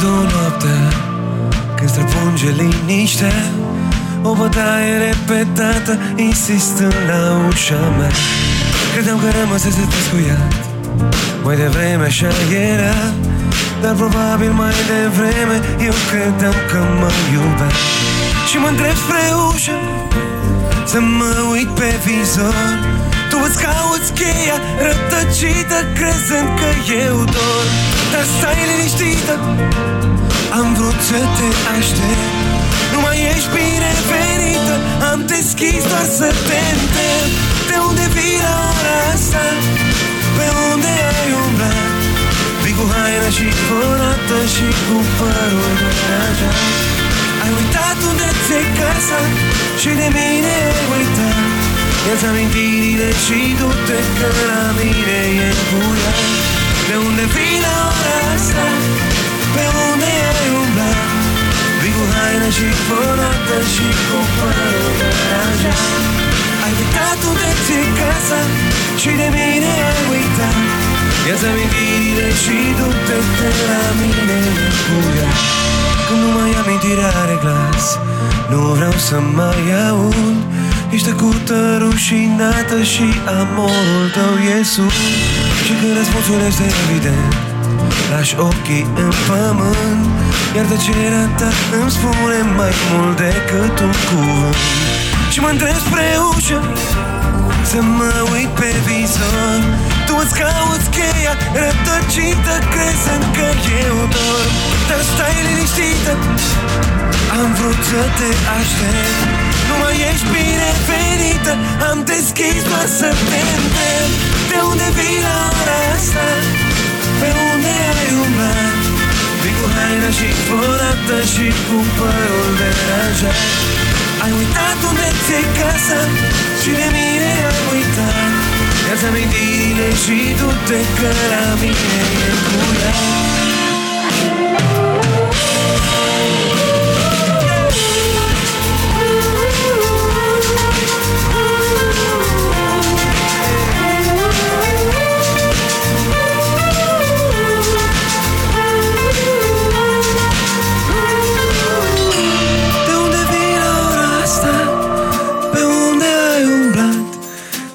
de două noapte Când străpunge liniște O bătaie repetată Insistând la ușa mea. Credeam că rămăsese descuiat Mai devreme așa era Dar probabil mai devreme Eu credeam că mă iubea. Și mă întreb spre ușă Să mă uit pe vizor. Tu îți cauți cheia rătăcită Crezând că eu dor Dar stai liniștită Am vrut să te aștept. Nu mai ești binevenită Am deschis doar să te întreb. De unde vii la ora asta? Pe unde ai umblat? Vii cu haina și colată Și cu părul de raja Ai uitat unde ți-e casa Și de mine ai uitat. Ia-ți amintirile și du-te că la mine e buia De unde vii la ora asta? Pe unde ai umblat? Vii cu haină și colată și cu părul aranjat Ai uitat unde ți-e casa și de mine ai uitat Ia-ți amintirile și du-te că la mine e buia Când nu mai amintire are glas. Nu vreau să mai aud. Ești tăcută, rușinată și amorul tău e sus Și când răspunsul este evident Lași ochii în pământ Iar tăcerea ta îmi spune mai mult decât un cuvânt. Și mă întreb spre ușă Să mă uit pe vizor. Tu îți cauți cheia rătăcită Crezând că eu dorm Dar stai liniștită Am vrut să te aștept. Nu mai ești binevenită. Am deschis doar să te întreb. De unde vii la ora asta? Pe unde ai umblat? Vii cu haina și forată și cu părul deranjat Ai uitat unde ți-e casa și de mine ai uitat. Ia-ți amintirile și du-te că la mine e curat. De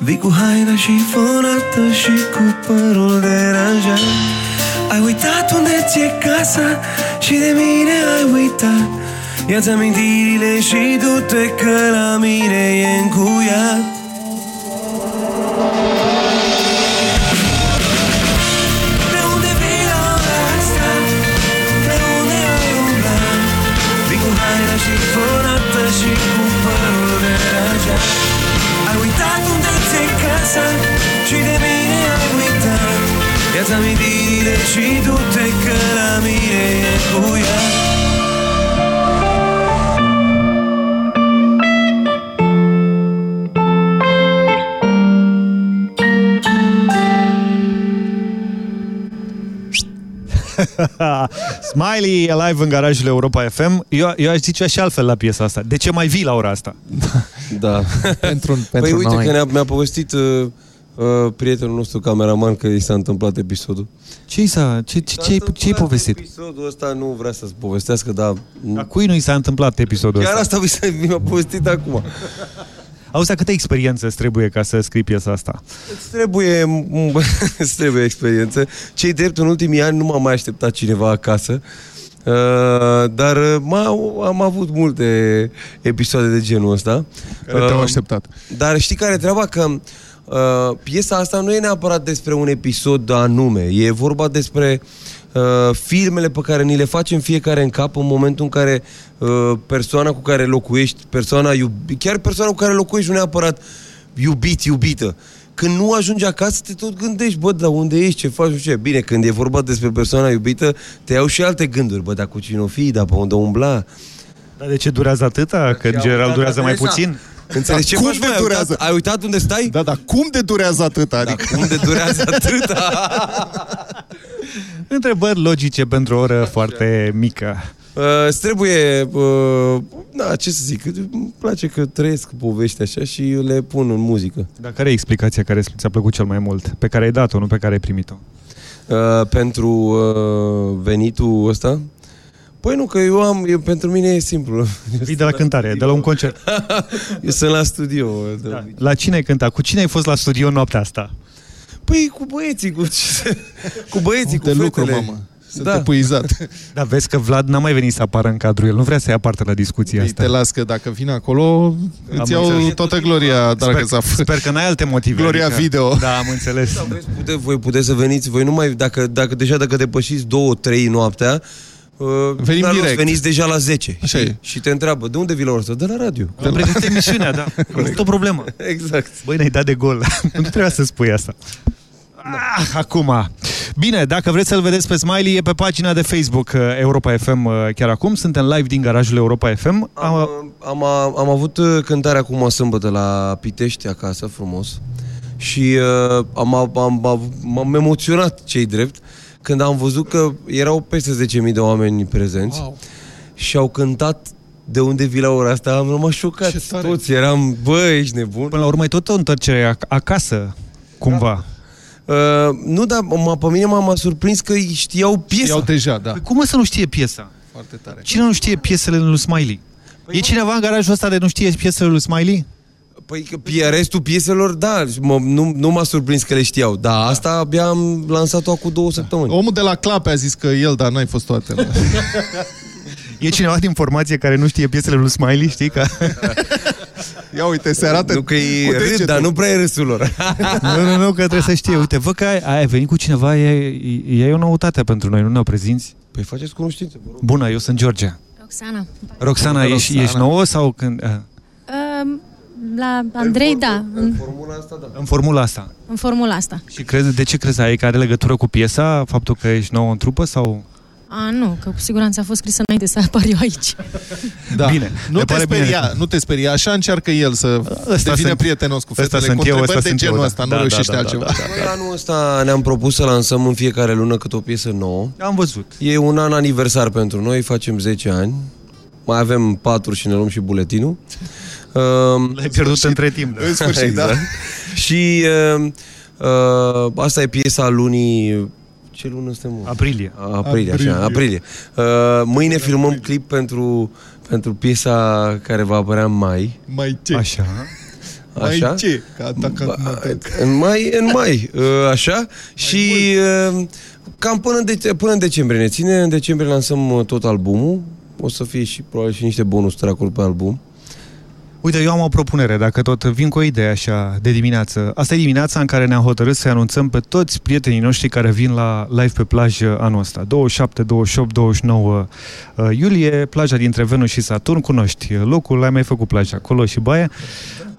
Vii cu haina și fonată și cu părul deranjat. Ai uitat unde ți-e casa și de mine ai uitat. Ia-ți amintirile și du-te că la mine e încuiat și du-te că la mine e cuiat Smiley Alive în garajul Europa FM. Eu, eu aș zice și altfel la piesa asta. De ce mai vii la ora asta? Da. pentru, Păi pentru uite noi. că ne-a, mi-a povestit uh, uh, prietenul nostru cameraman că i s-a întâmplat episodul. Ce i s-a, ce, ce, ce, ce ai povestit? Episodul ăsta nu vrea să-ți povestească, dar... A cui nu i s-a întâmplat episodul Chiar ăsta? asta mi s-a- mi-a povestit acum. Auzi, câtă experiență îți trebuie ca să scrii piesa asta? Îți trebuie, îți trebuie experiență. Cei drept, în ultimii ani nu m-a mai așteptat cineva acasă. Uh, dar uh, m-au, am avut multe episoade de genul ăsta. Care te-au Uh, așteptat. Dar știi care e treaba? Că uh, piesa asta nu e neapărat despre un episod anume. E vorba despre uh, filmele pe care ni le facem fiecare în cap în momentul în care uh, persoana cu care locuiești, persoana iubi, chiar persoana cu care locuiești nu neapărat iubit, iubită. Când nu ajungi acasă, te tot gândești, bă, dar unde ești, ce faci, nu știu ce. Bine, când e vorba despre persoana iubită, te iau și alte gânduri, bă, dar cu cine o fi, dar pe unde umbla. Dar de ce durează atâta? Că în general durează mai puțin? Înțelegi ce Dar cum faci, de mă? Ai durează? uitat, ai uitat unde stai? Da, dar cum de durează atâta? Adică... Cum de durează atâta? Întrebări logice pentru o oră foarte mică. Uh, îți trebuie, uh, na, ce să zic, îmi place că trăiesc povești așa și le pun în muzică. Dar care e explicația care ți-a plăcut cel mai mult? Pe care ai dat-o, nu pe care ai primit-o? Uh, pentru uh, venitul ăsta? Păi nu, că eu am, eu, pentru mine e simplu. Vii de la cântare, de la un concert. eu sunt la studio. Da. La cine ai cântat? Cu cine ai fost la studio noaptea asta? Păi cu băieții, cu, cu băieții, cu De fetele. lucru, mamă. Sunt Da. epuizat. Da, vezi că Vlad n-a mai venit să apară în cadru. El nu vrea să ia parte la discuția Ei, asta. te las că dacă vin acolo, Am îți iau înțeles. toată gloria, dragă Sper, Zaf. sper că n-ai alte motive. Gloria video. Da, am înțeles. Pute, voi puteți să veniți, voi nu mai, dacă, dacă deja dacă depășiți două, trei noaptea, uh, Venim n-ar rost, direct. Veniți deja la 10 Așa și, e. și te întreabă, de unde vii la ora asta? De la radio. Am pregătit emisiunea, da. Nu o problemă. Exact. Băi, ne-ai dat de gol. nu trebuia să spui asta. Ah, acum. Bine, dacă vreți să-l vedeți pe Smiley, e pe pagina de Facebook uh, Europa FM uh, chiar acum. Suntem live din garajul Europa FM. Am, am, am avut uh, cântare acum sâmbătă la Pitești acasă, frumos. Și uh, am, am, am, m-am emoționat cei drept când am văzut că erau peste 10.000 de oameni prezenți Wow. și au cântat de unde vii la ora asta, am rămas șocat. Toți eram, bă, ești nebun. Până la urmă e tot o întoarcere ac- acasă, cumva. Uh, nu, dar m- pe mine m-a, m-a surprins că știau piesa. Știau deja, da. Păi cum mă să nu știe piesa? Foarte tare. Cine nu știe piesele lui Smiley? e cineva în garajul ăsta de nu știe piesele lui Smiley? Păi că pie- restul pieselor, da, mă, nu, nu m-a surprins că le știau. Da, asta abia am lansat-o acum două săptămâni. Omul de la Clape a zis că el, dar n-ai fost toate. nu? E cineva din formație care nu știe piesele lui Smiley, știi? Că... Ia uite, se arată Nu că e cu râd, degetul. dar nu prea e râsul lor. nu, nu, nu, că trebuie să știe. Uite, văd că ai, ai venit cu cineva, e, e, e o noutate pentru noi, nu ne-o prezinți? Păi faceți cunoștință, vă rog. Bună, eu sunt George. Roxana. Roxana, Bună, ești, Roxana. ești nouă sau când... Uh, Uh, la Andrei, da, în, formula asta, da. în formula asta. în formula asta. Și crezi, de ce crezi? Ai că are legătură cu piesa? Faptul că ești nouă în trupă sau... A, nu, că cu siguranță a fost scrisă înainte să apar eu aici. Da. Bine, Nu ne te pare bine. speria, nu te speria. Așa încearcă el să Ăsta devină sunt- prietenos cu ăsta fetele, cu sunt eu, întrebări ăsta de sunt genul eu, da. ăsta. Nu Da, da, reușește da, da, altceva. da, Noi anul ăsta ne-am propus să lansăm în fiecare lună câte o piesă nouă. Am văzut. E un an aniversar pentru noi, facem 10 ani. Mai avem 4 și ne luăm și buletinul. Um, L-ai pierdut între timp. În sfârșit, da. Și uh, uh, asta e piesa lunii... Ce lună suntem? mă? Aprilie. Aprilie, așa, Aprilie. aprilie. Uh, mâine filmăm clip pentru, pentru piesa care va apărea în mai. Mai ce? Așa. Așa? Mai ce? Că atacă În mai, în mai, uh, așa. Și uh, cam până în, de- până în decembrie ne ține. În decembrie lansăm uh, tot albumul. O să fie și probabil și niște bonus acolo pe album. Uite, eu am o propunere, dacă tot vin cu o idee așa de dimineață. Asta e dimineața în care ne-am hotărât să anunțăm pe toți prietenii noștri care vin la live pe plajă anul ăsta. 27, 28, 29 uh, iulie, plaja dintre Venus și Saturn, cunoști locul, ai mai făcut plajă acolo și baie.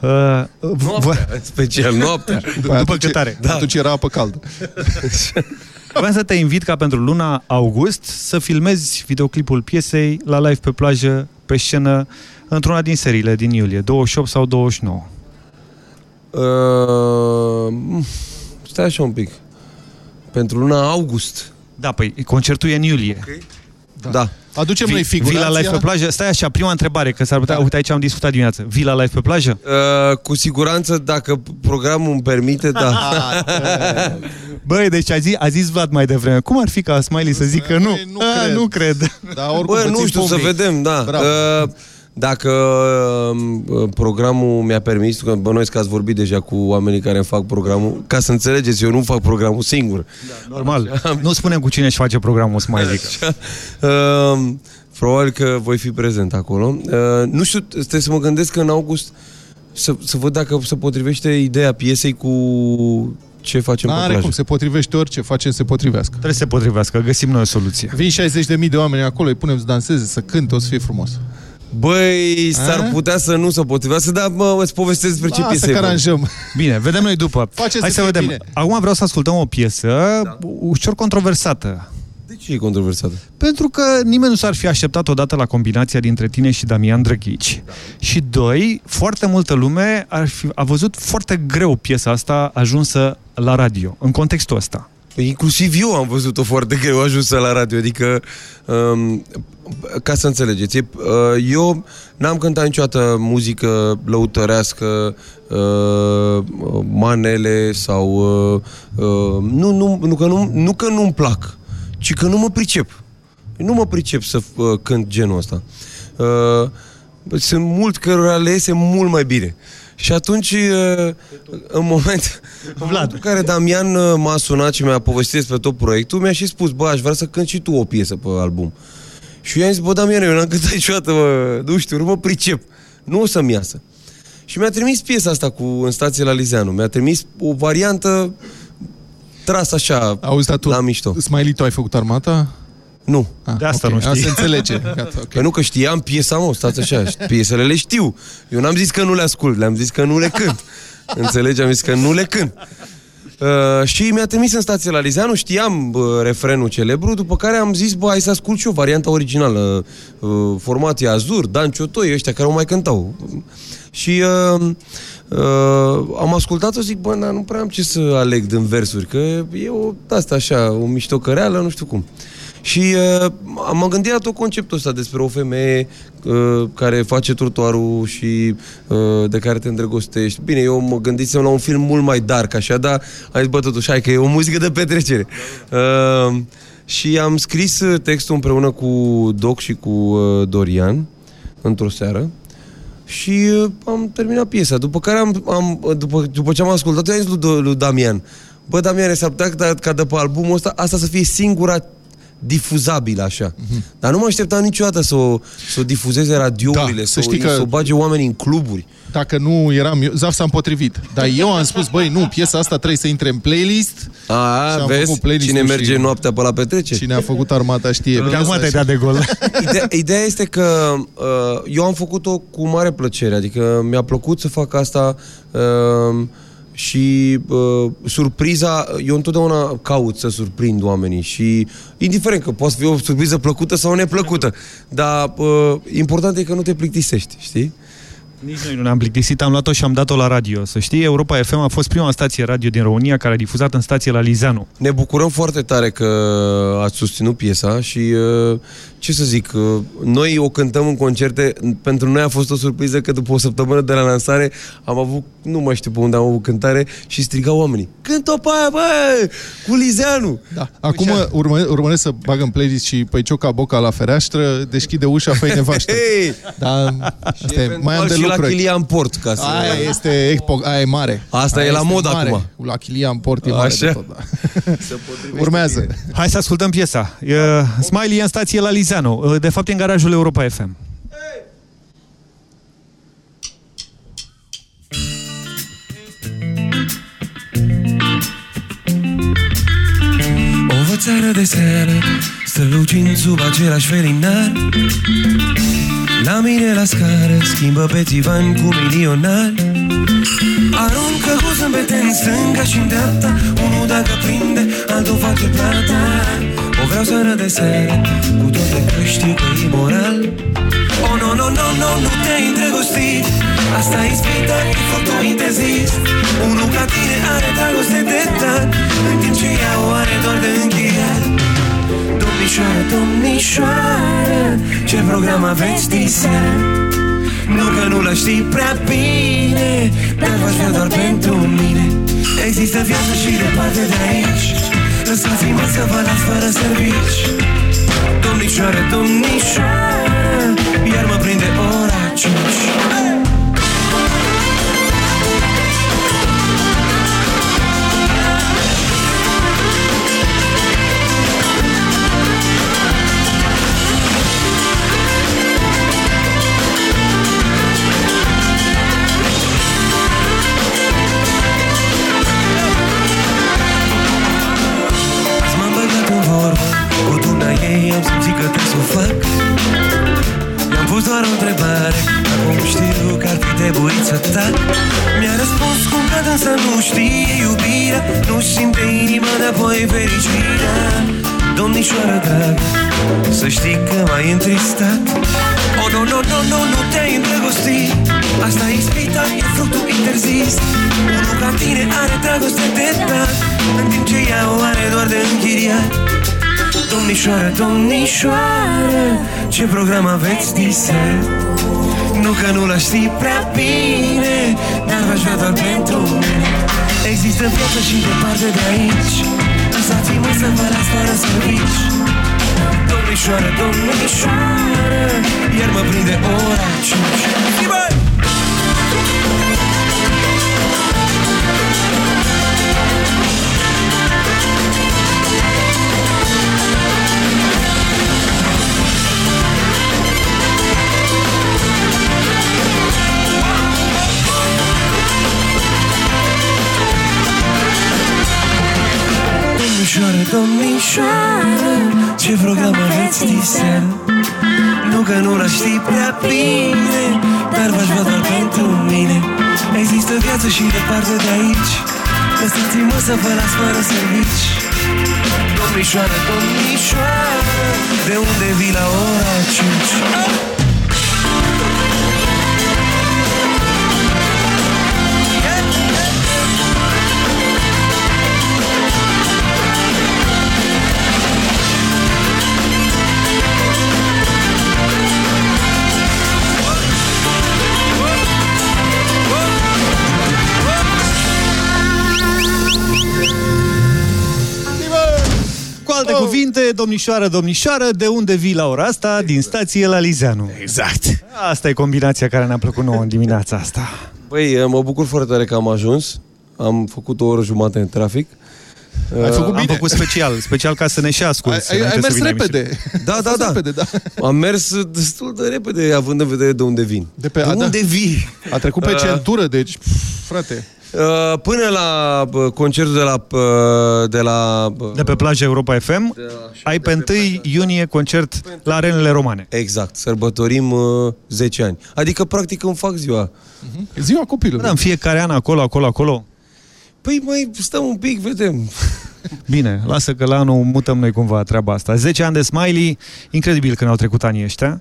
Uh, Noaptea, în special noaptea. După, după câtare. Da. Atunci era apă caldă. Vreau să te invit ca pentru luna august să filmezi videoclipul piesei la live pe plajă, pe scenă, într-una din seriile din iulie, 28 sau 29. Uh, stai așa un pic. Pentru luna august. Da, păi concertul e în iulie. Okay. Da. da. Aducem noi Vii figurația. la live pe plajă? Stai așa, prima întrebare, că s-ar putea... Da. Uite, aici am discutat dimineață. Vii la live pe plajă? Uh, cu siguranță, dacă programul îmi permite, da. Băi, deci a zis, a zis Vlad mai devreme. Cum ar fi ca Smiley să zică nu? nu A, cred. nu cred. Da, oricum, Bă, vă nu țin știu, să pumnii. vedem, da. Bravo. Uh, dacă uh, programul mi-a permis, că bănuiesc că ați vorbit deja cu oamenii care îmi fac programul, ca să înțelegeți, eu nu fac programul singur. Normal. Nu spunem cu cine își face programul Smiley. Uh, probabil că voi fi prezent acolo. Uh, nu știu, trebuie să mă gândesc că în august să, să văd dacă se potrivește ideea piesei cu ce facem pe N-are plajă. cum, se potrivește orice facem, se potrivească. Trebuie să se potrivească, găsim noi o soluție. Vin 60.000 de oameni acolo, îi punem să danseze, să cânte, o să fie frumos. Băi, s-ar A? putea să nu se potrivească, dar mă, îți povestesc despre ce Lasă piesă că e vorba. aranjăm. Bine, vedem noi după. Faceți Hai să să fie vedem. bine. Acum vreau să ascultăm o piesă da. ușor controversată. De ce e controversată? Pentru că nimeni nu s-ar fi așteptat odată la combinația dintre tine și Damian Drăghici. Da. Și doi, foarte multă lume ar fi, a văzut foarte greu piesa asta ajunsă la radio, în contextul ăsta. Păi inclusiv eu am văzut-o foarte greu ajunsă la radio, adică um, ca să înțelegeți, e, uh, eu n-am cântat niciodată muzică lăutărească, uh, manele sau uh, uh, nu, nu, nu, că nu, nu că nu-mi plac, ci că nu mă pricep. Nu mă pricep să uh, cânt genul ăsta. Uh, sunt mult cărora le iese mult mai bine. Și atunci, uh, în moment Vlad. în care Damian uh, m-a sunat și mi-a povestit despre tot proiectul, mi-a și spus, bă, aș vrea să cânt și tu o piesă pe album. Și eu i-am zis, bă, Damian, eu n-am cântat niciodată, bă, nu știu, nu mă pricep. Nu o să-mi iasă. Și mi-a trimis piesa asta cu, în stație la Lizeanu. Mi-a trimis o variantă tras așa, Auzi, dar tu, la mișto. Smiley, tu ai făcut armata? Nu. Ah, De asta ok. nu A, știi. se înțelege. Gata, ok. Păi nu că știam piesa, mă, stați așa, piesele le știu. Eu n-am zis că nu le ascult, le-am zis că nu le cânt. Înțelegi? Am zis că nu le cânt. Uh, și mi-a trimis în stație la Lizeanu, știam uh, refrenul celebru, după care am zis, bă, hai să ascult și eu varianta originală, uh, formația Azur, Dan Ciotoi, ăștia care o mai cântau. Și uh, uh, am ascultat-o, zic, bă, dar nu prea am ce să aleg din versuri, că e o, asta așa, o miștocăreală, nu știu cum. Și uh, am gândit la tot conceptul ăsta despre o femeie uh, care face trotuarul și uh, de care te îndrăgostești. Bine, eu mă gândisem la un film mult mai dark, așa, dar am zis, bă, totuși, hai că e o muzică de petrecere. Uh, și am scris uh, textul împreună cu Doc și cu uh, Dorian într-o seară și uh, am terminat piesa. După care am, am după, după ce am ascultat, i-am zis lui, lui Damian, bă, Damian, s-ar putea ca, ca de pe albumul ăsta, asta să fie singura difuzabil așa. Mm-hmm. Dar nu mă așteptam niciodată să o, să o difuzeze radiourile, Da, să, să o, știi că- să o bage oamenii în cluburi. Dacă nu eram eu, Zaf s-a împotrivit. Dar eu am spus, băi, nu, piesa asta trebuie să intre în playlist. A, Și am vezi? făcut playlist-ul Cine merge și- noaptea pe la petrecere? Cine a făcut armata știe. Că acum te-ai dat de gol. Ideea, ideea este că uh, eu am făcut-o cu mare plăcere, adică mi-a plăcut să fac asta uh, și uh, surpriza, eu întotdeauna caut să surprind oamenii și indiferent că poate fi o surpriză plăcută sau neplăcută, dar uh, important e că nu te plictisești, știi? Nici noi nu ne-am plictisit, am luat-o și am dat-o la radio. Să știi, Europa FM a fost prima stație radio din România care a difuzat în stație la Lizanu. Ne bucurăm foarte tare că ați susținut piesa și uh, ce să zic, uh, noi o cântăm în concerte, pentru noi a fost o surpriză că după o săptămână de la lansare am avut, nu mai știu pe unde am avut cântare și strigau oamenii, cânt-o pe aia, bă, cu Lizeanu! Da. Acum urmă, urmăresc să bag în playlist și Păicioca Boca la fereastră, deschide ușa, fă nevaștă. Hei! Da, asta e, mai am de și la lucru. Chilia în port, ca să... Aia este expo, aia e mare. Asta aia e la este mod mare. acum. La Chilia în port e mare Așa. de tot, da. Urmează. Hai să ascultăm piesa. E, Smiley e în stație la Lizanu. De fapt, e în garajul Europa FM. O vățară de seară Strălucind sub același felinar La mine la scară Schimbă pe țivan cu milionari Aruncă cu zâmbete în stânga și în dreapta Unul dacă prinde, altul face plata O vreau seară de seară Cu toate că știu că e imoral. Oh, no, no, no, no, nu te-ai îndrăgostit. Asta e ispita, e făcut interzis. Unul ca tine are dragoste de dat. În timp ce ea o are doar de încheiat. Domnișoară, domnișoară Ce program aveți diseară? Nu că nu l știi prea bine Dar v-aș vrea doar pentru mine. Există viață și departe de aici Lăsați-mă să vă las fără servici. Domnișoară, domnișoară Iar mă prinde ora 5 știe iubirea Nu simte inima de apoi fericirea. Domnișoară dragă Să știi că m-ai întristat. Oh, no, no, no, no, nu te-ai îndrăgostit. Asta e ispita, e fructul interzis. Unul ca tine are dragoste de dat În timp ce ea o are doar de închiriat. Domnișoară, domnișoară Ce program aveți diseară? Nu că nu l știi prea bine Dar v-aș vrea doar pentru mine Există viață și departe de aici. Lăsați-mă să vă las fără servici Domnișoară, domnișoară Iar mă prinde ora 5 Zi, Domnișoară, domnișoară Ce program aveți diseară? Nu că nu l știi prea bine Dar v-aș vrea doar pentru mine Există viață și departe de aici Lăsați-mă să vă las fără servici Domnișoară, domnișoară De unde vii la ora 5? Oh. cuvinte, domnișoară, domnișoară, de unde vii la ora asta? Din stație la Lizeanu. Exact. Asta e combinația care ne-a plăcut nouă în dimineața asta. Băi, mă bucur foarte tare că am ajuns. Am făcut o oră jumătate în trafic. Ai făcut Uh, bine. Am făcut special, special ca să ne și asculti. Ai- ai- ai înainte să mers vină repede. emisiunea. Da, da, da. Repede, da. Am mers destul de repede, având în vedere de unde vin. De, pe, de a, da. unde vii? A trecut pe Uh, centură, deci, pf, frate. Uh, până la uh, concertul de la... Uh, de la uh, De pe plaja Europa FM, ai pe 1 iunie concert la arenele romane. Exact, sărbătorim uh, 10 ani. Adică, practic, îmi fac ziua. Ziua copilului. Da, în fiecare an, acolo, acolo, acolo. Păi mai stăm un pic, vedem. Bine, lasă că la anul mutăm noi cumva treaba asta. 10 ani de Smiley, incredibil când au trecut anii ăștia.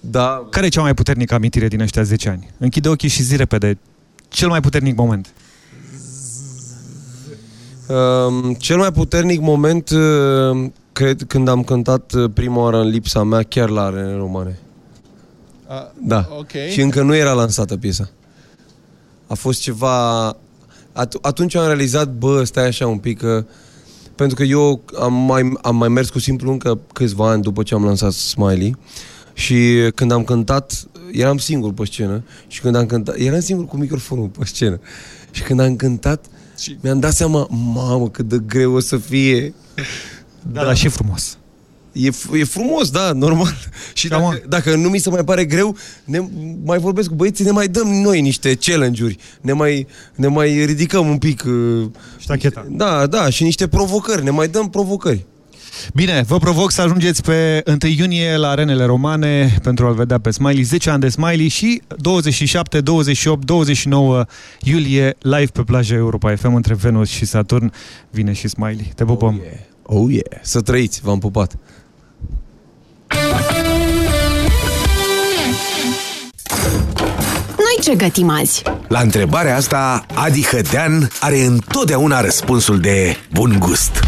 Da. Care e cea mai puternică amintire din ăștia 10 ani? Închide ochii și zi repede. Cel mai puternic moment. Uh, cel mai puternic moment, uh, cred, când am cântat uh, prima oară în lipsa mea, chiar la Arene Romane. A, Da. ok. Și încă nu era lansată piesa. A fost ceva... At- atunci am realizat, bă, stai așa un pic, că... Pentru că eu am mai, am mai mers cu simplu încă câțiva ani după ce am lansat Smiley și când am cântat, eram singur pe scenă și când am cântat, eram singur cu microfonul pe scenă și când am cântat, și... mi-am dat seama, mamă, cât de greu o să fie. Da, dar și frumos. E, f- e frumos, da, normal. Și dacă, dacă nu mi se mai pare greu, ne mai vorbesc cu băieții, ne mai dăm noi niște challenge-uri, ne mai, ne mai ridicăm un pic. uh, Ștacheta. Da, da, și niște provocări, ne mai dăm provocări. Bine, vă provoc să ajungeți pe 1 iunie la arenele romane pentru a-l vedea pe Smiley, 10 ani de Smiley și 27, 28, 29 iulie live pe plaja Europa FM între Venus și Saturn vine și Smiley. Te pupăm! Oh yeah, oh yeah. să trăiți, v-am pupat. Noi ce gătim azi? La întrebarea asta, Adi Hădean are întotdeauna răspunsul de bun gust.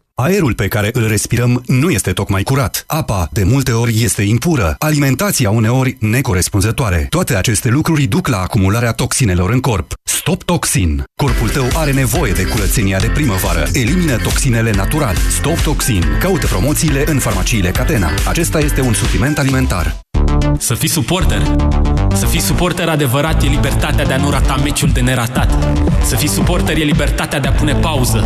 Aerul pe care îl respirăm nu este tocmai curat. Apa, de multe ori, este impură. Alimentația, uneori, necorespunzătoare. Toate aceste lucruri duc la acumularea toxinelor în corp. Stop Toxin. Corpul tău are nevoie de curățenia de primăvară. Elimină toxinele natural. Stop Toxin. Caută promoțiile în farmaciile Catena. Acesta este un supliment alimentar. Să fii suporter. Să fii suporter adevărat e libertatea de a nu rata meciul de neratat. Să fii suporter e libertatea de a pune pauză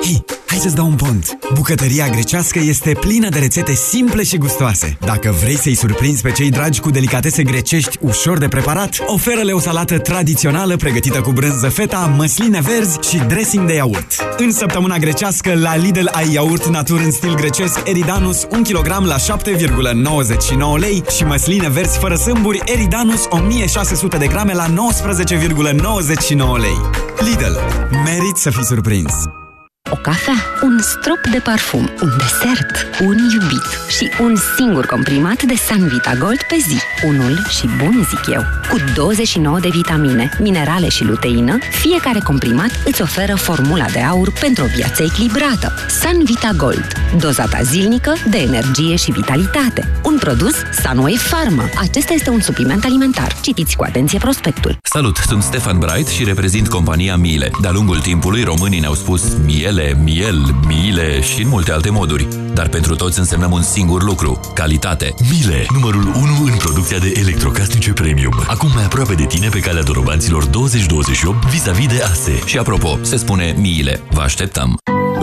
Hei, hai să-ți dau un pont! Bucătăria grecească este plină de rețete simple și gustoase. Dacă vrei să-i surprinzi pe cei dragi cu delicatese grecești ușor de preparat, oferă-le o salată tradițională pregătită cu brânză feta, măsline verzi și dressing de iaurt. În săptămâna grecească, la Lidl ai iaurt natur în stil grecesc Eridanus 1 kg la 7,99 lei și măsline verzi fără sâmburi Eridanus 1600 de grame la 19,99 lei. Lidl. Merit să fii surprins! O cafea, un strop de parfum, un desert, un iubit și un singur comprimat de Sanvita Gold pe zi. Unul și bun, zic eu. Cu 29 de vitamine, minerale și luteină, fiecare comprimat îți oferă formula de aur pentru o viață echilibrată. Sanvita Gold. Dozata zilnică de energie și vitalitate. Un produs Sanofi Pharma. Acesta este un supliment alimentar. Citiți cu atenție prospectul. Salut, sunt Stefan Bright și reprezint compania Miele. De-a lungul timpului, românii ne-au spus miele, miel, miile și în multe alte moduri. Dar pentru toți însemnăm un singur lucru, calitate. Miele, numărul 1 în producția de electrocasnice premium. Acum mai aproape de tine pe calea dorobanților 2028 vis-a-vis de ASE. Și apropo, se spune miile. Vă așteptăm!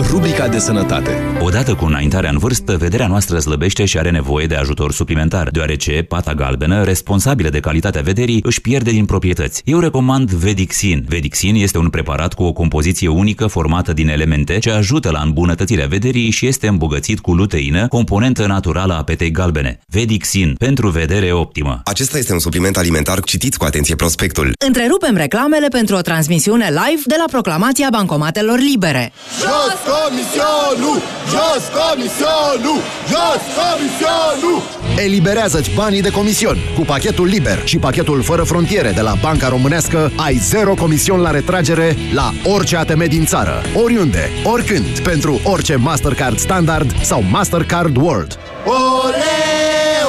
Rubrica de sănătate. Odată cu înaintarea în vârstă, vederea noastră slăbește și are nevoie de ajutor suplimentar, deoarece pata galbenă, responsabilă de calitatea vederii, își pierde din proprietăți. Eu recomand Vedixin. Vedixin este un preparat cu o compoziție unică formată din elemente ce ajută la îmbunătățirea vederii și este îmbogățit cu luteină, componentă naturală a petei galbene. Vedixin, pentru vedere optimă. Acesta este un supliment alimentar. Citiți cu atenție prospectul. Întrerupem reclamele pentru o transmisiune live de la proclamația Bancomatelor Libere. Jos comisionul! Jos comisionul! Jos comisionul! Eliberează-ți banii de comision. Cu pachetul liber și pachetul fără frontiere de la Banca Românească ai zero comision la retragere la orice ATM din țară, oriunde, oricând, pentru orice Mastercard Standard sau Mastercard World. Ole,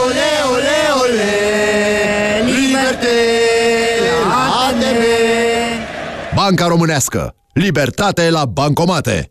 ole, ole, ole! Liberte la ATV! Banca Românească. Libertate la bancomate.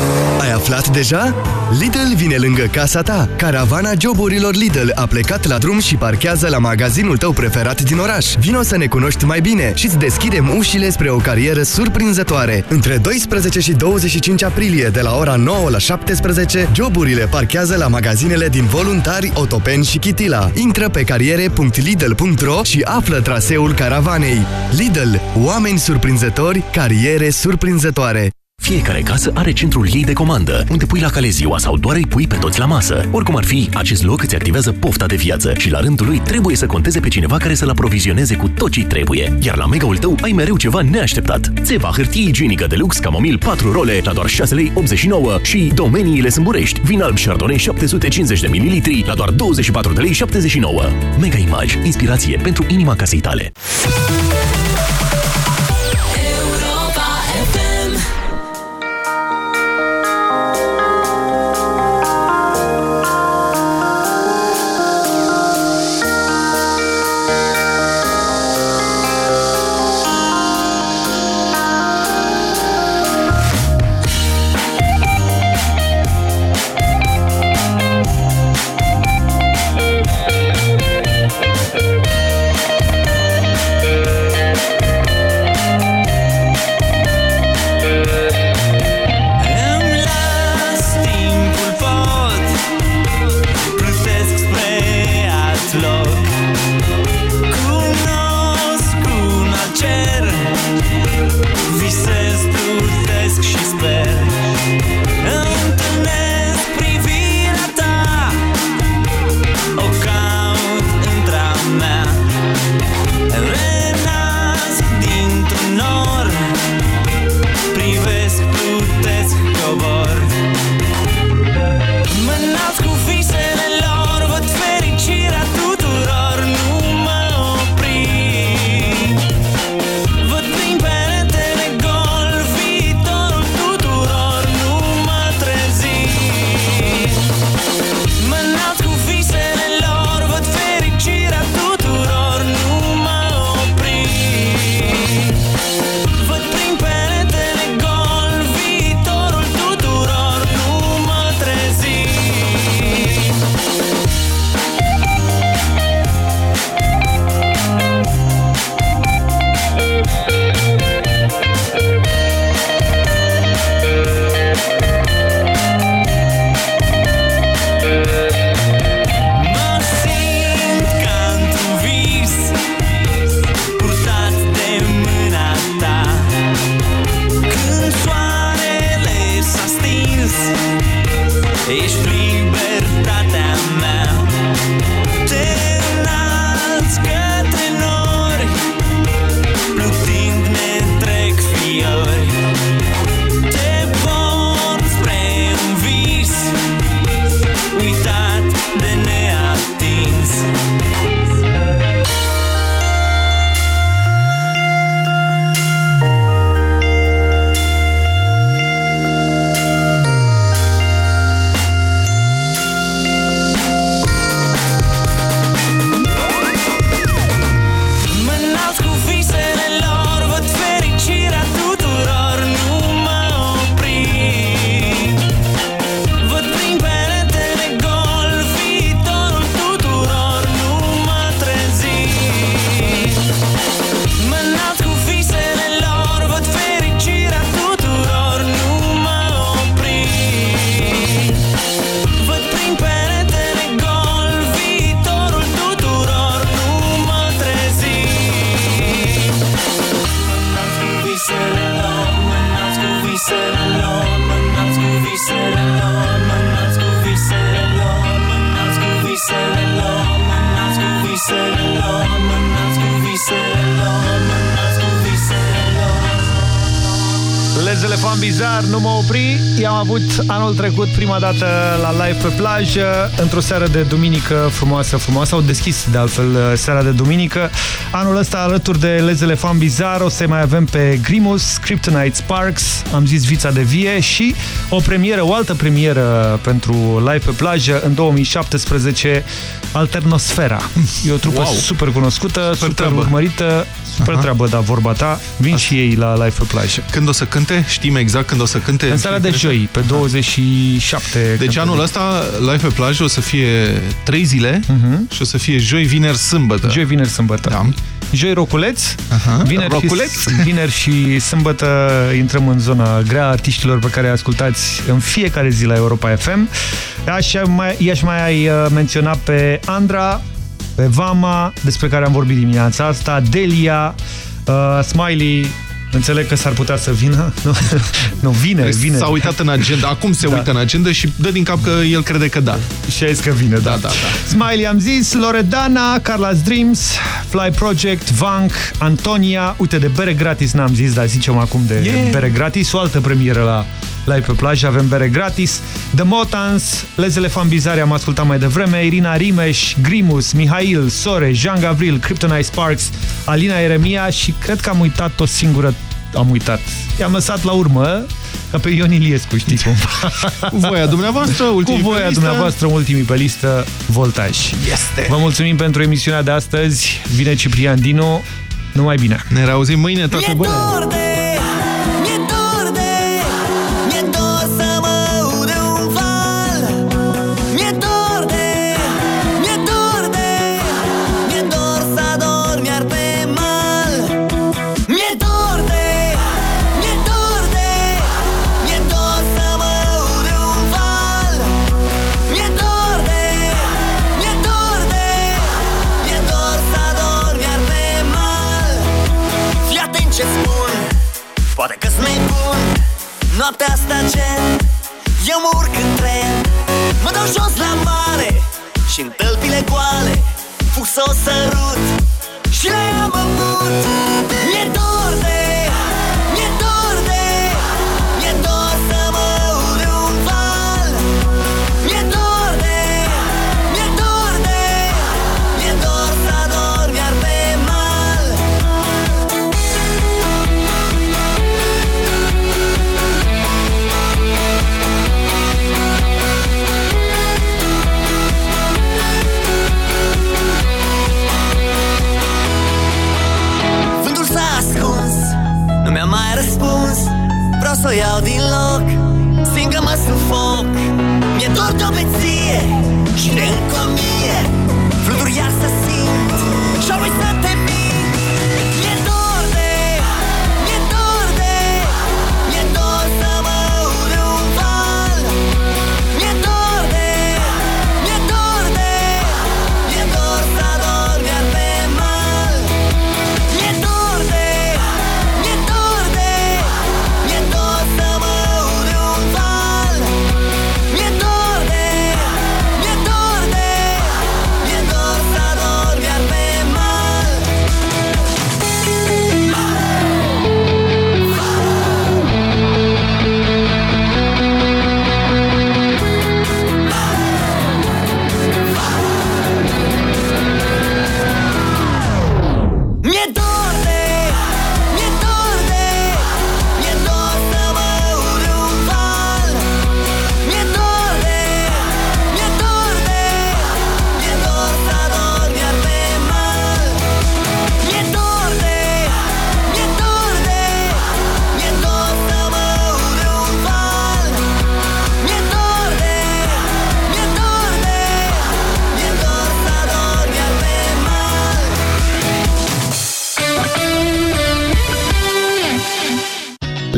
Ai aflat deja? Lidl vine lângă casa ta. Caravana joburilor Lidl a plecat la drum și parchează la magazinul tău preferat din oraș. Vino să ne cunoști mai bine și îți deschidem ușile spre o carieră surprinzătoare. Între 12 și 25 aprilie, de la ora 9 la 17, joburile parchează la magazinele din Voluntari, Otopeni și Chitila. Intră pe cariere.lidl.ro și află traseul caravanei. Lidl. Oameni surprinzători, cariere surprinzătoare. Fiecare casă are centrul ei de comandă, unde pui la cale ziua sau doar îi pui pe toți la masă. Oricum ar fi, acest loc îți activează pofta de viață și la rândul lui trebuie să conteze pe cineva care să-l aprovizioneze cu tot ce trebuie. Iar la mega-ul tău ai mereu ceva neașteptat. Țeva hârtie igienică de lux Camomil 4 role la doar 6 lei 89 și domeniile Sâmburești, vin alb Chardonnay 750 de ml la doar 24 de lei 79. Mega Image, inspirație pentru inima casei tale. Avut anul trecut prima dată la live pe plajă, într-o seară de duminică frumoasă, frumoasă. Au deschis de altfel seara de duminică. Anul ăsta alături de lezele Fan Bizar o să mai avem pe Grimus, Kryptonite Sparks, am zis Vița de Vie și o premieră, o altă premieră pentru live pe plajă în 2017, Alternosfera. E o trupă wow. super cunoscută, super, super treabă. urmărită, super Aha. treabă, da, vorba ta. Vin Asta. și ei la live pe plajă. Când o să cânte? Știm exact când o să cânte? În seara de joi, pe 27. Deci anul de... ăsta, live pe plajă, o să fie 3 zile uh mhm. -huh. și o să fie joi, vineri, sâmbătă. Joi, vineri, sâmbătă. Da. Joi roculeț, Aha. vineri, roculeț. Și, vineri și sâmbătă intrăm în zona grea artiștilor pe care ascultați în fiecare zi la Europa FM. I-aș mai, mai uh, menționa pe Andra, pe Vama, despre care am vorbit dimineața asta, Delia, uh, Smiley, Înțeleg că s-ar putea să vină. Nu, nu vine, vine. S-a uitat în agenda. Acum se da. uită în agenda și dă din cap că el crede că da. Și a zis că vine, da. da, da, da. Smiley am zis, Loredana, Carla's Dreams, Fly Project, Vank, Antonia. Uite, de bere gratis n-am zis, dar zicem acum de yeah. bere gratis. O altă premieră la Live pe plajă, avem bere gratis. The Motans, Les Elefant Bizare am ascultat mai devreme, Irina Rimeș, Grimus, Mihail, Sore, Jean Gavril, Kryptonite Sparks, Alina Eremia și cred că am uitat o singură am uitat. I-am lăsat la urmă, ca pe Ion Iliescu, știți cumva. Cu voia dumneavoastră, ultimii Cu voia pe dumneavoastră, ultimii pe listă, Voltaj. Este. Vă mulțumim pentru emisiunea de astăzi. Vine Ciprian Dino. Numai bine. Ne reauzim mâine, toate bune. Noaptea asta ce? Eu mă urc în tren Mă dau jos la mare și în tălpile goale Fug să o sărut Și la ea mă mut. Mi-e dor să o iau din loc. Simt că mă sufoc Mi-e dor de o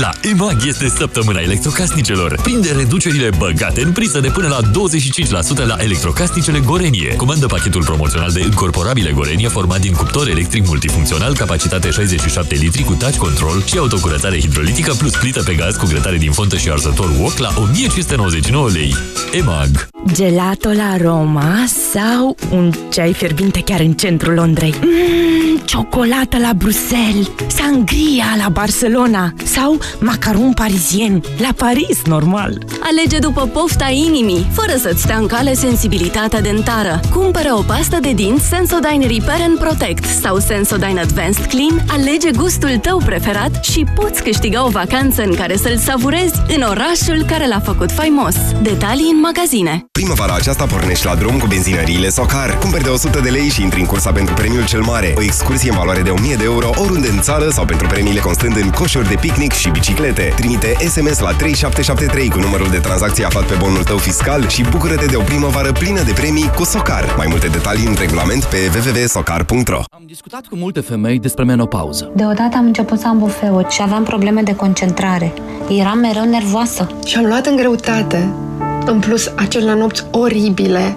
La EMAG este săptămâna electrocasnicelor. Prinde reducerile băgate în prisă de până la 25% la electrocasnicele Gorenie. Comandă pachetul promoțional de încorporabile Gorenie format din cuptor electric multifuncțional, capacitate 67 litri cu touch control și autocurățare hidrolitică plus plită pe gaz cu grătare din fontă și arzător wok la 1599 lei. EMAG. Gelato la Roma sau un ceai fierbinte chiar în centrul Londrei. Mm, ciocolată la Bruxelles, sangria la Barcelona sau macaron parisien la Paris, normal. Alege după pofta inimii, fără să-ți stea în cale sensibilitatea dentară. Cumpără o pastă de dinți Sensodyne Repair and Protect sau Sensodyne Advanced Clean, alege gustul tău preferat și poți câștiga o vacanță în care să-l savurezi în orașul care l-a făcut faimos. Detalii în magazine. Primăvara aceasta pornești la drum cu benzinăriile Socar. Cumperi de 100 de lei și intri în cursa pentru premiul cel mare. O excursie în valoare de 1000 de euro oriunde în țară sau pentru premiile constând în coșuri de picnic și biciclete. Trimite SMS la 3773 cu numărul de tranzacție aflat pe bonul tău fiscal și bucură-te de o primăvară plină de premii cu Socar. Mai multe detalii în regulament pe www.socar.ro Am discutat cu multe femei despre menopauză. Deodată am început să am bufeuri și aveam probleme de concentrare. Eram mereu nervoasă. Și am luat în greutate. În plus, acele nopți oribile,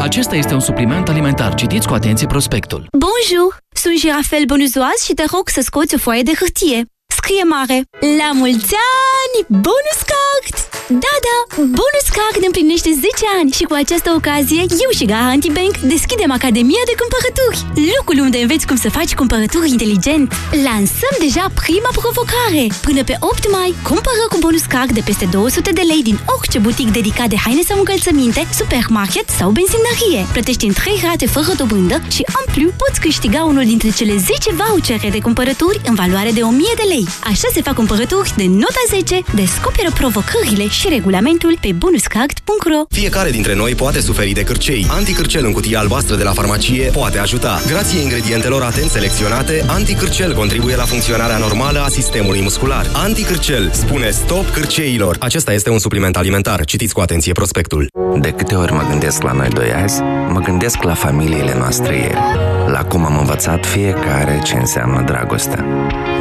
Acesta este un supliment alimentar. Citiți cu atenție prospectul. Bonjour! Sunt Girafel Bonuzoaz și te rog să scoți o foaie de hârtie. Scrie mare. La mulți ani! Bonus Card! Da, da! Bonus Card împlinește 10 ani și cu această ocazie eu și Gaha Antibank deschidem Academia de Cumpărături. Locul unde înveți cum să faci cumpărături inteligent. Lansăm deja prima provocare. Până pe 8 mai, cumpără cu Bonus Card de peste 200 de lei din orice butic dedicat de haine sau încălțăminte, supermarket sau benzinărie. Plătești în 3 rate fără dobândă și, în plus, poți câștiga unul dintre cele 10 vouchere de cumpărături în valoare de 1000 de lei. Așa se fac cumpărături de nota 10, descoperă provocările și regulamentul pe bonuscard.ro Fiecare dintre noi poate suferi de cârcei. Anticârcel în cutia albastră de la farmacie poate ajuta. Grație ingredientelor atent selecționate, anticârcel contribuie la funcționarea normală a sistemului muscular. Anticârcel spune stop cârceilor. Acesta este un supliment alimentar. Citiți cu atenție prospectul. De câte ori mă gândesc la noi doi azi, mă gândesc la familiile noastre ieri. La cum am învățat fiecare ce înseamnă dragostea.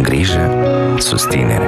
Grijă, susținere.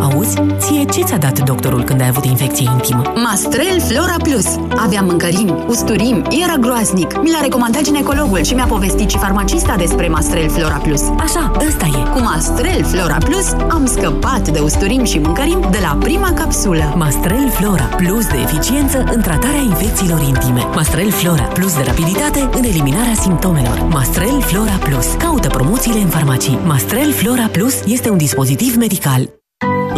Auzi, ție ce ți-a dat doctorul când ai avut infecție intimă? Mastrel Flora Plus. Aveam mâncărim, usturim, era groaznic. Mi l-a recomandat ginecologul și mi-a povestit și farmacista despre Mastrel Flora Plus. Așa, ăsta e. Cu Mastrel Flora Plus am scăpat de usturim și mâncărim de la prima capsulă. Mastrel Flora Plus de eficiență în tratarea infecțiilor intime. Mastrel Flora Plus de rapiditate în eliminarea simptomelor. Mastrel Flora Plus. Caută promoțiile în farmacii. Mastrel Flora Plus este un dispozitiv medical.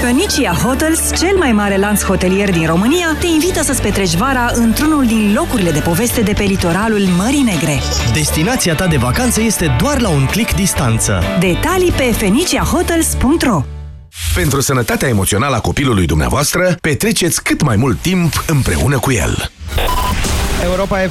Phoenicia Hotels, cel mai mare lanț hotelier din România, te invită să-ți petreci vara într-unul din locurile de poveste de pe litoralul Mării Negre. Destinația ta de vacanță este doar la un click distanță. Detalii pe feniciahotels.ro Pentru sănătatea emoțională a copilului dumneavoastră, petreceți cât mai mult timp împreună cu el. Europa